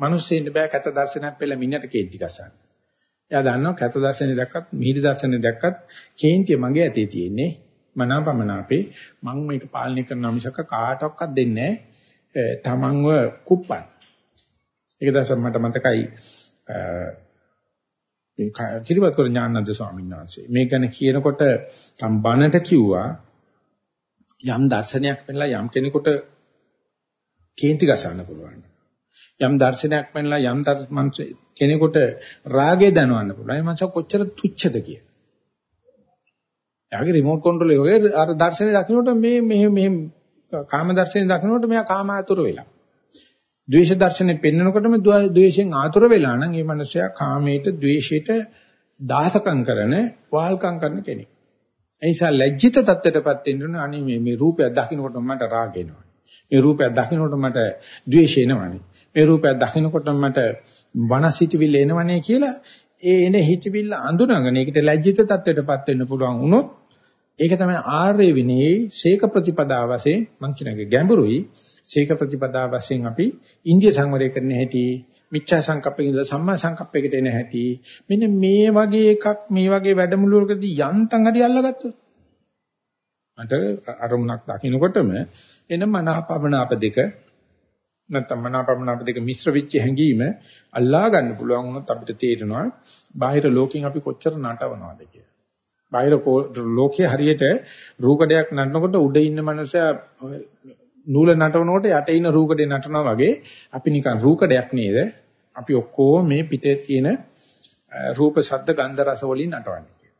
මිනිස්සෙන්න බෑ කැත දර්ශනයක් පෙළ මිනිහට කේන්ති ගසන්න. එයා දන්නවා කැත දර්ශනේ දැක්කත් මිහිරි දර්ශනේ දැක්කත් කේන්තිය මගේ ඇතේ තියෙන්නේ. මනාපමනාපේ. මම මේක පාලනය කරන මිසක කාටවත් දෙන්නේ නැහැ. තමන්ව කුප්පන්. ඒක දැසම මට මතකයි මේ කිරිවත් කර ඥානන්ද ස්වාමීන් වහන්සේ. මේ ගැන කියනකොට සම් බණට කිව්වා යම් දර්ශනයක් වෙනලා යම් කෙනෙකුට කේන්ති ගසන්න පුළුවන්. යම් දර්ශනයක් වෙනලා යම් කෙනෙකුට රාගය දනවන්න පුළුවන්. ඒ මනස කොච්චර තුච්ඡද? කියලා. එයාගේ රිමෝට් කන්ට්‍රෝල් එක වගේ අර දර්ශනේ දකින්නට මේ මෙහෙ මෙහෙ කාම දර්ශනේ දකින්නට මෙයා කාම ආතුර වෙලා. ද්වේෂ දර්ශනේ පෙන්නකොටම ද්වේෂයෙන් ආතුර වෙලා නම් ඒ මනුස්සයා කාමයට ද්වේෂයට දාසකම් කරන වාල්කම් කරන කෙනෙක්. ඒ නිසා ලැජ්ජිත තත්ත්වයටපත් වෙන්න ඕනේ අනේ මේ මේ රූපයක් දකින්නකොට මට රාග එනවා. මේ රූපයක් දකින්නකොට මට ද්වේෂ එනවනේ. මේ රූපයක් දකින්නකොට මට වනසිතවිල්ල එනවනේ කියලා ඒ එන හිතවිල්ල අඳුනගෙන ඒකට ලැජ්ජිත තත්ත්වයටපත් වෙන්න පුළුවන් වුණොත් ඒක තමයි ආර්ය විනයේ ශේක ප්‍රතිපදාව වශයෙන් මං කියනගේ ගැඹුරුයි ශේක ප්‍රතිපදාව වශයෙන් අපි ඉන්දිය සංවරය කරන්න හැටි මිච්ඡා සංකප්පකින් ඉඳලා සම්මා සංකප්පයකට එන හැටි මෙන්න මේ වගේ එකක් මේ වගේ වැඩමුළුවකදී යන්තම් හරි අල්ලගත්තොත් මට අරමුණක් දකින්නකොටම එන මනහපමනාප දෙක නැත්නම් මනාපමනාප දෙක මිශ්‍ර වෙච්ච හැඟීම අල්ලා ගන්න පුළුවන් වුණොත් අපිට තේරෙනවා බාහිර ලෝකෙන් අපි කොච්චර නටවනවද කියලා. බාහිර ලෝකයේ හරියට රූකඩයක් නටනකොට උඩ ඉන්න මනුස්සයා නූල නටවනකොට යට ඉන්න රූකඩේ නටනවා වගේ අපි නිකන් රූකඩයක් නේද? අපි ඔක්කොම මේ පිටේ තියෙන රූප ශබ්ද ගන්ධ රස වලින් නටවන්නේ.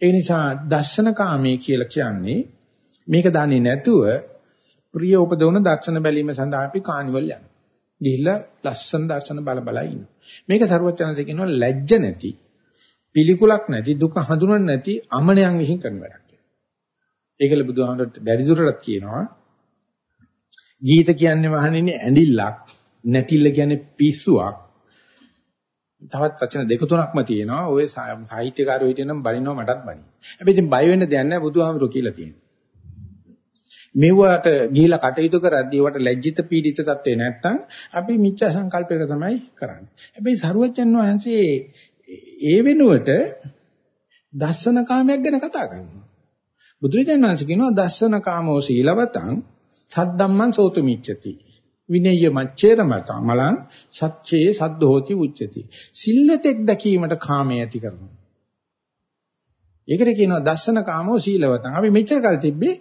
ඒ නිසා දර්ශන කාමයේ කියලා කියන්නේ මේක දන්නේ නැතුව ප්‍රිය උපදවන දර්ශන බැලීම සඳහා අපි කානිවල් යනවා. ගිහිල්ලා ලස්සන දර්ශන බල බල ඉන්නවා. මේක සරුවචනසේ කියනවා ලැජ්ජ නැති, පිළිකුලක් නැති, දුක හඳුනන්නේ නැති අමනයන් විසින් කරන වැඩක් කියලා. ඒකල බුදුහාමරට බැරි දුරටත් කියනවා ගීත කියන්නේ මහණෙනි ඇඬිල්ලක්, නැතිල්ල කියන්නේ පිස්සුවක්. තවත් වචන දෙක තුනක්ම තියෙනවා. ඔය සාහිත්‍යකාරයෝ හිටියනම් බනිනවා මටත් බනි. හැබැයි ඉතින් බය වෙන්න දෙයක් නැහැ බුදුහාමරෝ කියලා තියෙනවා. මෙව්වට ගිහිලා කටයුතු කරද්දී වට ලැජ්ජිත පීඩිත තත්ත්වේ නැත්තම් අපි මිච්ඡා සංකල්පයක තමයි කරන්නේ. හැබැයි සරුවච්චන් වහන්සේ ඒ වෙනුවට දස්සන කාමයක් ගැන කතා කරනවා. බුදුරජාණන් වහන්සේ කියනවා දස්සන කාමෝ සීලවතං සද්දම්මං සෝතු මිච්ඡති. විනය්‍ය මච්ඡේර මත මලං සච්චේ සද්දෝති උච්චති. සිල්ලතෙක් දැකීමට කාමය ඇති කරනවා. ඒකට කියනවා දස්සන කාමෝ සීලවතං. අපි මෙච්චර කල් තිබ්බේ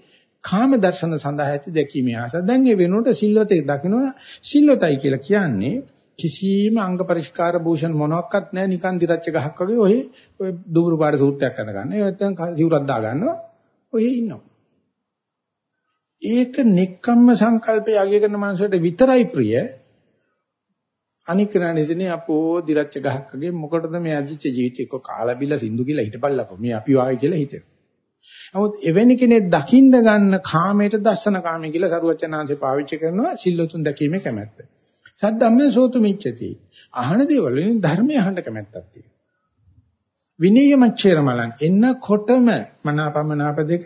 කාම දර්ශන සඳහා ඇති දැකීමේ ආස. දැන් ඒ වෙනුවට සිල්වතේ දකින්නවා සිල්වතයි කියලා කියන්නේ කිසිම අංග පරිස්කාර භූෂණ මොනවත් නැහැ නිකන් දිරච්ච ගහක් වගේ ඔය ඔය දුබුරු පාට සූට්ටයක් අඳ ගන්න. ඒ නැත්තම් සිවුරක් දා ගන්නවා. ඔය ඉන්නවා. ඒක නෙක්කම්ම සංකල්පය අගය කරන මනසට විතරයි ප්‍රිය. අනික නෑනේ අපෝ දිරච්ච ගහක් වගේ මොකටද මේ අදිච්ච ජීවිතේ කො කාලා බිලා සින්දු කියලා හිටපල්ලකෝ. මේ අපි වායි කියලා හිතේ. නමුත් එවැනි කෙනෙක් දකින්න ගන්න කාමයට දස්සන කාමය කියලා සරුවචනාංශේ පාවිච්චි කරනවා සිල්ලුතුන් දැකීමේ කැමැත්ත. සද්දම්මේ සෝතු මිච්ඡති. අහන දේවල් වලින් ධර්මය අහන්න කැමැත්තක් තියෙනවා. විනීය මච්ඡේර මලං එන්නකොටම මනාපමනාප දෙක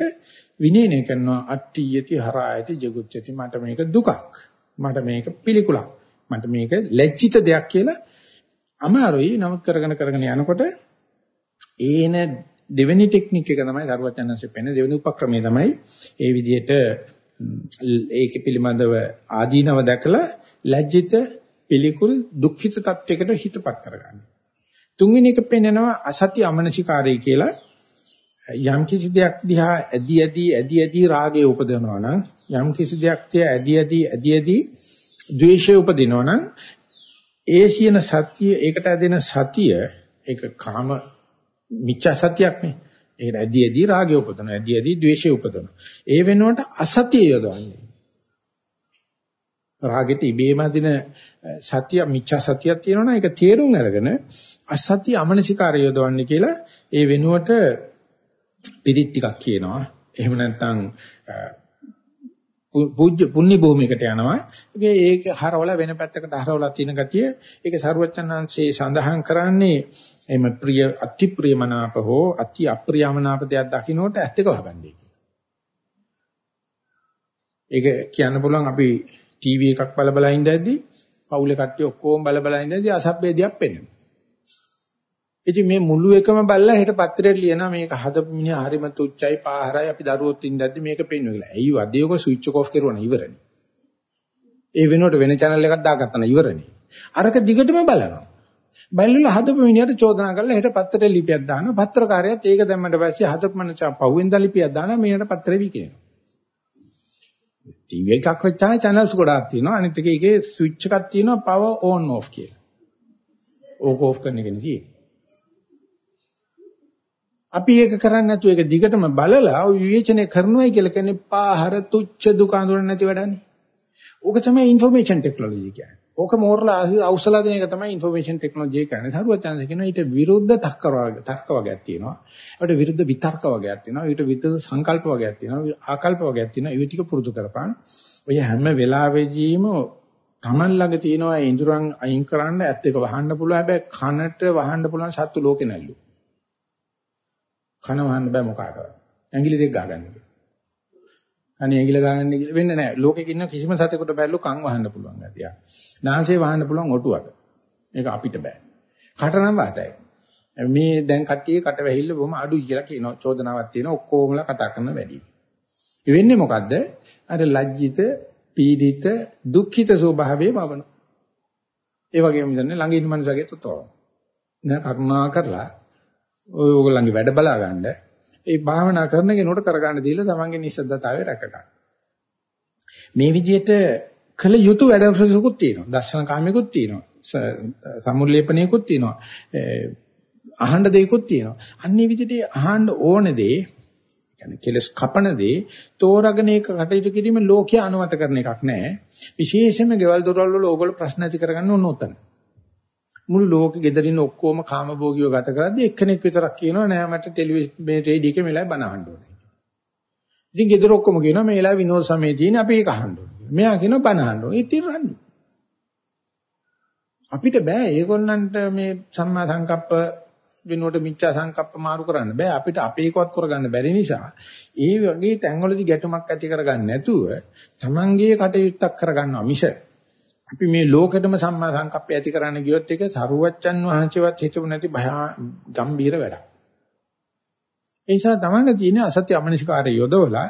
විනීනේ කරනවා අට්ඨියති හරායති ජගුච්ඡති මට මේක දුකක්. මට මේක පිළිකුලක්. මට මේක ලැජ්ජිත දෙයක් කියලා අමාරුයි නමුත් කරගෙන කරගෙන යනකොට ඒන දෙවෙනි ටෙක්නික් එක තමයි දරුවචනන්සේ පෙන්න දෙවෙනි උපක්‍රමය තමයි ඒ විදිහට ඒක පිළිබඳව ආදීනව දැකලා ලැජ්ජිත පිළිකුල් දුක්ඛිත තත්වයකට හිතපත් කරගන්න. තුන්වෙනි එක පෙන්නනවා අසත්‍ය අමනසිකාරය කියලා යම් කිසි දෙයක් දිහා ඇදි ඇදි ඇදි ඇදි රාගය උපදිනවා නම් යම් කිසි දෙයක් තියා ඇදි ඇදි ඇදි ඇදි ද්වේෂය උපදිනවා නම් ඒ සියන සත්‍ය ඒකට ඇදෙන සතිය ඒක කාම මිච්ඡා සත්‍යයක් නේ. ඒකට ඇදී ඇදී රාගය උපදවනවා. ඇදී ඇදී ද්වේෂය උපදවනවා. ඒ වෙනුවට අසතිය යොදවන්නේ. රාගෙට ඉබේම දින සත්‍ය මිච්ඡා සත්‍යයක් තියෙනවනේ ඒක තේරුම් අරගෙන අසත්‍ය අමනසිකාරය යොදවන්නේ කියලා ඒ වෙනුවට පිරිත් ටිකක් කියනවා. එහෙම නැත්නම් පූජ්‍ය පුණ්‍ය භූමියකට යනවා. ඒකේ ඒක හරවල වෙන පැත්තකට හරවලා තියෙන ගතිය ඒක සරුවච්චන්හන්සේ සඳහන් කරන්නේ එම ප්‍රිය අති ප්‍රියමනාප හෝ අති අප්‍රියමනාප දෙයක් දකින්නට ඇත්ත එක වහගන්නේ. ඒක කියන්න පුළුවන් අපි ටීවී එකක් බල බල ඉඳද්දී පවුලේ කට්ටිය ඔක්කොම බල බල ඉඳද්දී අසභ්‍ය දෙයක් පෙන්වනවා. ඉතින් මේ මුළු එකම බල්ලා හෙට පත්‍රයට ලියනවා මේක හදපු මිනිහා හරිම තුච්චයි පාහරයි අපි දරුවොත් ඉඳද්දි මේක පෙන්වන්න කියලා. ඇයි වදේක ස්විච් ඔෆ් කරුවා ඉවරනේ. ඒ වෙනුවට වෙන channel එකක් දාගත්තා න ඉවරනේ. අරක දිගටම බලනවා. බැලුවල හදපු මිනිහට චෝදනා කරලා හෙට පත්‍රයට ලිපියක් දානවා. පත්‍රකාරයාත් ඒක දැම්මට පස්සේ හදපු මනචා පහුවෙන්ද ලිපියක් දානවා මිනිහට පත්‍රේ විකිනවා. ටීවී එකක් වෙච්චාම channels ගොඩාක් තියෙනවා. අනිත් එකේ ඒකේ ස්විච් එකක් තියෙනවා power on off කියලා. ඕක off කරන එක නෙවෙයි. අපි ඒක කරන්නේ නැතුව ඒක දිගටම බලලා ඔය විවේචනය කරනවායි කියලා කියන්නේ පාහර තුච්ච දුක අඳුරන්නේ නැති වැඩනේ. ඕක තමයි ইনফরমේෂන් ටෙක්නොලොජි කියන්නේ. ඕක මෝරලා අවශ්‍යලා දෙන එක තමයි ইনফෝමේෂන් ටෙක්නොලොජි එක කියන්නේ. සරුවචනස කියනවා ඊට විරුද්ධ තර්ක වර්ග තර්ක වර්ගයක් තියෙනවා. ඊට විරුද්ධ විතර්ක වර්ගයක් තියෙනවා. ඊට විරුද්ධ සංකල්ප වර්ගයක් තියෙනවා. ආකල්ප වර්ගයක් තියෙනවා. ඒ ටික පුරුදු කරපන්. ඔය හැම වෙලාවෙදීම Taman ළඟ තියෙනවා ඉඳුරන් අයින් කරන්න ඇත් එක වහන්න පුළුවන්. හැබැයි කනට වහන්න පුළුවන් සත්තු ලෝකේ නැල්ලු. කන වහන්න බෑ මොකාටවත්. ඇඟිලි දෙක ගහ ගන්න. අනේ ඇඟිලි ගහගන්න කියලා වෙන්නේ නැහැ. ලෝකෙක ඉන්න කිසිම සතෙකුට බැල්ලු කන් වහන්න පුළුවන් ගැතිය. නාසය වහන්න පුළුවන් ඔටුවට. මේක අපිට බෑ. කට නම් වාතයි. මේ දැන් කට්ටිය කට වැහිල්ල බොහොම අඩුයි කියලා කියනවා. චෝදනාවක් තියෙනවා ඔක්කොමලා කතා කරන වැඩි. ඒ වෙන්නේ මොකද්ද? අර ලැජ්ජිත, පීඩිත, දුක්ඛිත ස්වභාවයේ බවන. ඒ වගේම දැන් ළඟ ඉන්න මනුස්සයගේ තොතෝ. දැන් කරුණා කරලා ඔය ඕගොල්ලන්ගේ වැඩ බලා ගන්න ඒ භාවනා කරන කෙනෙකුට කරගන්න දීලා තමන්ගේ නිසද්දතාවය රැක ගන්න. මේ විදිහට කළ යුතු වැඩ ප්‍රසකුත් තියෙනවා. දර්ශන කාමිකුත් තියෙනවා. සමුල්ලේපණයකුත් තියෙනවා. අහන්න දෙයක්ත් තියෙනවා. අන්නේ විදිහට අහන්න ඕන දේ කියන්නේ කෙලස් කපන දේ තෝරගෙන ඒක කටයුතු කිරීම ලෝකයේ අනුමත කරන එකක් නෑ. විශේෂයෙන්ම ගෙවල් දොරවල් වල ඕගොල්ලෝ ප්‍රශ්න ඇති කරගන්න ඕන උතන. මුළු ලෝකෙ ගෙදරින් ඔක්කොම කාමභෝගීව ගත කරද්දී එක්කෙනෙක් විතරක් කියනවා නෑ මට ටෙලිවිෂන් මේ රේඩියෝ එකේ මෙලයි බන අහන්න ඕනේ. ඉතින් ගෙදර ඔක්කොම කියනවා මේ වෙලාවේ විනෝද සමයේ තියෙන අපි ඒක අහන්න ඕනේ. මෙයා කියනවා බන අහන්න ඕනේ. ඉතින් රණ්ඩු. අපිට බෑ ඒගොල්ලන්ට මේ සම්මා සංකප්ප වෙනුවට මිච්ඡා සංකප්ප මාරු කරන්න බෑ අපිට අපේකවත් කරගන්න බැරි නිසා ඒ වගේ තැන්වලදී ගැටුමක් ඇති කරගන්න නැතුව Tamange කටයුත්තක් කරගන්නවා මිස අපි මේ ලෝකෙටම සම්මා සංකප්පය ඇති කරන්න ගියොත් ඒක සරුවච්චන් වහන්සේවත් හිතපු නැති භයා ගම්බීර වැඩක්. ඒ නිසා තමන්න තියෙන අසත්‍ය අමනසිකාරය යොදවලා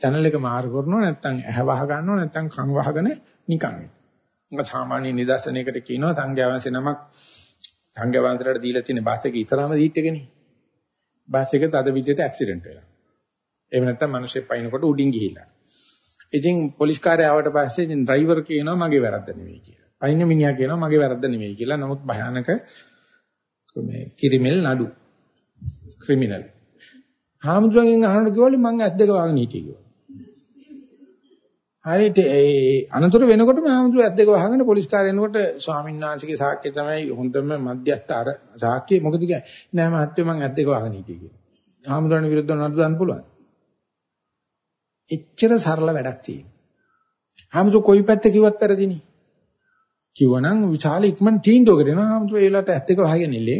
channel එක මාරු කරනවා නැත්නම් ඇහ වහ ගන්නවා නැත්නම් කන් වහගෙන නිකන්. ඒක සාමාන්‍ය නිදර්ශනයකට කියනවා සංඝයාවන්සේ නමක් සංඝයාවන්සලට දීලා තියෙන බස් එක ඉතරම දීට් එකනේ. බස් එක තද විදියට ඇක්සිඩන්ට් වෙලා. එහෙම නැත්නම් මිනිස්සු පයින්නකොට උඩින් ගිහිල්ලා. ඉතින් පොලිස් කාර්යය ආවට පස්සේ ඉතින් ඩ්‍රයිවර් කියනවා මගේ වැරද්ද නෙවෙයි කියලා. පයින්න මිනිහා කියනවා මගේ වැරද්ද නෙවෙයි කියලා. නමුත් භයානක මේ කිරිමෙල් නඩු. ක්‍රිමිනල්. හාමුදුරන්ගෙන් අහන්න කිව්වලු මං ඇස් දෙක වහගෙන හිටියේ කිව්වා. හරියට ඒ අනතුර වෙනකොටම හාමුදුර ඇස් දෙක වහගෙන පොලිස් කාර්යය එනකොට ස්වාමීන් වහන්සේගේ සාක්ෂිය තමයි හොඳම මධ්‍යස්ථ අර සාක්ෂිය මොකද කියන්නේ නෑ මහත්තයෝ මං ඇස් දෙක වහගෙන හිටියේ කියලා. හාමුදුරන් විරුද්ධව නඩු දාන්න පුළුවන්. එච්චර සරල වැඩක් තියෙනවා. හාමුදුර කොයි පැත්ත කිව්වත් පෙරදිනේ. කිව්වනම් විශාල ඉක්මන් තීන්දුවකට එනවා හාමුදුර ඒ වෙලාවට ඇත්ත එක වහගෙන ඉන්නේ.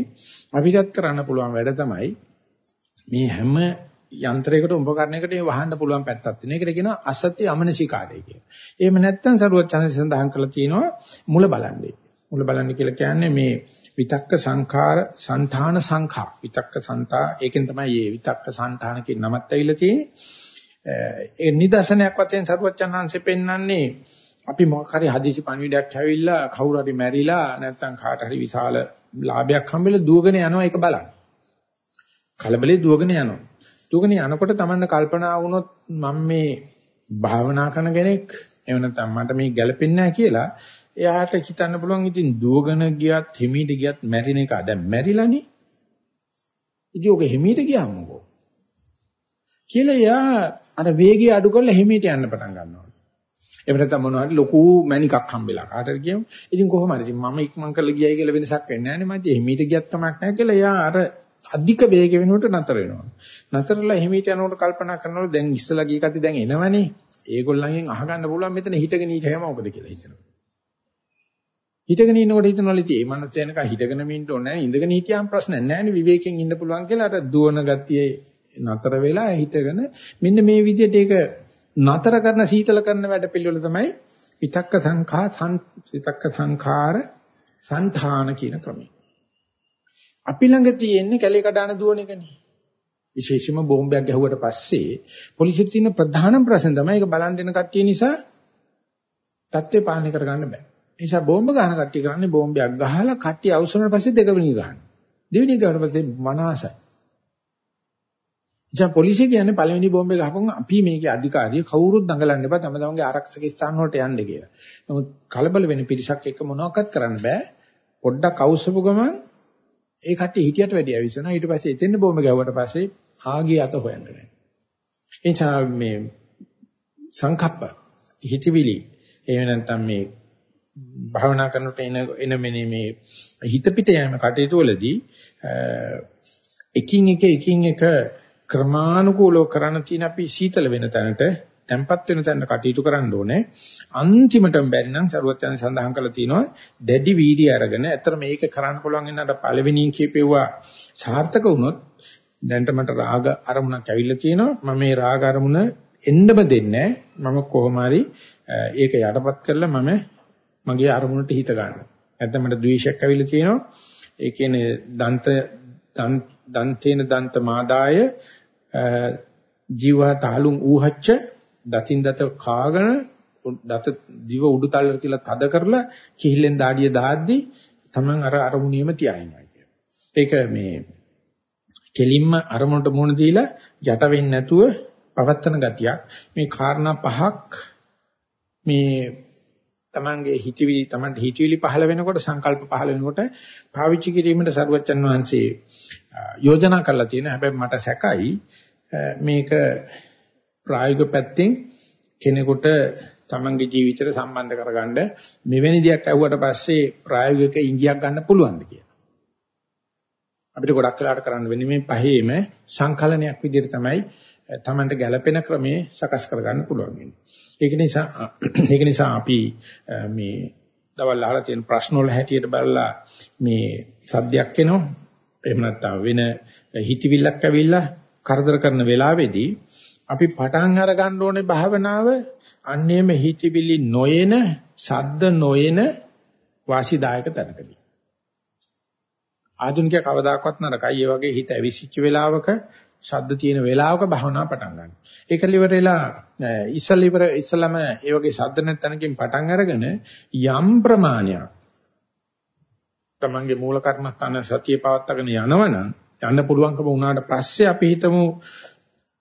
අපිටත් කරන්න පුළුවන් වැඩ තමයි මේ හැම යන්ත්‍රයකට උපකරණයකට මේ වහන්න පුළුවන් පැත්තක් තියෙනවා. ඒකට කියනවා අසත්‍ය අමනසිකාරය කියලා. එහෙම නැත්නම් සරුවත් channel සඳහන් කරලා තියෙනවා මුල බලන්නේ. මුල බලන්නේ කියලා කියන්නේ මේ විතක්ක සංඛාර సంఠාන සංඛා. විතක්ක සංතා ඒකෙන් තමයි මේ විතක්ක සංඨාන කියන නමත් ඇවිල්ලා තියෙන්නේ. ඒ නිදර්ශනයක් වශයෙන් සරුවච්චන්හන්සේ පෙන්වන්නේ අපි මොකක් හරි හදිසි පණිවිඩයක් ඇවිල්ලා කවුරු හරි මැරිලා නැත්නම් කාට හරි විශාල ලාභයක් හම්බෙලා දුවගෙන යනවා ඒක බලන්න. කලබලේ දුවගෙන යනවා. දුවගෙන යනකොට Tamanne කල්පනා වුණොත් මම මේ භාවනා කරන කෙනෙක් එහෙම නැත්නම් මට මේ ගැළපෙන්නේ නැහැ කියලා එයාට හිතන්න පුළුවන් ඉතින් දුවගෙන ගියත් හිමීට ගියත් මැරින එක දැන් මැරිලානේ. ඉතින් ඔක හිමීට ගියාම මොකෝ? කියලා එයා අර වේගය අඩු කරලා හිමීට යන්න පටන් ගන්නවා. එහෙම නැත්නම් මොනවා හරි ලොකු මැණිකක් හම්බෙලා කාටද කියමු. ඉතින් කොහොම හරි ඉතින් මම ඉක්මන් කරලා ගියයි කියලා වෙනසක් වෙන්නේ නැහැ නේ මම හිමීට ගියත් කමක් නැහැ කියලා එයා අර අධික වේග වෙනකොට නතර වෙනවා. නතරලා හිමීට යනකොට කල්පනා කරනකොට දැන් ඉස්සලා ගිය කටි දැන් එනවනේ. ඒගොල්ලන්ගෙන් අහගන්න පුළුවන් මෙතන හිටගෙන ඉච්ච හැම මොකද කියලා හිතනවා. හිටගෙන ඉන්නකොට හිතනවලු ඉතින් මේ මනස යනක හිටගෙන ඉන්න ඕනේ නැහැ ඉඳගෙන හිටියාම ප්‍රශ්නයක් නැහැ නේ විවේකයෙන් ඉන්න පුළුවන් කියලා අර දුවන ගතියේ නතර වෙලා හිටගෙන මෙන්න මේ විදිහට ඒක නතර කරන සීතල කරන වැඩ පිළිවෙල තමයි විතක්ක සංඛා විතක්ක සංඛාර සංධාන කියන ක්‍රමය. අපි ළඟ තියෙන්නේ කැලේ කඩාන දුවන එකනේ. විශේෂයෙන්ම බෝම්බයක් ගැහුවට පස්සේ පොලිසියට තියෙන ප්‍රධානම ප්‍රශ්න තමයි ඒක බලන් දෙන කට්ටිය නිසා තත්ත්වය පාලනය කරගන්න බෑ. ඒ නිසා බෝම්බ ගහන කට්ටිය කරන්නේ බෝම්බයක් ගහලා කට්ටිය අවසරන පස්සේ දෙකවෙනි ගහන. දෙවෙනි ගහන පස්සේ මනසයි. ඉතින් පොලිසිය කියන්නේ පළවෙනි බෝම්බේ ගහපුවම අපි මේකේ අධිකාරිය කවුරුත් දඟලන්න එපා තම තමන්ගේ ආරක්ෂක ස්ථාන වලට යන්න කියලා. නමුත් කලබල වෙන පිරිසක් එක්ක මොනවක්වත් කරන්න බෑ. පොඩ්ඩක් අවශ්‍යපු ගමන් ඒ කට්ටිය හිටියට වැඩි ඇවිස්සනවා. ඊට පස්සේ එතෙන් බෝම්බ ගැහුවට පස්සේ ආගිය අත හොයන්න නැහැ. ඒ නිසා මේ සංකප්ප හිතවිලි එහෙම නැත්නම් මේ භාවනා කරනකොට එන එන මෙනේ මේ හිත පිට යෑම කටයුතු වලදී එකින් එක එකින් එක ක්‍රමානුකූලව කරන්න තියෙන අපි සීතල වෙන තැනට tempat වෙන තැනට කටයුතු කරන්න ඕනේ අන්තිමටම බැරි නම් සරුවත් යන සඳහන් කරලා තිනවා දැඩි වීර්ය අරගෙන ඇත්තට මේක කරන්න පුළුවන් වෙනට පළවෙනියෙන් කියපෙව්වා සාර්ථක වුණොත් දැන්ට මට රාග අරමුණක් ඇවිල්ලා තියෙනවා. මම මේ රාග අරමුණ එන්නම දෙන්නේ මම කොහොම හරි ඒක යටපත් කරලා මම මගේ අරමුණට හිත ගන්නවා. නැත්නම් මට ද්වේෂයක් ඇවිල්ලා තියෙනවා. ඒ කියන්නේ දන්ත දන්තේන දන්ත මාදාය ජීවා තාලුම් ඌහච්ච දතින් දත කාගෙන දත දිව උඩු තල්ලට තියලා තද කරලා කිහිල්ලෙන් දාඩිය දාද්දි Taman අර අරමුණියම තියාිනවා කියන. ඒක මේ කෙලින්ම අරමුණට මුහුණ දීලා යට වෙන්නේ නැතුව පවත්තන ගතියක්. මේ කාරණා පහක් මේ තමන්ගේ හිතවිලි තමන්ට හිතවිලි පහළ වෙනකොට සංකල්ප පහළ වෙනකොට පාවිච්චි කිරීමට සරුවච්චන් වහන්සේ යෝජනා කරලා තියෙන හැබැයි මට සැකයි මේක ප්‍රායෝගික පැත්තෙන් කෙනෙකුට තමන්ගේ ජීවිතයට සම්බන්ධ කරගන්න මෙවැනි දෙයක් ඇහුවට පස්සේ ප්‍රායෝගික ඉංගියක් ගන්න පුළුවන්ද කියලා. අපිට ගොඩක් වෙලාට කරන්න වෙන්නේ මේ පහේම සංකලනයක් විදිහට තමයි තමන්ට ගැළපෙන ක්‍රමේ සකස් කරගන්න පුළුවන් වෙන්නේ. ඒක නිසා ඒක නිසා අපි මේ දවල් අහලා තියෙන ප්‍රශ්න වල හැටියට බලලා මේ සද්දයක් එනවා. එහෙම නැත්නම් වෙන හිතවිල්ලක් ඇවිල්ලා කරදර කරන වෙලාවේදී අපි පටන් අර ගන්න ඕනේ භාවනාව අන්නේම හිතවිලි නොයන සද්ද නොයන වාසිදායක තැනකදී. ආධුනිකයා කවදාකවත් නරකයි. ඒ වගේ හිත ඇවිසිච්ච වෙලාවක ශබ්ද තියෙන වෙලාවක භාවනා පටන් ගන්න. ඒක liverලා ඉස්සල් ඉවර ඉස්සලම ඒ වගේ ශබ්ද නැත්නම්කින් පටන් අරගෙන යම් ප්‍රමාණයක් තමන්ගේ මූල කර්මස්ථාන සතිය පවත්වාගෙන යනවනම් යන්න පුළුවන්කම වුණාට පස්සේ අපි හිතමු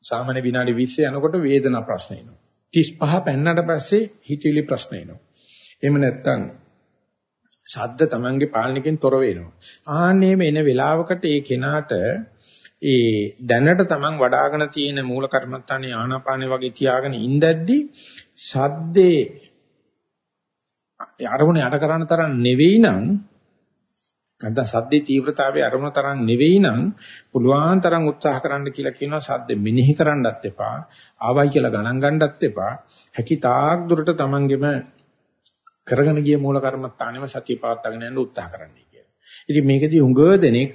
සාමාන්‍ය විනාඩි 20 යනකොට වේදනා ප්‍රශ්න එනවා. 35 පෙන්නට පස්සේ හිතවිලි ප්‍රශ්න එනවා. එහෙම නැත්නම් ශබ්ද තමන්ගේ පාලනකින් තොර වෙනවා. ආන්නේම එන වෙලාවකට ඒ කෙනාට ඒ දැනට තමන් වඩ아가න තියෙන මූල කර්මත්තානේ ආනාපානේ වගේ තියාගෙන ඉඳද්දි ශබ්දේ අරමුණ යට කරන තරම් නෙවෙයි නම් නැත්නම් සද්දේ තීව්‍රතාවය අරමුණ තරම් නෙවෙයි නම් පුළුවන් තරම් උත්සාහ කරන්න කියලා කියනවා සද්ද මෙනෙහි කරන්නත් එපා ආවයි කියලා ගණන් ගන්නත් එපා හැකි තාක් දුරට තමන්ගෙම කරගෙන ගිය මූල කර්මස්ථානෙම සතිය පවත්වාගෙන යන්න උත්සාහ කරන්නයි කියලා. ඉතින් මේකදී හුඟ දෙනෙක්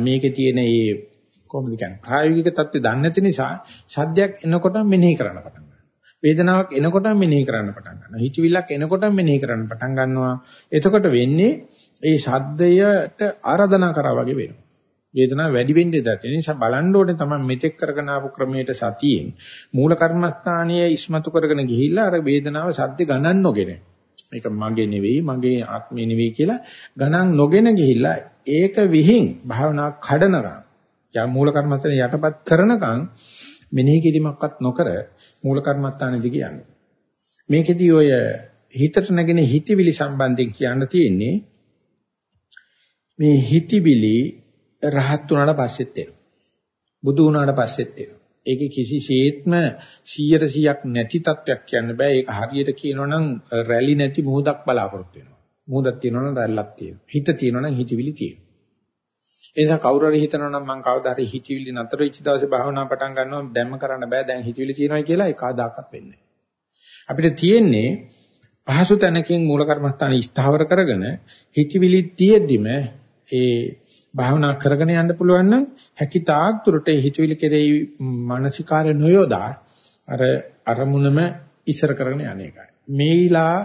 මේකේ තියෙන මේ කොහොමද කියන්නේ ප්‍රායෝගික தත්ත්වය දන්නේ නැති නිසා සද්දයක් එනකොට මෙනෙහි කරන්න පටන් ගන්නවා. වේදනාවක් එනකොට මෙනෙහි කරන්න පටන් ගන්නවා. හිතවිල්ලක් එනකොට මෙනෙහි කරන්න පටන් ගන්නවා. එතකොට වෙන්නේ ඒ ශබ්දයට ආරාධනා කරා වගේ වෙනවා. වේදනාව වැඩි වෙන්නේ දැත. ඒ නිසා බලන්න ඕනේ තමයි මෙතෙක් කරගෙන ආපු ක්‍රමයට සතියෙන් මූල කර්මස්ථානීය ඉස්මතු කරගෙන ගිහිල්ලා අර වේදනාව සද්ද ගණන් නොගෙන. මේක මගේ නෙවෙයි, මගේ ආත්මේ නෙවෙයි කියලා ගණන් නොගෙන ගිහිල්ලා ඒක විහිං භාවනා කඩනකම් යා මූල කර්මස්ථානේ යටපත් කරනකම් මෙනෙහි කිරීමක්වත් නොකර මූල කර්මස්ථානේදී කියන්නේ. මේකෙදී ඔය හිතට නැගෙන හිතවිලි සම්බන්ධයෙන් කියන්න තියෙන්නේ මේ හිතවිලි රහත් වුණාට පස්සෙත් එනවා. බුදු වුණාට පස්සෙත් එනවා. ඒකේ කිසිසේත්ම 100%ක් නැති තත්වයක් කියන්න බෑ. ඒක හරියට කියනවනම් රැලි නැති මුහුදක් බලාපොරොත්තු වෙනවා. මුහුදක් තියෙනවනම් රැල්ලක් තියෙනවා. හිත තියෙනවනම් හිතවිලි තියෙනවා. ඒ නිසා කවුරු හරි හිතනවා නම් මම කවදා හරි හිතවිලි නතර වෙච්ච දවසේ භාවනා පටන් ගන්නවා දැම්ම කරන්න බෑ දැන් හිතවිලි තියෙනවා කියලා ඒක ආදාකත් වෙන්නේ අපිට තියෙන්නේ පහසු තැනකින් මූල කර්මස්ථාන ස්ථාවර කරගෙන හිතවිලි තියෙද්දිම ඒ භාවනා කරගෙන යන්න පුළුවන් නම් හැකිතාක් දුරට හිතවිලි කෙරෙහි මානසිකාරය නොයොදා අර අරමුණම ඉස්සර කරගෙන යන්නේ එකයි. මේලා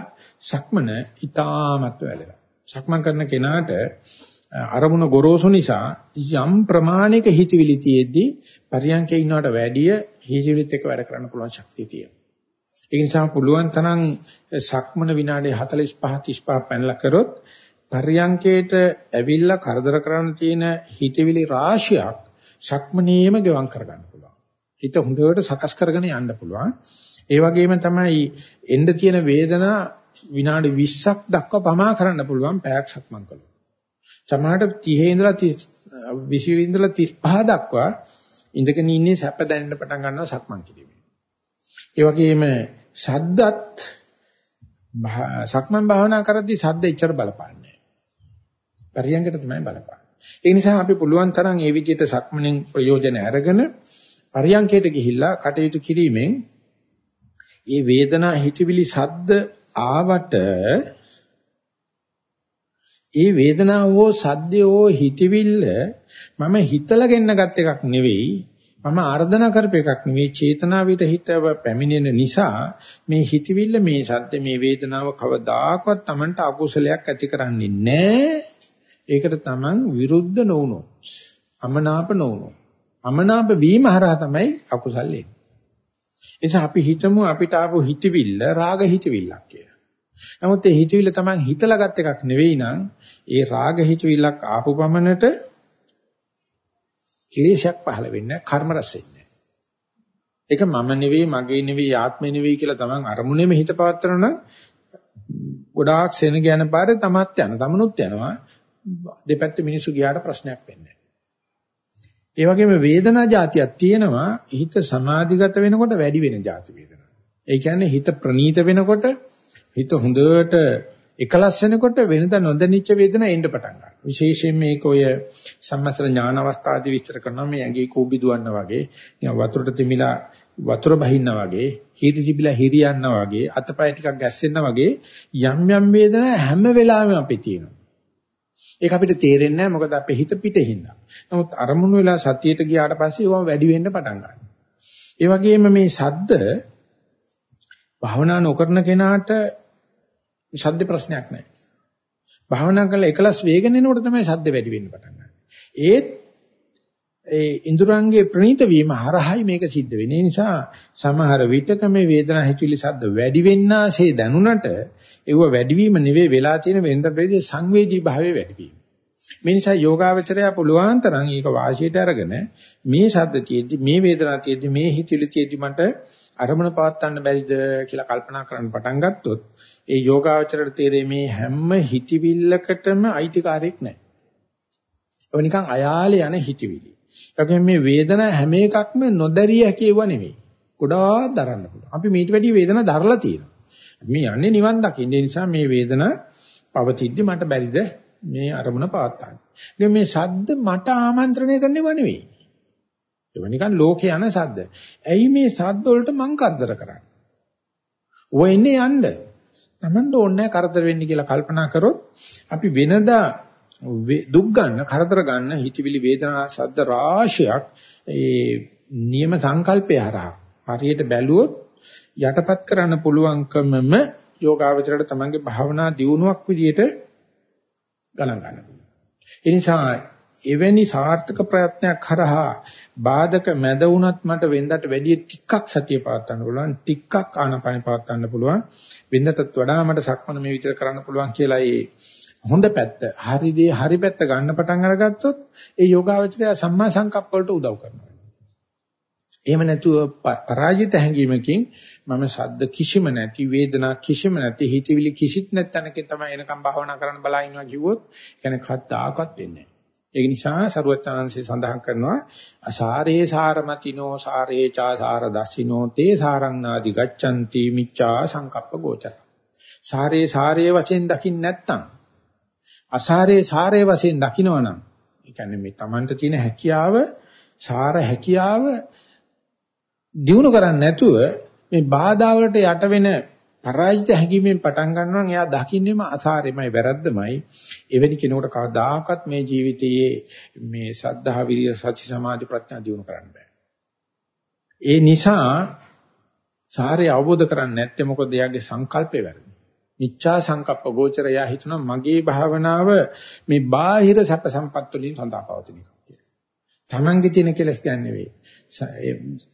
සක්මන ඊටාමත් වැදගත්. සක්මන් කරන කෙනාට අරමුණ ගොරෝසු නිසා යම් ප්‍රමාණයක හිතවිලි තියෙද්දී පරියන්කේ ඉන්නවට වැඩිය හිතවිලිත් එක්ක වැඩ කරන්න පුළුවන් ශක්තිය තියෙනවා. ඒ නිසා පුළුවන් තරම් සක්මන විනාඩි 45 35 පැනලා කරොත් පරියන්කේට ඇවිල්ලා කරදර කරන්න තියෙන හිතවිලි රාශියක් සක්මනේම ගෙවම් කරගන්න පුළුවන්. හිත හොඳට සකස් කරගෙන යන්න පුළුවන්. ඒ වගේම තමයි එන්න තියෙන වේදනා විනාඩි 20ක් දක්වා පමා කරන්න පුළුවන් පැයක් සක්මන් කළොත්. සමහරට 30 ඉඳලා 20 ඉඳලා 35 දක්වා ඉඳගෙන ඉන්නේ සැප දැනෙන්න පටන් ගන්නවා සක්මන් කිරීමෙන්. ඒ වගේම ශබ්දත් සක්මන් භාවනා කරද්දී ශබ්ද ඉච්චර බලපාන්නේ නැහැ. පරියංගකට තමයි බලපාන්නේ. ඒ නිසා අපි පුළුවන් තරම් මේ විදිහට සක්මණෙන් ප්‍රයෝජන අරගෙන පරියංගයට ගිහිල්ලා කටයුතු කිරීමෙන් ඒ වේදනා හිතවිලි සද්ද ආවට ඒ වේදනාව හෝ සද්දය හෝ හිතවිල්ල මම හිතලා ගෙන්න ගත් එකක් නෙවෙයි මම ආර්දනා කරප එකක් නෙවෙයි. චේතනාවිත හිතව පැමිණෙන නිසා මේ හිතවිල්ල මේ සද්ද මේ වේදනාව කවදාකවත් Tamanට අකුසලයක් ඇති කරන්නේ නැහැ ඒකට Taman විරුද්ධ නොවුනොත් අමනාප නොවුනොත් අමනාප වීම හරහා තමයි අකුසල් එන්නේ. එනිසා අපි හිතමු අපිට ආපු හිතවිල්ල රාග හිතවිල්ලක් කියලා. නමුත් ඒ හිතවිල්ල Taman හිතලා ගත් එකක් නෙවෙයි නම් ඒ රාග හිතවිල්ලක් ආපු පමණට ක්ලේශයක් පහළ වෙන්නේ කර්ම රස වෙන්නේ. ඒක මම නෙවෙයි මගේ නෙවෙයි ආත්මේ නෙවෙයි කියලා Taman අරමුණේම හිත පවත්තරන නම් ගොඩාක් සෙන ගැන පාරේ තමත් යන තමනුත් යනවා දෙපැත්තේ මිනිස්සු ගියාට ප්‍රශ්නයක් වෙන්නේ ඒ වගේම වේදනා જાතියක් තියෙනවා හිත සමාධිගත වෙනකොට වැඩි වෙන જાති වේදනා. ඒ කියන්නේ හිත ප්‍රනීත වෙනකොට හිත හොඳට එකලස් වෙනකොට වෙනද නොදැනිච්ච වේදනා එන්න පටන් ගන්නවා. විශේෂයෙන් මේක ඔය සම්මස්තර ඥාන අවස්ථාදී විස්තර කරනවා මේ ඇඟේ කෝබි දුවන්න වගේ, වතුරට තිමිලා වතුර බහින්න වගේ, හීරි තිබිලා හිරියන්න වගේ, අතපය ටිකක් ගැස්සෙන්න වගේ යම් යම් වේදනා හැම වෙලාවෙම අපේ තියෙනවා. ඒක අපිට තේරෙන්නේ නැහැ මොකද අපේ හිත පිටින් නමුත් අරමුණු වෙලා සතියට ගියාට පස්සේ ඒවා වැඩි වෙන්න පටන් ගන්නවා. ඒ වගේම මේ සද්ද භාවනා නොකරන කෙනාට ශබ්ද ප්‍රශ්නයක් නැහැ. භාවනා කරලා එකලස් වේගන එනකොට තමයි ශබ්ද වැඩි වෙන්න පටන් ගන්නේ. ඒත් ඒ ඉන්ද්‍රයන්ගේ ප්‍රණීත වීම හරහායි මේක සිද්ධ වෙන්නේ. නිසා සමහර විටක මේ වේදනා හිතුවිලි ශබ්ද වැඩි වෙන්නාසේ දැනුණට ඒව වැඩිවීම නෙවෙයි වෙලා තියෙන වෙනද ප්‍රේදී සංවේදී භාවයේ වැඩිවීම. මේ නිසා යෝගාවචරය පුළුවන් තරම් ඒක වාසියට අරගෙන මේ ශබ්ද තියෙද්දි මේ වේදනා තියෙද්දි මේ හිතුවිලි තියෙද්දි මට අරමුණ පවත්වන්න බැරිද කියලා කල්පනා කරන්න පටන් ගත්තොත් ඒ යෝගාවචරයට තේරෙන්නේ මේ හැම හිතවිල්ලකටම අයිතිකාරයක් නැහැ. ඒක නිකන් අයාලේ යන හිතවිලි. ඒකෙන් මේ වේදනා හැම එකක්ම නොදැරිය හැකියව නෙවෙයි. ගොඩාක් දරන්න පුළුවන්. අපි මීට වැඩිය වේදනා දරලා තියෙනවා. මේ යන්නේ නිවන් දකින්න. ඒ නිසා මේ වේදනා පවතිද්දි මට බැරිද මේ අරමුණ පවත්වා ගන්න. මේ ශබ්ද මට ආමන්ත්‍රණය කරන්නේව නෙවෙයි. ඒක නිකන් ලෝකේ යන ශබ්ද. ඇයි මේ ශබ්ද වලට මං කරදර කරන්නේ? ඔය ඉන්නේ යන්න. Tamanට ඕනේ කරදර වෙන්න කියලා කල්පනා කරොත් අපි වෙනදා දුක් ගන්න, කරදර ගන්න හිතවිලි වේදනා ශබ්ද රාශියක් ඒ නියම සංකල්පය හරහා හරියට බැලුවොත් යටපත් කරන්න පුළුවන්කමම යෝගාවචරයට තමන්ගේ භාවනා දියුණුවක් විදියට ගණන් ගන්න. ඒ නිසා එවැනි සාර්ථක ප්‍රයත්නයක් කරහා බාධක මැද වුණත් මට වෙන්දට වැඩි ටිකක් සතිය පවත්වන්න පුළුවන් ටිකක් ආනපන පවත්වන්න පුළුවන් වෙන්දටත් වඩා මට සක්මන මේ විතර කරන්න පුළුවන් කියලා ඒ හොඳ පැත්ත හරි දේ හරි පැත්ත ගන්න පටන් අරගත්තොත් ඒ යෝගාවචරය සම්මා සංකප්ප වලට උදව් කරනවා. එහෙම නැතුව පරාජිත හැඟීමකින් මම සද්ද කිසිම නැති වේදනා කිසිම නැති හිතවිලි කිසිත් නැත්නම්කේ තමයි එනකම් භාවනා කරන්න බලා ඉන්නවා කිව්වොත් කියන්නේ කද්දාකවත් වෙන්නේ නැහැ. ඒක නිසා සරුවචාන්සේ සඳහන් කරනවා අසාරේ සාරමතිනෝ සාරේ චා සාර දසිනෝ තේ සාරංනාදි ගච්ඡanti මිච්ඡා සංකප්ප ගෝචර. සාරේ සාරේ වශයෙන් දකින්න නැත්නම් අසාරේ සාරේ වශයෙන් දකින්නවනම් ඒ කියන්නේ මේ Tamanට තියෙන හැකියාව සාර හැකියාව දිනු කරන්නේ නැතුව මේ බාධා වලට යට වෙන පරාජිත හැඟීමෙන් පටන් ගන්නවා නම් එයා දකින්නේම අසාරෙමයි වැරද්දමයි එවැනි කෙනෙකුට කවදාකවත් මේ ජීවිතයේ මේ සද්ධා විරිය සති සමාධි ප්‍රඥා දිනු කරන්න බෑ ඒ නිසා සාරය අවබෝධ කරන්නේ නැත්te මොකද එයාගේ සංකල්පේ වැරදි මිච්ඡා සංකප්ප ගෝචරය හිතනවා මගේ භාවනාව මේ බාහිර සැප සම්පත් වලින් සඳහා පවතින එක කියලා. Tamange තියෙන කෙලස් ගන්න නෙවෙයි.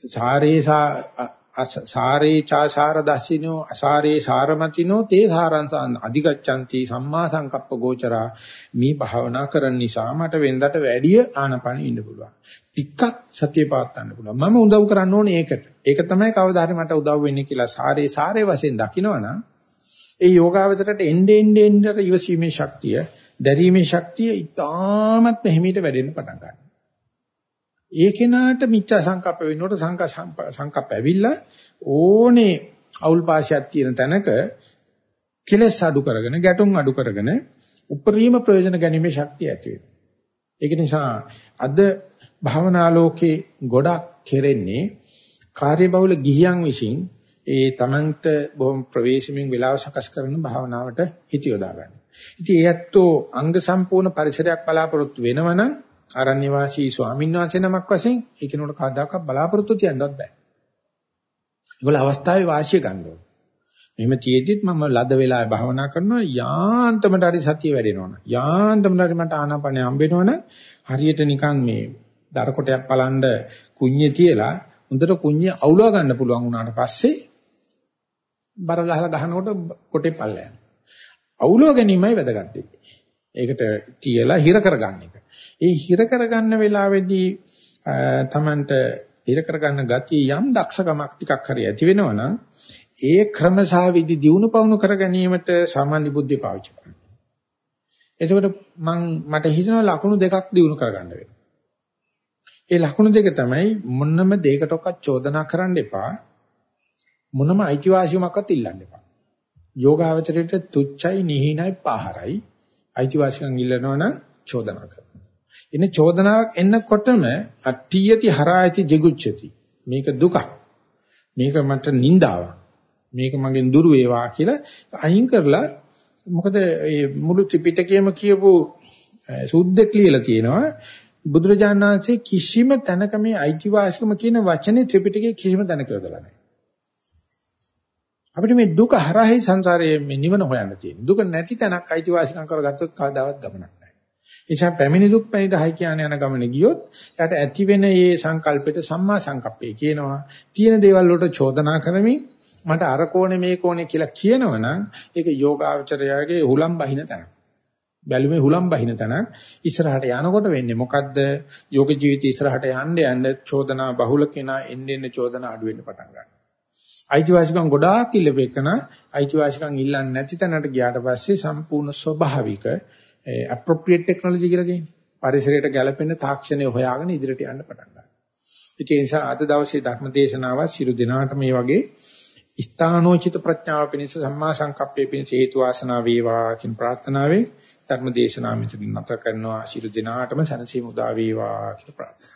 සාරේසා සාරේ චාසාර දස්සිනෝ අසාරේ සාරමතිනෝ තේ සාරංසං අධිගච්ඡanti සම්මා සංකප්ප ගෝචරා මේ භාවනා කරන නිසා මට වෙනදට වැඩිය ආනපන ඉන්න පුළුවන්. ටිකක් සතිය පවත්වන්න පුළුවන්. මම උදව් කරන්න ඕනේ ඒකට. ඒක තමයි කවදා හරි මට උදව් වෙන්නේ කියලා සාරේ සාරේ වශයෙන් දකිනවනම් ඒ යෝගාවචරයට එන්නේ එන්නේ එන්නේ ඉවසීමේ ශක්තිය, දැරීමේ ශක්තිය ඉතාමත් මෙහිමීට වැඩෙන්න පටන් ගන්නවා. ඒ කෙනාට මිච්ඡා සංකප්ප වෙනකොට සංකප්ප ඇවිල්ලා ඕනේ අවුල් පාශයක් තියෙන තැනක කෙලස් අඩු කරගෙන ගැටුම් අඩු කරගෙන උපරිම ප්‍රයෝජන ගැනීමේ ශක්තිය ඇති වෙනවා. ඒක නිසා අද භවනා ලෝකේ ගොඩක් කෙරෙන්නේ කාර්යබහුල ගිහියන් විසින් ඒ තමන්ට බොහොම ප්‍රවේශමින් වෙලාව සකස් කරන භාවනාවට හිත යොදා ගන්න. ඉතින් ඒ ඇත්තෝ අංග සම්පූර්ණ පරිසරයක් බලාපොරොත්තු වෙනවනම් ආරණ්‍ය වාසී ස්වාමීන් වහන්සේ නමක් වශයෙන් ඒ කෙනෙකුට කවදාකවත් බලාපොරොත්තු තියන්නවත් බෑ. ඒගොල්ල අවස්ථාවේ වාසිය ගන්න ඕනේ. මෙහෙම තියෙද්දිත් මම ලද වෙලාවේ භාවනා කරනවා යාන්තමට හරි සතිය වැඩෙනවනේ. යාන්තමට හරි මට ආනාපානය හම්බෙනවනේ. හරියට නිකන් මේ දර කොටයක් පලන්න කුඤ්ඤේ තියලා හොඳට කුඤ්ඤේ අවුලව ගන්න පුළුවන් වුණාට පස්සේ බර ගහලා ගහනකොට කොටේ පල්ල යනවා. අවුලව ගැනීමයි වැදගත් ඒකට තියලා හිර කරගන්න එක. ඒ හිර කරගන්න වෙලාවේදී තමන්ට හිර කරගන්න ගතිය යම් දක්ෂකමක් ටිකක් හරි ඇති වෙනවනම් ඒ ක්‍රම සහ විදි දිනු පවුණු කර ගැනීමට සාමාන්‍ය බුද්ධිය පාවිච්චි කරනවා. එතකොට මම මට හිතෙනවා ලකුණු දෙකක් දිනු කරගන්න වෙනවා. ඒ ලකුණු දෙක තමයි මොනම දෙයකටවත් චෝදනා කරන්න එපා. මොනම අයිතිවාසිකමක්වත් ඉල්ලන්න එපා. යෝගාවචරයට තුච්චයි නිහිනයි පහරයි අයිතිවාසිකම් ඉල්ලනවනම් චෝදනා කරනවා. එන්නේ චෝදනාවක් එන්නකොටම අට්ඨියති හරායති ජිගුච්ඡති. මේක දුකක්. මේක මට නින්දාවක්. මේක මගෙන් දුර වේවා කියලා අයින් කරලා මොකද මේ මුළු ත්‍රිපිටකයේම කියපු සුද්ධෙක් ලියලා තියෙනවා බුදුරජාණන් වහන්සේ කිසිම තැනක මේ අයිතිවාසිකම කියන වචනේ ත්‍රිපිටකයේ කිසිම තැනක යොදලා නැහැ. අපිට මේ දුක හරහේ සංසාරයේ මේ නිවන හොයන්න තියෙනවා. දුක නැති තැනක් අයිතිවාසිකම් කරගත්තොත් කවදාවත් ගමනක් නැහැ. ඒ නිසා පැමිණි දුක් පැණිට හයි කියන යන ගමනේ ගියොත් එයාට ඇති වෙන මේ සංකල්පෙට සම්මා සංකප්පේ කියනවා. තියෙන දේවල් වලට චෝදනා කරමින් මට අර කෝණේ මේ කෝණේ කියලා කියනවනම් ඒක යෝගාචරයාගේ හුලම් බහින තැනක්. බැලුමේ හුලම් බහින තැනක්. ඉස්සරහට යනකොට වෙන්නේ මොකද්ද? යෝග ජීවිතය ඉස්සරහට යන්න යන්න චෝදනා බහුල කෙනා එන්න එන්න චෝදනා අඩු වෙන්න පටන් ගන්නවා. අයිතිවාසිකම් ගොඩාක් ඉල්ලපෙකන අයිතිවාසිකම් ඉල්ලන්නේ නැති තැනට ගියාට පස්සේ සම්පූර්ණ ස්වභාවික appropriate technology කියලා තියෙනවා. පරිසරයට ගැළපෙන තාක්ෂණය හොයාගෙන ඉදිරියට යන්න පටන් ගන්නවා. ඒ නිසා අද දවසේ ධර්ම දේශනාව සිළු දිනාට මේ වගේ ස්ථානෝචිත ප්‍රඥාව පිණිස සම්මා සංකප්පේ පිණිස හේතු වාසනා වේවා කියන ප්‍රාර්ථනාවෙන් ධර්ම දේශනාව මෙතන නැත කරනවා සිළු දිනාටම සනසීමු උදා වේවා කියලා ප්‍රාර්ථනා